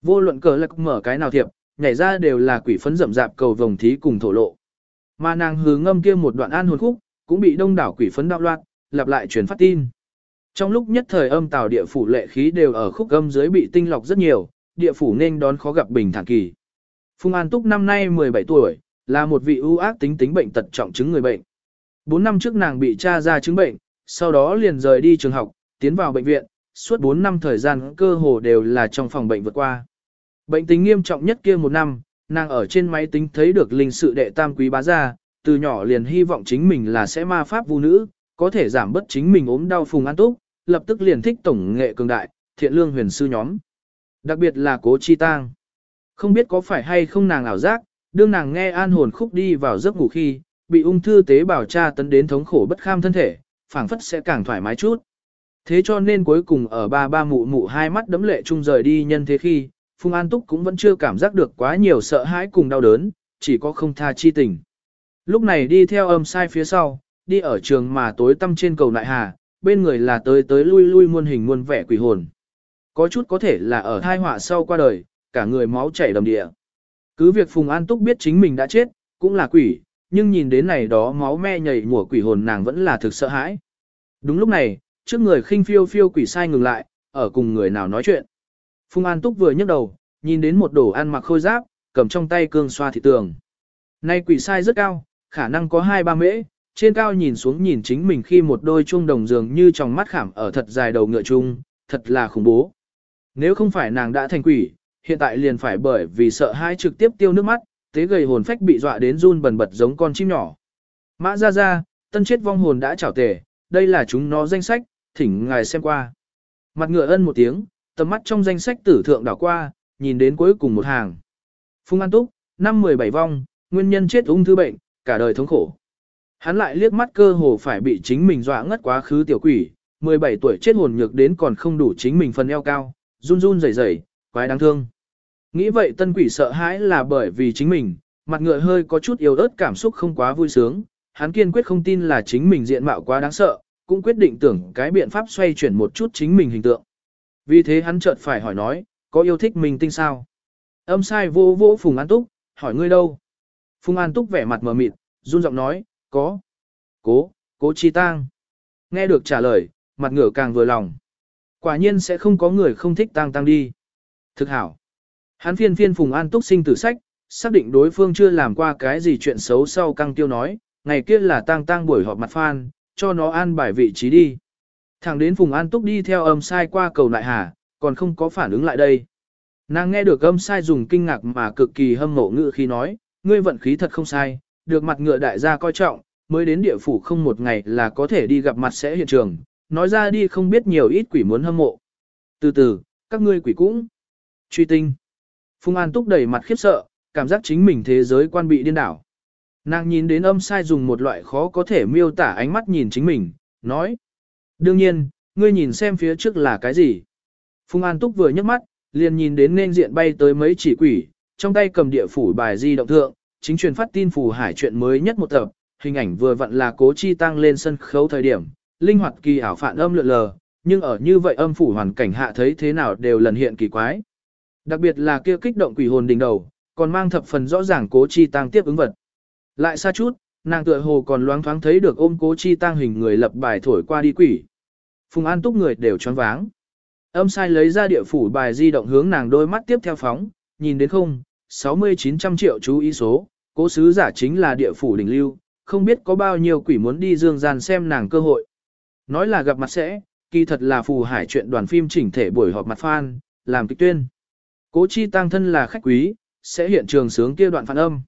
S1: Vô luận cờ lạc mở cái nào thiệp, nhảy ra đều là quỷ phấn rậm rạp cầu vồng thí cùng thổ lộ. Mà nàng hứ ngâm kia một đoạn an hồn khúc, cũng bị đông đảo quỷ phấn đạo loạn, lặp lại truyền phát tin. Trong lúc nhất thời âm tào địa phủ lệ khí đều ở khúc âm dưới bị tinh lọc rất nhiều, địa phủ nên đón khó gặp bình thản kỳ. Phùng An Túc năm nay 17 tuổi, là một vị ưu ác tính tính bệnh tật trọng chứng người bệnh. 4 năm trước nàng bị cha ra chứng bệnh, sau đó liền rời đi trường học, tiến vào bệnh viện, suốt 4 năm thời gian cơ hồ đều là trong phòng bệnh vượt qua. Bệnh tính nghiêm trọng nhất kia một năm, nàng ở trên máy tính thấy được linh sự đệ tam quý bá gia, từ nhỏ liền hy vọng chính mình là sẽ ma pháp vũ nữ, có thể giảm bớt chính mình ốm đau phùng an túc, lập tức liền thích tổng nghệ cường đại, thiện lương huyền sư nhóm. Đặc biệt là cố chi tang. Không biết có phải hay không nàng ảo giác, đương nàng nghe an hồn khúc đi vào giấc ngủ khi, bị ung thư tế bào tra tấn đến thống khổ bất kham thân thể, phảng phất sẽ càng thoải mái chút. Thế cho nên cuối cùng ở ba ba mụ mụ hai mắt đấm lệ chung rời đi nhân thế khi, Phùng An Túc cũng vẫn chưa cảm giác được quá nhiều sợ hãi cùng đau đớn, chỉ có không tha chi tình. Lúc này đi theo âm sai phía sau, đi ở trường mà tối tăm trên cầu nại hà, bên người là tới tới lui lui muôn hình muôn vẻ quỷ hồn. Có chút có thể là ở thai họa sau qua đời, cả người máu chảy đầm địa. Cứ việc Phùng An Túc biết chính mình đã chết, cũng là quỷ, nhưng nhìn đến này đó máu me nhảy mùa quỷ hồn nàng vẫn là thực sợ hãi. Đúng lúc này, trước người khinh phiêu phiêu quỷ sai ngừng lại, ở cùng người nào nói chuyện. Phùng An Túc vừa nhấc đầu, nhìn đến một đồ ăn mặc khôi giáp, cầm trong tay cương xoa thị tường. Nay quỷ sai rất cao, khả năng có hai ba mễ, trên cao nhìn xuống nhìn chính mình khi một đôi chuông đồng dường như trong mắt khảm ở thật dài đầu ngựa chung, thật là khủng bố. Nếu không phải nàng đã thành quỷ, hiện tại liền phải bởi vì sợ hãi trực tiếp tiêu nước mắt, tế gầy hồn phách bị dọa đến run bần bật giống con chim nhỏ. Mã ra ra, tân chết vong hồn đã trảo tề, đây là chúng nó danh sách, thỉnh ngài xem qua. Mặt ngựa ân một tiếng, tầm mắt trong danh sách tử thượng đảo qua, nhìn đến cuối cùng một hàng. Phung An Túc, năm 17 vong, nguyên nhân chết ung thư bệnh, cả đời thống khổ. Hắn lại liếc mắt cơ hồ phải bị chính mình dọa ngất quá khứ tiểu quỷ, 17 tuổi chết hồn nhược đến còn không đủ chính mình phần eo cao, run run rẩy rẩy, quái đáng thương. Nghĩ vậy tân quỷ sợ hãi là bởi vì chính mình, mặt ngựa hơi có chút yếu ớt cảm xúc không quá vui sướng, hắn kiên quyết không tin là chính mình diện mạo quá đáng sợ, cũng quyết định tưởng cái biện pháp xoay chuyển một chút chính mình hình tượng. Vì thế hắn chợt phải hỏi nói, có yêu thích mình tinh sao? Âm sai vô vô Phùng An Túc, hỏi ngươi đâu? Phùng An Túc vẻ mặt mờ mịt, run giọng nói, có. Cố, cố chi tang. Nghe được trả lời, mặt ngửa càng vừa lòng. Quả nhiên sẽ không có người không thích tang tang đi. Thực hảo. Hắn phiên phiên Phùng An Túc sinh tử sách, xác định đối phương chưa làm qua cái gì chuyện xấu sau căng tiêu nói, ngày kia là tang tang buổi họp mặt phan, cho nó an bài vị trí đi. Thẳng đến Phùng An Túc đi theo âm sai qua cầu lại hà, còn không có phản ứng lại đây. Nàng nghe được âm sai dùng kinh ngạc mà cực kỳ hâm mộ ngự khi nói, ngươi vận khí thật không sai, được mặt ngựa đại gia coi trọng, mới đến địa phủ không một ngày là có thể đi gặp mặt sẽ hiện trường, nói ra đi không biết nhiều ít quỷ muốn hâm mộ. Từ từ, các ngươi quỷ cũng truy tinh. Phùng An Túc đầy mặt khiếp sợ, cảm giác chính mình thế giới quan bị điên đảo. Nàng nhìn đến âm sai dùng một loại khó có thể miêu tả ánh mắt nhìn chính mình, nói. Đương nhiên, ngươi nhìn xem phía trước là cái gì. Phùng An Túc vừa nhấc mắt, liền nhìn đến nên diện bay tới mấy chỉ quỷ, trong tay cầm địa phủ bài di động thượng, chính truyền phát tin phủ hải chuyện mới nhất một tập, hình ảnh vừa vặn là cố chi tăng lên sân khấu thời điểm, linh hoạt kỳ ảo phản âm lượn lờ, nhưng ở như vậy âm phủ hoàn cảnh hạ thấy thế nào đều lần hiện kỳ quái. Đặc biệt là kia kích động quỷ hồn đỉnh đầu, còn mang thập phần rõ ràng cố chi tăng tiếp ứng vật. Lại xa chút, nàng tựa hồ còn loáng thoáng thấy được ôm cố chi tăng hình người lập bài thổi qua đi quỷ. Phùng An Túc người đều choáng váng. Âm sai lấy ra địa phủ bài di động hướng nàng đôi mắt tiếp theo phóng, nhìn đến không, 60-900 triệu chú ý số, cố sứ giả chính là địa phủ đỉnh lưu, không biết có bao nhiêu quỷ muốn đi dương gian xem nàng cơ hội. Nói là gặp mặt sẽ, kỳ thật là phù hải chuyện đoàn phim chỉnh thể buổi họp mặt fan, làm kịch tuyên. Cố chi tăng thân là khách quý, sẽ hiện trường sướng kia đoạn phản âm.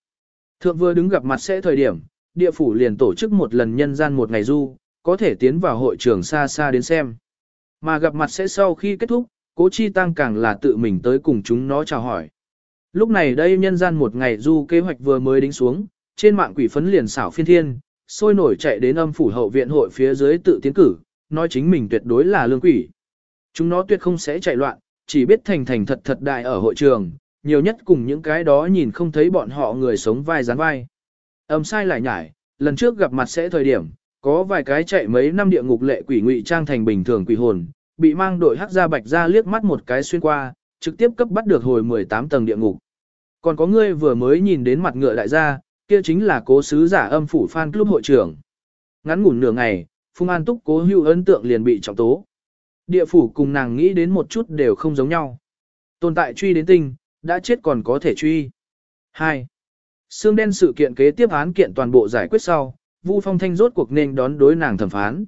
S1: Thượng vừa đứng gặp mặt sẽ thời điểm, địa phủ liền tổ chức một lần nhân gian một ngày du, có thể tiến vào hội trường xa xa đến xem. Mà gặp mặt sẽ sau khi kết thúc, cố chi tăng càng là tự mình tới cùng chúng nó chào hỏi. Lúc này đây nhân gian một ngày du kế hoạch vừa mới đính xuống, trên mạng quỷ phấn liền xảo phiên thiên, sôi nổi chạy đến âm phủ hậu viện hội phía dưới tự tiến cử, nói chính mình tuyệt đối là lương quỷ. Chúng nó tuyệt không sẽ chạy loạn, chỉ biết thành thành thật thật đại ở hội trường, nhiều nhất cùng những cái đó nhìn không thấy bọn họ người sống vai dán vai. Âm sai lại nhải, lần trước gặp mặt sẽ thời điểm, có vài cái chạy mấy năm địa ngục lệ quỷ ngụy trang thành bình thường quỷ hồn, bị mang đội hắc ra bạch ra liếc mắt một cái xuyên qua, trực tiếp cấp bắt được hồi 18 tầng địa ngục. Còn có ngươi vừa mới nhìn đến mặt ngựa đại gia, kia chính là cố sứ giả âm phủ fan club hội trưởng. Ngắn ngủn nửa ngày, Phung An Túc cố hưu ấn tượng liền bị trọng tố. Địa phủ cùng nàng nghĩ đến một chút đều không giống nhau. Tồn tại truy đến tinh, đã chết còn có thể truy. 2. Sương đen sự kiện kế tiếp án kiện toàn bộ giải quyết sau, Vu Phong Thanh rốt cuộc nên đón đối nàng thẩm phán.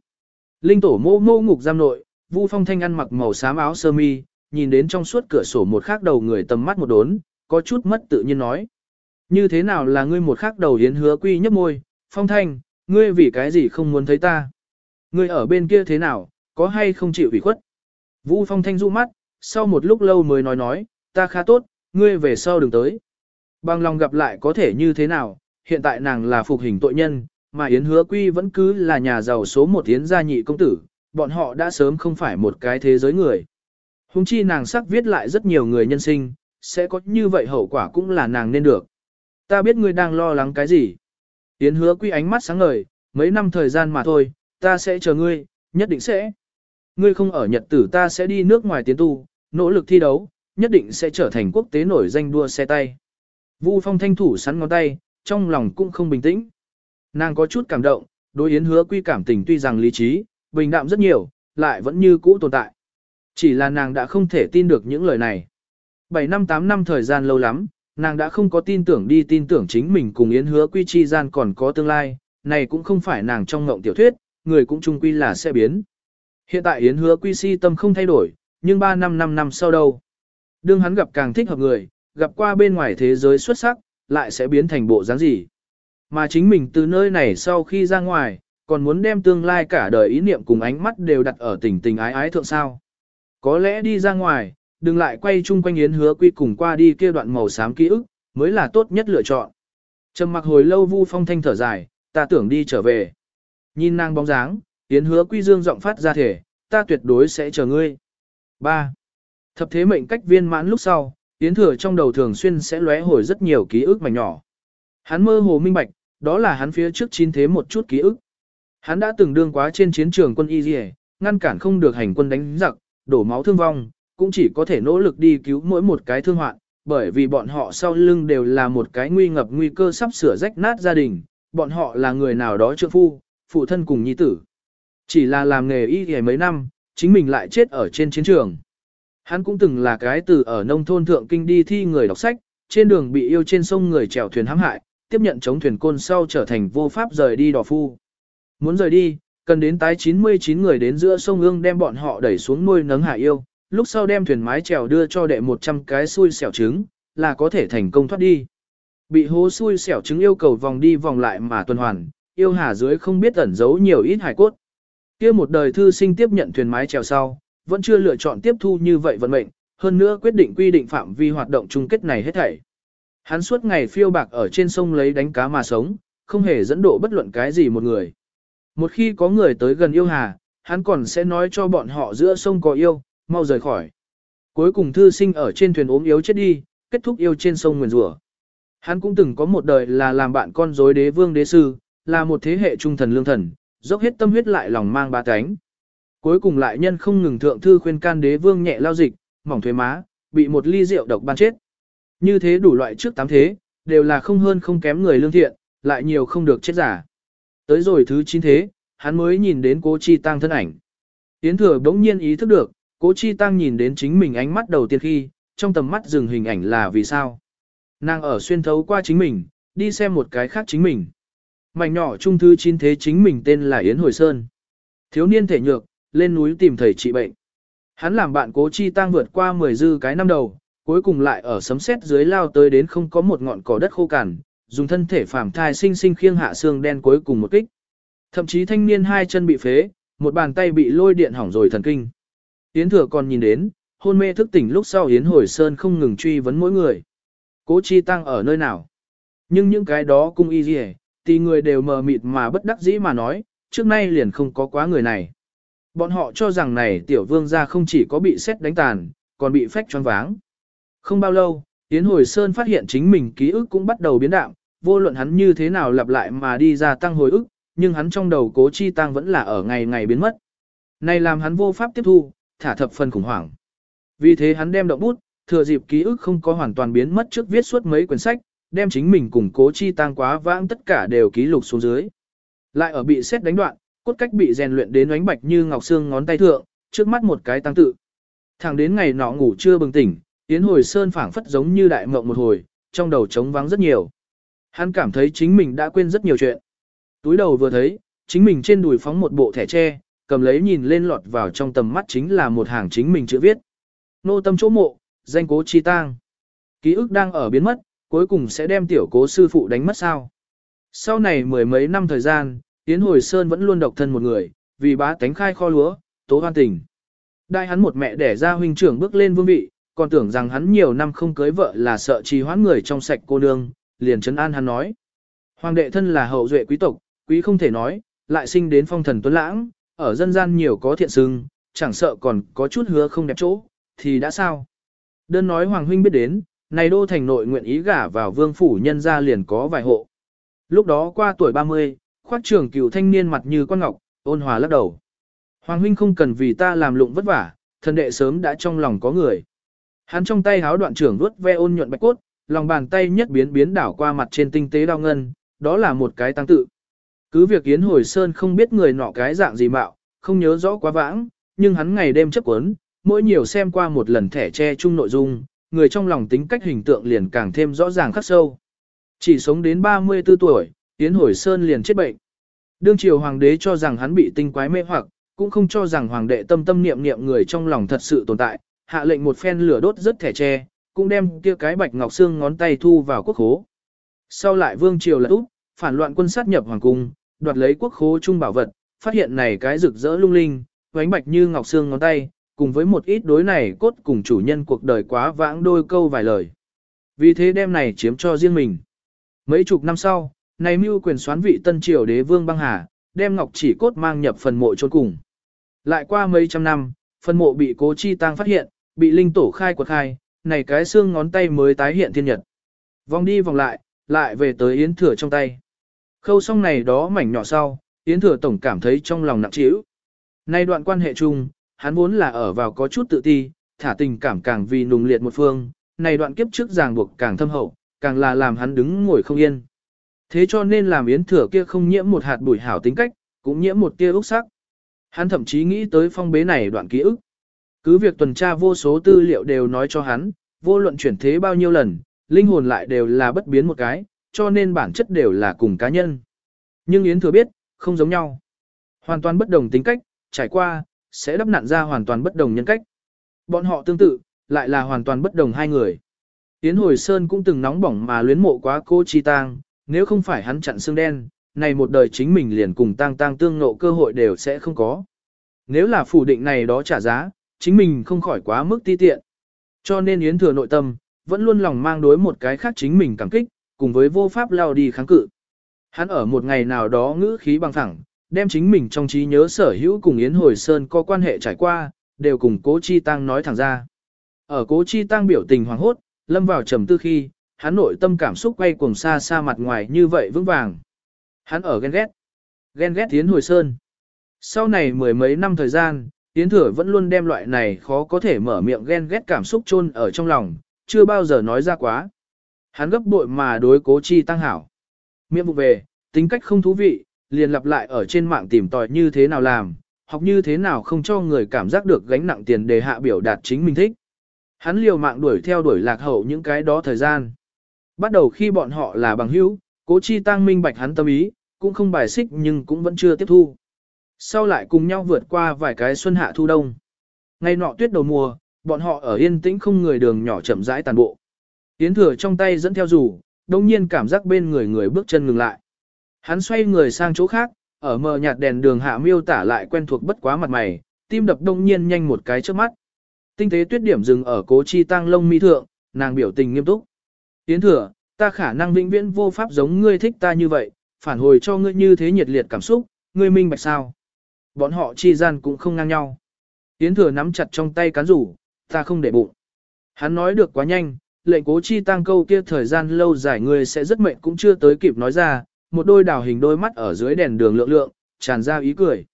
S1: Linh tổ mô mô ngục giam nội, Vu Phong Thanh ăn mặc màu xám áo sơ mi, nhìn đến trong suốt cửa sổ một khắc đầu người tầm mắt một đốn, có chút mất tự nhiên nói. Như thế nào là ngươi một khắc đầu yến hứa quy nhấp môi, Phong Thanh, ngươi vì cái gì không muốn thấy ta? Ngươi ở bên kia thế nào, có hay không chịu ủy khuất? Vu Phong Thanh du mắt, sau một lúc lâu mới nói nói, ta khá tốt, ngươi về sau đừng tới. Bằng lòng gặp lại có thể như thế nào, hiện tại nàng là phục hình tội nhân, mà Yến Hứa Quy vẫn cứ là nhà giàu số một Yến gia nhị công tử, bọn họ đã sớm không phải một cái thế giới người. Hùng chi nàng sắc viết lại rất nhiều người nhân sinh, sẽ có như vậy hậu quả cũng là nàng nên được. Ta biết ngươi đang lo lắng cái gì. Yến Hứa Quy ánh mắt sáng ngời, mấy năm thời gian mà thôi, ta sẽ chờ ngươi, nhất định sẽ. Ngươi không ở Nhật tử ta sẽ đi nước ngoài tiến tu, nỗ lực thi đấu, nhất định sẽ trở thành quốc tế nổi danh đua xe tay. Vu Phong thanh thủ sắn ngón tay, trong lòng cũng không bình tĩnh. Nàng có chút cảm động, đối Yến hứa quy cảm tình tuy rằng lý trí, bình đạm rất nhiều, lại vẫn như cũ tồn tại. Chỉ là nàng đã không thể tin được những lời này. 7 năm 8 năm thời gian lâu lắm, nàng đã không có tin tưởng đi tin tưởng chính mình cùng Yến hứa quy chi gian còn có tương lai, này cũng không phải nàng trong ngộng tiểu thuyết, người cũng chung quy là sẽ biến. Hiện tại Yến hứa quy si tâm không thay đổi, nhưng 3 năm 5 năm sau đâu. Đương hắn gặp càng thích hợp người, gặp qua bên ngoài thế giới xuất sắc, lại sẽ biến thành bộ dáng gì. Mà chính mình từ nơi này sau khi ra ngoài, còn muốn đem tương lai cả đời ý niệm cùng ánh mắt đều đặt ở tình tình ái ái thượng sao. Có lẽ đi ra ngoài, đừng lại quay chung quanh yến hứa quy cùng qua đi kia đoạn màu xám ký ức, mới là tốt nhất lựa chọn. Trầm mặc hồi lâu vu phong thanh thở dài, ta tưởng đi trở về. Nhìn nàng bóng dáng, yến hứa quy dương giọng phát ra thể, ta tuyệt đối sẽ chờ ngươi. 3. Thập thế mệnh cách viên mãn lúc sau, Yến Thừa trong đầu thường xuyên sẽ lóe hồi rất nhiều ký ức mảnh nhỏ. Hắn mơ hồ minh bạch, đó là hắn phía trước chín thế một chút ký ức. Hắn đã từng đương quá trên chiến trường quân y ngăn cản không được hành quân đánh giặc, đổ máu thương vong, cũng chỉ có thể nỗ lực đi cứu mỗi một cái thương hoạn, bởi vì bọn họ sau lưng đều là một cái nguy ngập nguy cơ sắp sửa rách nát gia đình, bọn họ là người nào đó trượng phu, phụ thân cùng nhi tử. Chỉ là làm nghề y y mấy năm, chính mình lại chết ở trên chiến trường. Hắn cũng từng là cái từ ở nông thôn thượng kinh đi thi người đọc sách, trên đường bị yêu trên sông người chèo thuyền hãm hại, tiếp nhận chống thuyền côn sau trở thành vô pháp rời đi đò phu. Muốn rời đi, cần đến tái 99 người đến giữa sông ương đem bọn họ đẩy xuống nuôi nấng hạ yêu, lúc sau đem thuyền mái chèo đưa cho đệ 100 cái xui xẻo trứng, là có thể thành công thoát đi. Bị hố xui xẻo trứng yêu cầu vòng đi vòng lại mà tuần hoàn, yêu hà dưới không biết ẩn giấu nhiều ít hải cốt kia một đời thư sinh tiếp nhận thuyền mái chèo sau, vẫn chưa lựa chọn tiếp thu như vậy vận mệnh, hơn nữa quyết định quy định phạm vi hoạt động chung kết này hết thảy. Hắn suốt ngày phiêu bạc ở trên sông lấy đánh cá mà sống, không hề dẫn độ bất luận cái gì một người. Một khi có người tới gần yêu hà, hắn còn sẽ nói cho bọn họ giữa sông có yêu, mau rời khỏi. Cuối cùng thư sinh ở trên thuyền ốm yếu chết đi, kết thúc yêu trên sông nguyền rủa. Hắn cũng từng có một đời là làm bạn con rối đế vương đế sư, là một thế hệ trung thần lương thần, dốc hết tâm huyết lại lòng mang ba cánh. Cuối cùng lại nhân không ngừng thượng thư khuyên can đế vương nhẹ lao dịch, mỏng thuế má, bị một ly rượu độc ban chết. Như thế đủ loại trước tám thế, đều là không hơn không kém người lương thiện, lại nhiều không được chết giả. Tới rồi thứ chín thế, hắn mới nhìn đến cố chi tăng thân ảnh. Yến thừa bỗng nhiên ý thức được, cố chi tăng nhìn đến chính mình ánh mắt đầu tiên khi, trong tầm mắt dừng hình ảnh là vì sao. Nàng ở xuyên thấu qua chính mình, đi xem một cái khác chính mình. Mảnh nhỏ trung thư chín thế chính mình tên là Yến Hồi Sơn. Thiếu niên thể nhược, lên núi tìm thầy trị bệnh. Hắn làm bạn cố chi tăng vượt qua 10 dư cái năm đầu, cuối cùng lại ở sấm sét dưới lao tới đến không có một ngọn cỏ đất khô cằn, dùng thân thể phàm thai sinh sinh khiêng hạ xương đen cuối cùng một kích. Thậm chí thanh niên hai chân bị phế, một bàn tay bị lôi điện hỏng rồi thần kinh. Yến thừa còn nhìn đến, hôn mê thức tỉnh lúc sau Yến hồi sơn không ngừng truy vấn mỗi người. Cố chi tăng ở nơi nào? Nhưng những cái đó cung y gì thì người đều mờ mịt mà bất đắc dĩ mà nói, trước nay liền không có quá người này. Bọn họ cho rằng này tiểu vương gia không chỉ có bị xét đánh tàn, còn bị phách choáng váng. Không bao lâu, Yến Hồi Sơn phát hiện chính mình ký ức cũng bắt đầu biến đạm, vô luận hắn như thế nào lặp lại mà đi ra tăng hồi ức, nhưng hắn trong đầu cố chi tăng vẫn là ở ngày ngày biến mất. Này làm hắn vô pháp tiếp thu, thả thập phần khủng hoảng. Vì thế hắn đem động bút, thừa dịp ký ức không có hoàn toàn biến mất trước viết suốt mấy quyển sách, đem chính mình cùng cố chi tăng quá vãng tất cả đều ký lục xuống dưới. Lại ở bị xét đánh đoạn, cốt cách bị rèn luyện đến ánh bạch như ngọc xương ngón tay thượng, trước mắt một cái tăng tự. Thẳng đến ngày nọ ngủ chưa bừng tỉnh, Yến hồi sơn phảng phất giống như đại mộng một hồi, trong đầu trống vắng rất nhiều. Hắn cảm thấy chính mình đã quên rất nhiều chuyện. Túi đầu vừa thấy, chính mình trên đùi phóng một bộ thẻ tre, cầm lấy nhìn lên lọt vào trong tầm mắt chính là một hàng chính mình chữ viết. Nô tâm chỗ mộ, danh cố chi tang. Ký ức đang ở biến mất, cuối cùng sẽ đem tiểu cố sư phụ đánh mất sao. Sau này mười mấy năm thời gian, Yến Hồi Sơn vẫn luôn độc thân một người, vì bá tánh khai kho lúa, tố hoan tình. Đại hắn một mẹ đẻ ra huynh trưởng bước lên vương vị, còn tưởng rằng hắn nhiều năm không cưới vợ là sợ trì hoãn người trong sạch cô nương, liền chấn an hắn nói. Hoàng đệ thân là hậu duệ quý tộc, quý không thể nói, lại sinh đến phong thần tuấn lãng, ở dân gian nhiều có thiện sưng, chẳng sợ còn có chút hứa không đẹp chỗ, thì đã sao? Đơn nói Hoàng huynh biết đến, này đô thành nội nguyện ý gả vào vương phủ nhân gia liền có vài hộ. Lúc đó qua tuổi 30, khoác trường cựu thanh niên mặt như con ngọc, ôn hòa lắc đầu. Hoàng huynh không cần vì ta làm lụng vất vả, thần đệ sớm đã trong lòng có người. Hắn trong tay háo đoạn trưởng vuốt ve ôn nhuận bạch cốt, lòng bàn tay nhất biến biến đảo qua mặt trên tinh tế đao ngân, đó là một cái tăng tự. Cứ việc Yến Hồi Sơn không biết người nọ cái dạng gì mạo, không nhớ rõ quá vãng, nhưng hắn ngày đêm chấp quấn, mỗi nhiều xem qua một lần thẻ che chung nội dung, người trong lòng tính cách hình tượng liền càng thêm rõ ràng khắc sâu. Chỉ sống đến 34 tuổi, Yến Hồi Sơn liền chết bệnh. Đương triều hoàng đế cho rằng hắn bị tinh quái mê hoặc, cũng không cho rằng hoàng đệ tâm tâm niệm niệm người trong lòng thật sự tồn tại, hạ lệnh một phen lửa đốt rất thẻ tre, cũng đem kia cái bạch ngọc xương ngón tay thu vào quốc khố. Sau lại vương triều lật úp, phản loạn quân sát nhập hoàng cung, đoạt lấy quốc khố trung bảo vật, phát hiện này cái rực rỡ lung linh, vánh bạch như ngọc xương ngón tay, cùng với một ít đối này cốt cùng chủ nhân cuộc đời quá vãng đôi câu vài lời. Vì thế đem này chiếm cho riêng mình. Mấy chục năm sau, này mưu quyền xoán vị tân triều đế vương băng hà, đem ngọc chỉ cốt mang nhập phần mộ chôn cùng. Lại qua mấy trăm năm, phần mộ bị cố chi tang phát hiện, bị linh tổ khai quật khai, này cái xương ngón tay mới tái hiện thiên nhật. Vòng đi vòng lại, lại về tới Yến Thừa trong tay. Khâu xong này đó mảnh nhỏ sau, Yến Thừa tổng cảm thấy trong lòng nặng trĩu. Nay đoạn quan hệ chung, hắn vốn là ở vào có chút tự ti, thả tình cảm càng vì nùng liệt một phương, này đoạn kiếp trước ràng buộc càng thâm hậu, càng là làm hắn đứng ngồi không yên. Thế cho nên làm Yến Thừa kia không nhiễm một hạt bụi hảo tính cách, cũng nhiễm một tia úc sắc. Hắn thậm chí nghĩ tới phong bế này đoạn ký ức. Cứ việc tuần tra vô số tư liệu đều nói cho hắn, vô luận chuyển thế bao nhiêu lần, linh hồn lại đều là bất biến một cái, cho nên bản chất đều là cùng cá nhân. Nhưng Yến Thừa biết, không giống nhau. Hoàn toàn bất đồng tính cách, trải qua, sẽ đắp nặn ra hoàn toàn bất đồng nhân cách. Bọn họ tương tự, lại là hoàn toàn bất đồng hai người. Yến Hồi Sơn cũng từng nóng bỏng mà luyến mộ quá cô Chi Tang, nếu không phải hắn chặn xương đen, này một đời chính mình liền cùng Tang Tang tương nộ cơ hội đều sẽ không có. Nếu là phủ định này đó trả giá, chính mình không khỏi quá mức ti tiện. Cho nên Yến Thừa nội tâm, vẫn luôn lòng mang đối một cái khác chính mình cảm kích, cùng với vô pháp lao đi kháng cự. Hắn ở một ngày nào đó ngữ khí bằng thẳng, đem chính mình trong trí nhớ sở hữu cùng Yến Hồi Sơn có quan hệ trải qua, đều cùng Cố Chi Tăng nói thẳng ra. Ở Cố Chi Tăng biểu tình hoàng hốt, lâm vào trầm tư khi, hắn nội tâm cảm xúc quay cuồng xa xa mặt ngoài như vậy vững vàng. Hắn ở ghen ghét. Ghen ghét Yến Hồi Sơn. Sau này mười mấy năm thời gian, Yến Thừa vẫn luôn đem loại này khó có thể mở miệng ghen ghét cảm xúc chôn ở trong lòng, chưa bao giờ nói ra quá. Hắn gấp bội mà đối cố chi tăng hảo. Miệng vụ về, tính cách không thú vị, liền lặp lại ở trên mạng tìm tòi như thế nào làm, học như thế nào không cho người cảm giác được gánh nặng tiền đề hạ biểu đạt chính mình thích. Hắn liều mạng đuổi theo đuổi lạc hậu những cái đó thời gian. Bắt đầu khi bọn họ là bằng hữu, cố chi tăng minh bạch hắn tâm ý, cũng không bài xích nhưng cũng vẫn chưa tiếp thu. Sau lại cùng nhau vượt qua vài cái xuân hạ thu đông. Ngày nọ tuyết đầu mùa, bọn họ ở yên tĩnh không người đường nhỏ chậm rãi tàn bộ. Yến thừa trong tay dẫn theo rủ, đông nhiên cảm giác bên người người bước chân ngừng lại. Hắn xoay người sang chỗ khác, ở mờ nhạt đèn đường hạ miêu tả lại quen thuộc bất quá mặt mày, tim đập đông nhiên nhanh một cái trước mắt. Tinh tế tuyết điểm dừng ở cố chi tăng lông mi thượng, nàng biểu tình nghiêm túc. Tiến thừa, ta khả năng vĩnh viễn vô pháp giống ngươi thích ta như vậy, phản hồi cho ngươi như thế nhiệt liệt cảm xúc, ngươi minh bạch sao. Bọn họ chi gian cũng không ngang nhau. Tiến thừa nắm chặt trong tay cán rủ, ta không để bụng. Hắn nói được quá nhanh, lệnh cố chi tăng câu kia thời gian lâu dài người sẽ rất mệnh cũng chưa tới kịp nói ra, một đôi đào hình đôi mắt ở dưới đèn đường lượng lượng, tràn ra ý cười.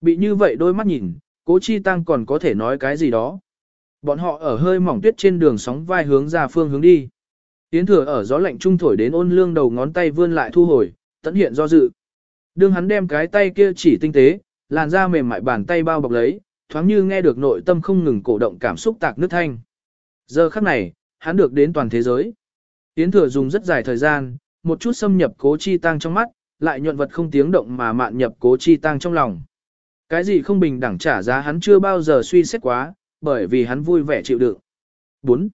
S1: Bị như vậy đôi mắt nhìn, cố chi tăng còn có thể nói cái gì đó. Bọn họ ở hơi mỏng tuyết trên đường sóng vai hướng ra phương hướng đi. tiến thừa ở gió lạnh trung thổi đến ôn lương đầu ngón tay vươn lại thu hồi, tận hiện do dự. Đương hắn đem cái tay kia chỉ tinh tế, làn da mềm mại bàn tay bao bọc lấy, thoáng như nghe được nội tâm không ngừng cổ động cảm xúc tạc nước thanh. Giờ khắc này, hắn được đến toàn thế giới. tiến thừa dùng rất dài thời gian, một chút xâm nhập cố chi tăng trong mắt, lại nhuận vật không tiếng động mà mạn nhập cố chi tăng trong lòng. Cái gì không bình đẳng trả giá hắn chưa bao giờ suy xét quá, bởi vì hắn vui vẻ chịu đựng. 4.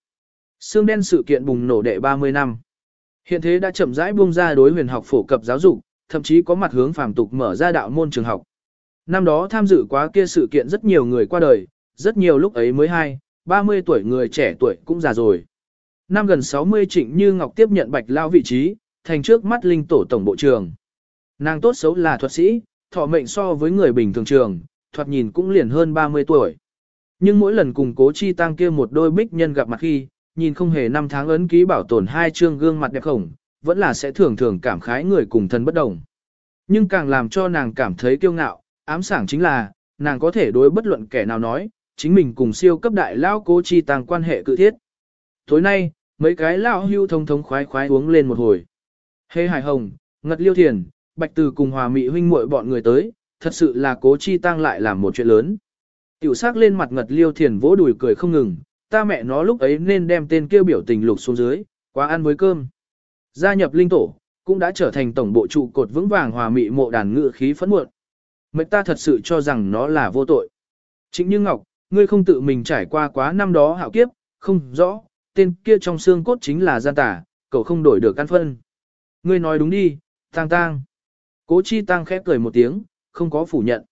S1: Sương đen sự kiện bùng nổ đệ 30 năm. Hiện thế đã chậm rãi buông ra đối huyền học phổ cập giáo dục, thậm chí có mặt hướng phàm tục mở ra đạo môn trường học. Năm đó tham dự quá kia sự kiện rất nhiều người qua đời, rất nhiều lúc ấy mới hai, 30 tuổi người trẻ tuổi cũng già rồi. Năm gần 60 Trịnh Như Ngọc tiếp nhận Bạch Lao vị trí, thành trước mắt linh tổ tổng bộ trường. Nàng tốt xấu là thuật sĩ, thọ mệnh so với người bình thường trường, thoạt nhìn cũng liền hơn 30 tuổi. Nhưng mỗi lần cùng cố chi tăng kia một đôi bích nhân gặp mặt khi, nhìn không hề năm tháng ấn ký bảo tồn hai trương gương mặt đẹp khổng, vẫn là sẽ thường thường cảm khái người cùng thân bất đồng. Nhưng càng làm cho nàng cảm thấy kiêu ngạo, ám sảng chính là, nàng có thể đối bất luận kẻ nào nói, chính mình cùng siêu cấp đại lao cố chi tăng quan hệ cự thiết. Tối nay, mấy cái lao hưu thông thống khoái khoái uống lên một hồi. Hê Hải Hồng, Ngật Liêu Thiền, Bạch Từ cùng Hòa Mị huynh muội bọn người tới, thật sự là cố chi tăng lại làm một chuyện lớn. Tiểu sắc lên mặt Ngật Liêu Thiền vỗ đùi cười không ngừng, ta mẹ nó lúc ấy nên đem tên kêu biểu tình lục xuống dưới, quá ăn với cơm. Gia nhập linh tổ, cũng đã trở thành tổng bộ trụ cột vững vàng hòa mị mộ đàn ngự khí phẫn muộn. Mệnh ta thật sự cho rằng nó là vô tội. Chính như Ngọc, ngươi không tự mình trải qua quá năm đó hạo kiếp, không rõ, tên kia trong xương cốt chính là gian tả, cậu không đổi được căn phân. Ngươi nói đúng đi, tang tang. Cố chi tăng khép cười một tiếng, không có phủ nhận.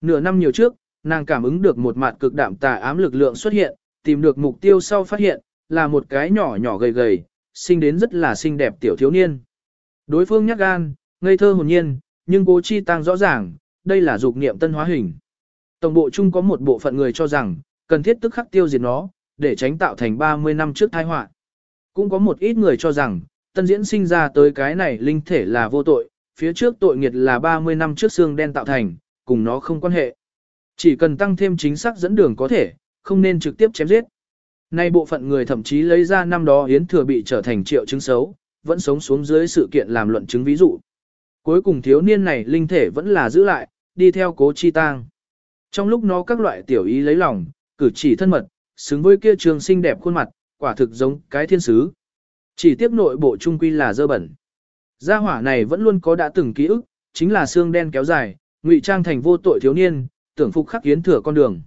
S1: Nửa năm nhiều trước, nàng cảm ứng được một mặt cực đạm tà ám lực lượng xuất hiện, tìm được mục tiêu sau phát hiện, là một cái nhỏ nhỏ gầy gầy, sinh đến rất là xinh đẹp tiểu thiếu niên. Đối phương nhắc gan, ngây thơ hồn nhiên, nhưng cố chi tăng rõ ràng, đây là dục niệm tân hóa hình. Tổng bộ chung có một bộ phận người cho rằng, cần thiết tức khắc tiêu diệt nó, để tránh tạo thành 30 năm trước tai họa. Cũng có một ít người cho rằng, tân diễn sinh ra tới cái này linh thể là vô tội, phía trước tội nghiệt là 30 năm trước xương đen tạo thành, cùng nó không quan hệ. Chỉ cần tăng thêm chính xác dẫn đường có thể, không nên trực tiếp chém giết. Nay bộ phận người thậm chí lấy ra năm đó Yến Thừa bị trở thành triệu chứng xấu, vẫn sống xuống dưới sự kiện làm luận chứng ví dụ. Cuối cùng thiếu niên này linh thể vẫn là giữ lại, đi theo cố chi tang. Trong lúc nó các loại tiểu ý lấy lòng, cử chỉ thân mật, xứng với kia trường xinh đẹp khuôn mặt, quả thực giống cái thiên sứ. Chỉ tiếp nội bộ trung quy là dơ bẩn. Gia hỏa này vẫn luôn có đã từng ký ức, chính là xương đen kéo dài, ngụy trang thành vô tội thiếu niên, tưởng phục khắc kiến thừa con đường.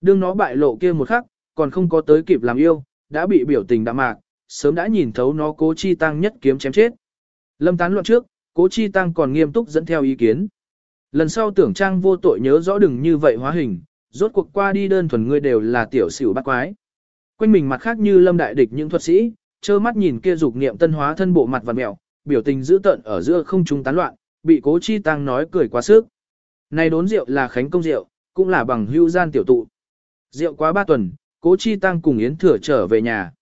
S1: Đương nó bại lộ kia một khắc, còn không có tới kịp làm yêu, đã bị biểu tình đạm mạc, sớm đã nhìn thấu nó cố chi tăng nhất kiếm chém chết. Lâm tán luận trước, cố chi tăng còn nghiêm túc dẫn theo ý kiến. Lần sau tưởng trang vô tội nhớ rõ đừng như vậy hóa hình, rốt cuộc qua đi đơn thuần ngươi đều là tiểu xỉu bắt quái. Quanh mình mặt khác như lâm đại địch những thuật sĩ, trơ mắt nhìn kia dục niệm tân hóa thân bộ mặt vật mẹo, biểu tình dữ tợn ở giữa không trung tán loạn, bị cố chi tăng nói cười quá sức. Này đốn rượu là khánh công rượu, cũng là bằng hưu gian tiểu tụ. Rượu quá ba tuần, cố chi tăng cùng Yến Thừa trở về nhà.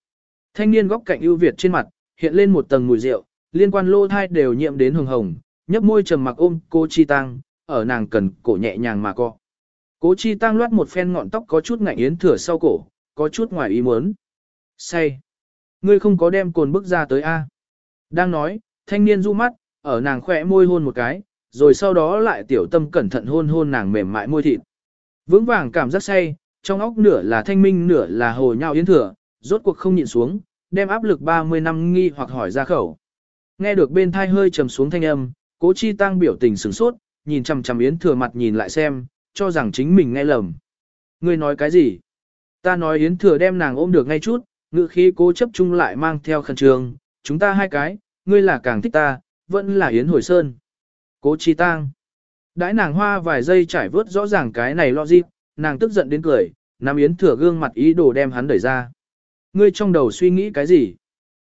S1: Thanh niên góc cạnh ưu việt trên mặt, hiện lên một tầng mùi rượu, liên quan lô thai đều nhiễm đến hồng hồng, nhấp môi trầm mặc ôm cố chi tăng, ở nàng cần cổ nhẹ nhàng mà co. Cố chi tăng loát một phen ngọn tóc có chút ngạnh Yến Thừa sau cổ, có chút ngoài ý muốn. Say! Ngươi không có đem cồn bức ra tới A. Đang nói, thanh niên du mắt, ở nàng khỏe môi hôn một cái, rồi sau đó lại tiểu tâm cẩn thận hôn hôn nàng mềm mại môi thịt. Vững vàng cảm giác say, trong óc nửa là thanh minh nửa là hồ nhau yến thừa, rốt cuộc không nhịn xuống, đem áp lực 30 năm nghi hoặc hỏi ra khẩu. Nghe được bên thai hơi trầm xuống thanh âm, cố chi tăng biểu tình sửng sốt, nhìn chằm chằm yến thừa mặt nhìn lại xem, cho rằng chính mình nghe lầm. Ngươi nói cái gì? Ta nói yến thừa đem nàng ôm được ngay chút, ngự khí cố chấp chung lại mang theo khẩn trường, chúng ta hai cái, ngươi là càng thích ta, vẫn là yến hồi sơn. Cố chi tang. Đãi nàng hoa vài giây trải vớt rõ ràng cái này lo gì, nàng tức giận đến cười, Nam Yến thừa gương mặt ý đồ đem hắn đẩy ra. Ngươi trong đầu suy nghĩ cái gì?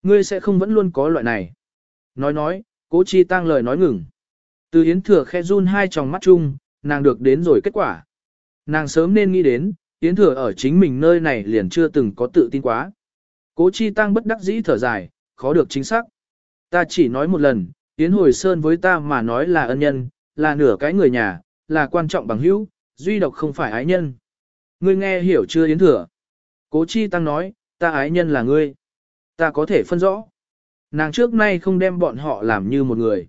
S1: Ngươi sẽ không vẫn luôn có loại này. Nói nói, cố chi tang lời nói ngừng. Từ Yến thừa khe run hai tròng mắt chung, nàng được đến rồi kết quả. Nàng sớm nên nghĩ đến, Yến thừa ở chính mình nơi này liền chưa từng có tự tin quá. Cố chi tăng bất đắc dĩ thở dài, khó được chính xác. Ta chỉ nói một lần, Yến hồi sơn với ta mà nói là ân nhân, là nửa cái người nhà, là quan trọng bằng hữu, duy độc không phải ái nhân. Ngươi nghe hiểu chưa Yến Thừa? Cố Chi Tăng nói, ta ái nhân là ngươi. Ta có thể phân rõ. Nàng trước nay không đem bọn họ làm như một người.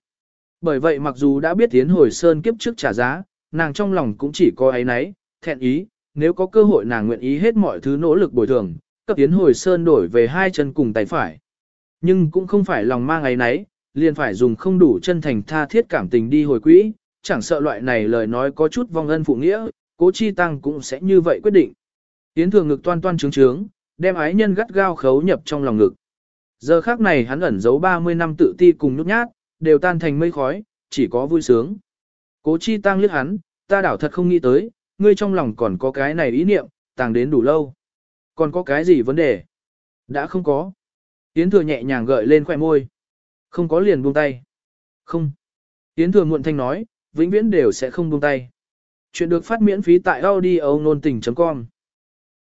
S1: Bởi vậy mặc dù đã biết Yến hồi sơn kiếp trước trả giá, nàng trong lòng cũng chỉ có ấy nấy, thẹn ý, nếu có cơ hội nàng nguyện ý hết mọi thứ nỗ lực bồi thường, cấp tiến hồi sơn đổi về hai chân cùng tay phải. Nhưng cũng không phải lòng mang ấy nấy, liền phải dùng không đủ chân thành tha thiết cảm tình đi hồi quỹ, chẳng sợ loại này lời nói có chút vong ân phụ nghĩa, cố chi tăng cũng sẽ như vậy quyết định. Yến thường ngực toan toan trướng trướng, đem ái nhân gắt gao khấu nhập trong lòng ngực. Giờ khác này hắn ẩn giấu 30 năm tự ti cùng nhút nhát, đều tan thành mây khói, chỉ có vui sướng. Cố chi tăng liếc hắn, ta đảo thật không nghĩ tới, ngươi trong lòng còn có cái này ý niệm, tàng đến đủ lâu. Còn có cái gì vấn đề? Đã không có. Yến thừa nhẹ nhàng gợi lên khỏe môi. Không có liền buông tay. Không. Yến thừa muộn thanh nói, vĩnh viễn đều sẽ không buông tay. Chuyện được phát miễn phí tại audio nôn tình.com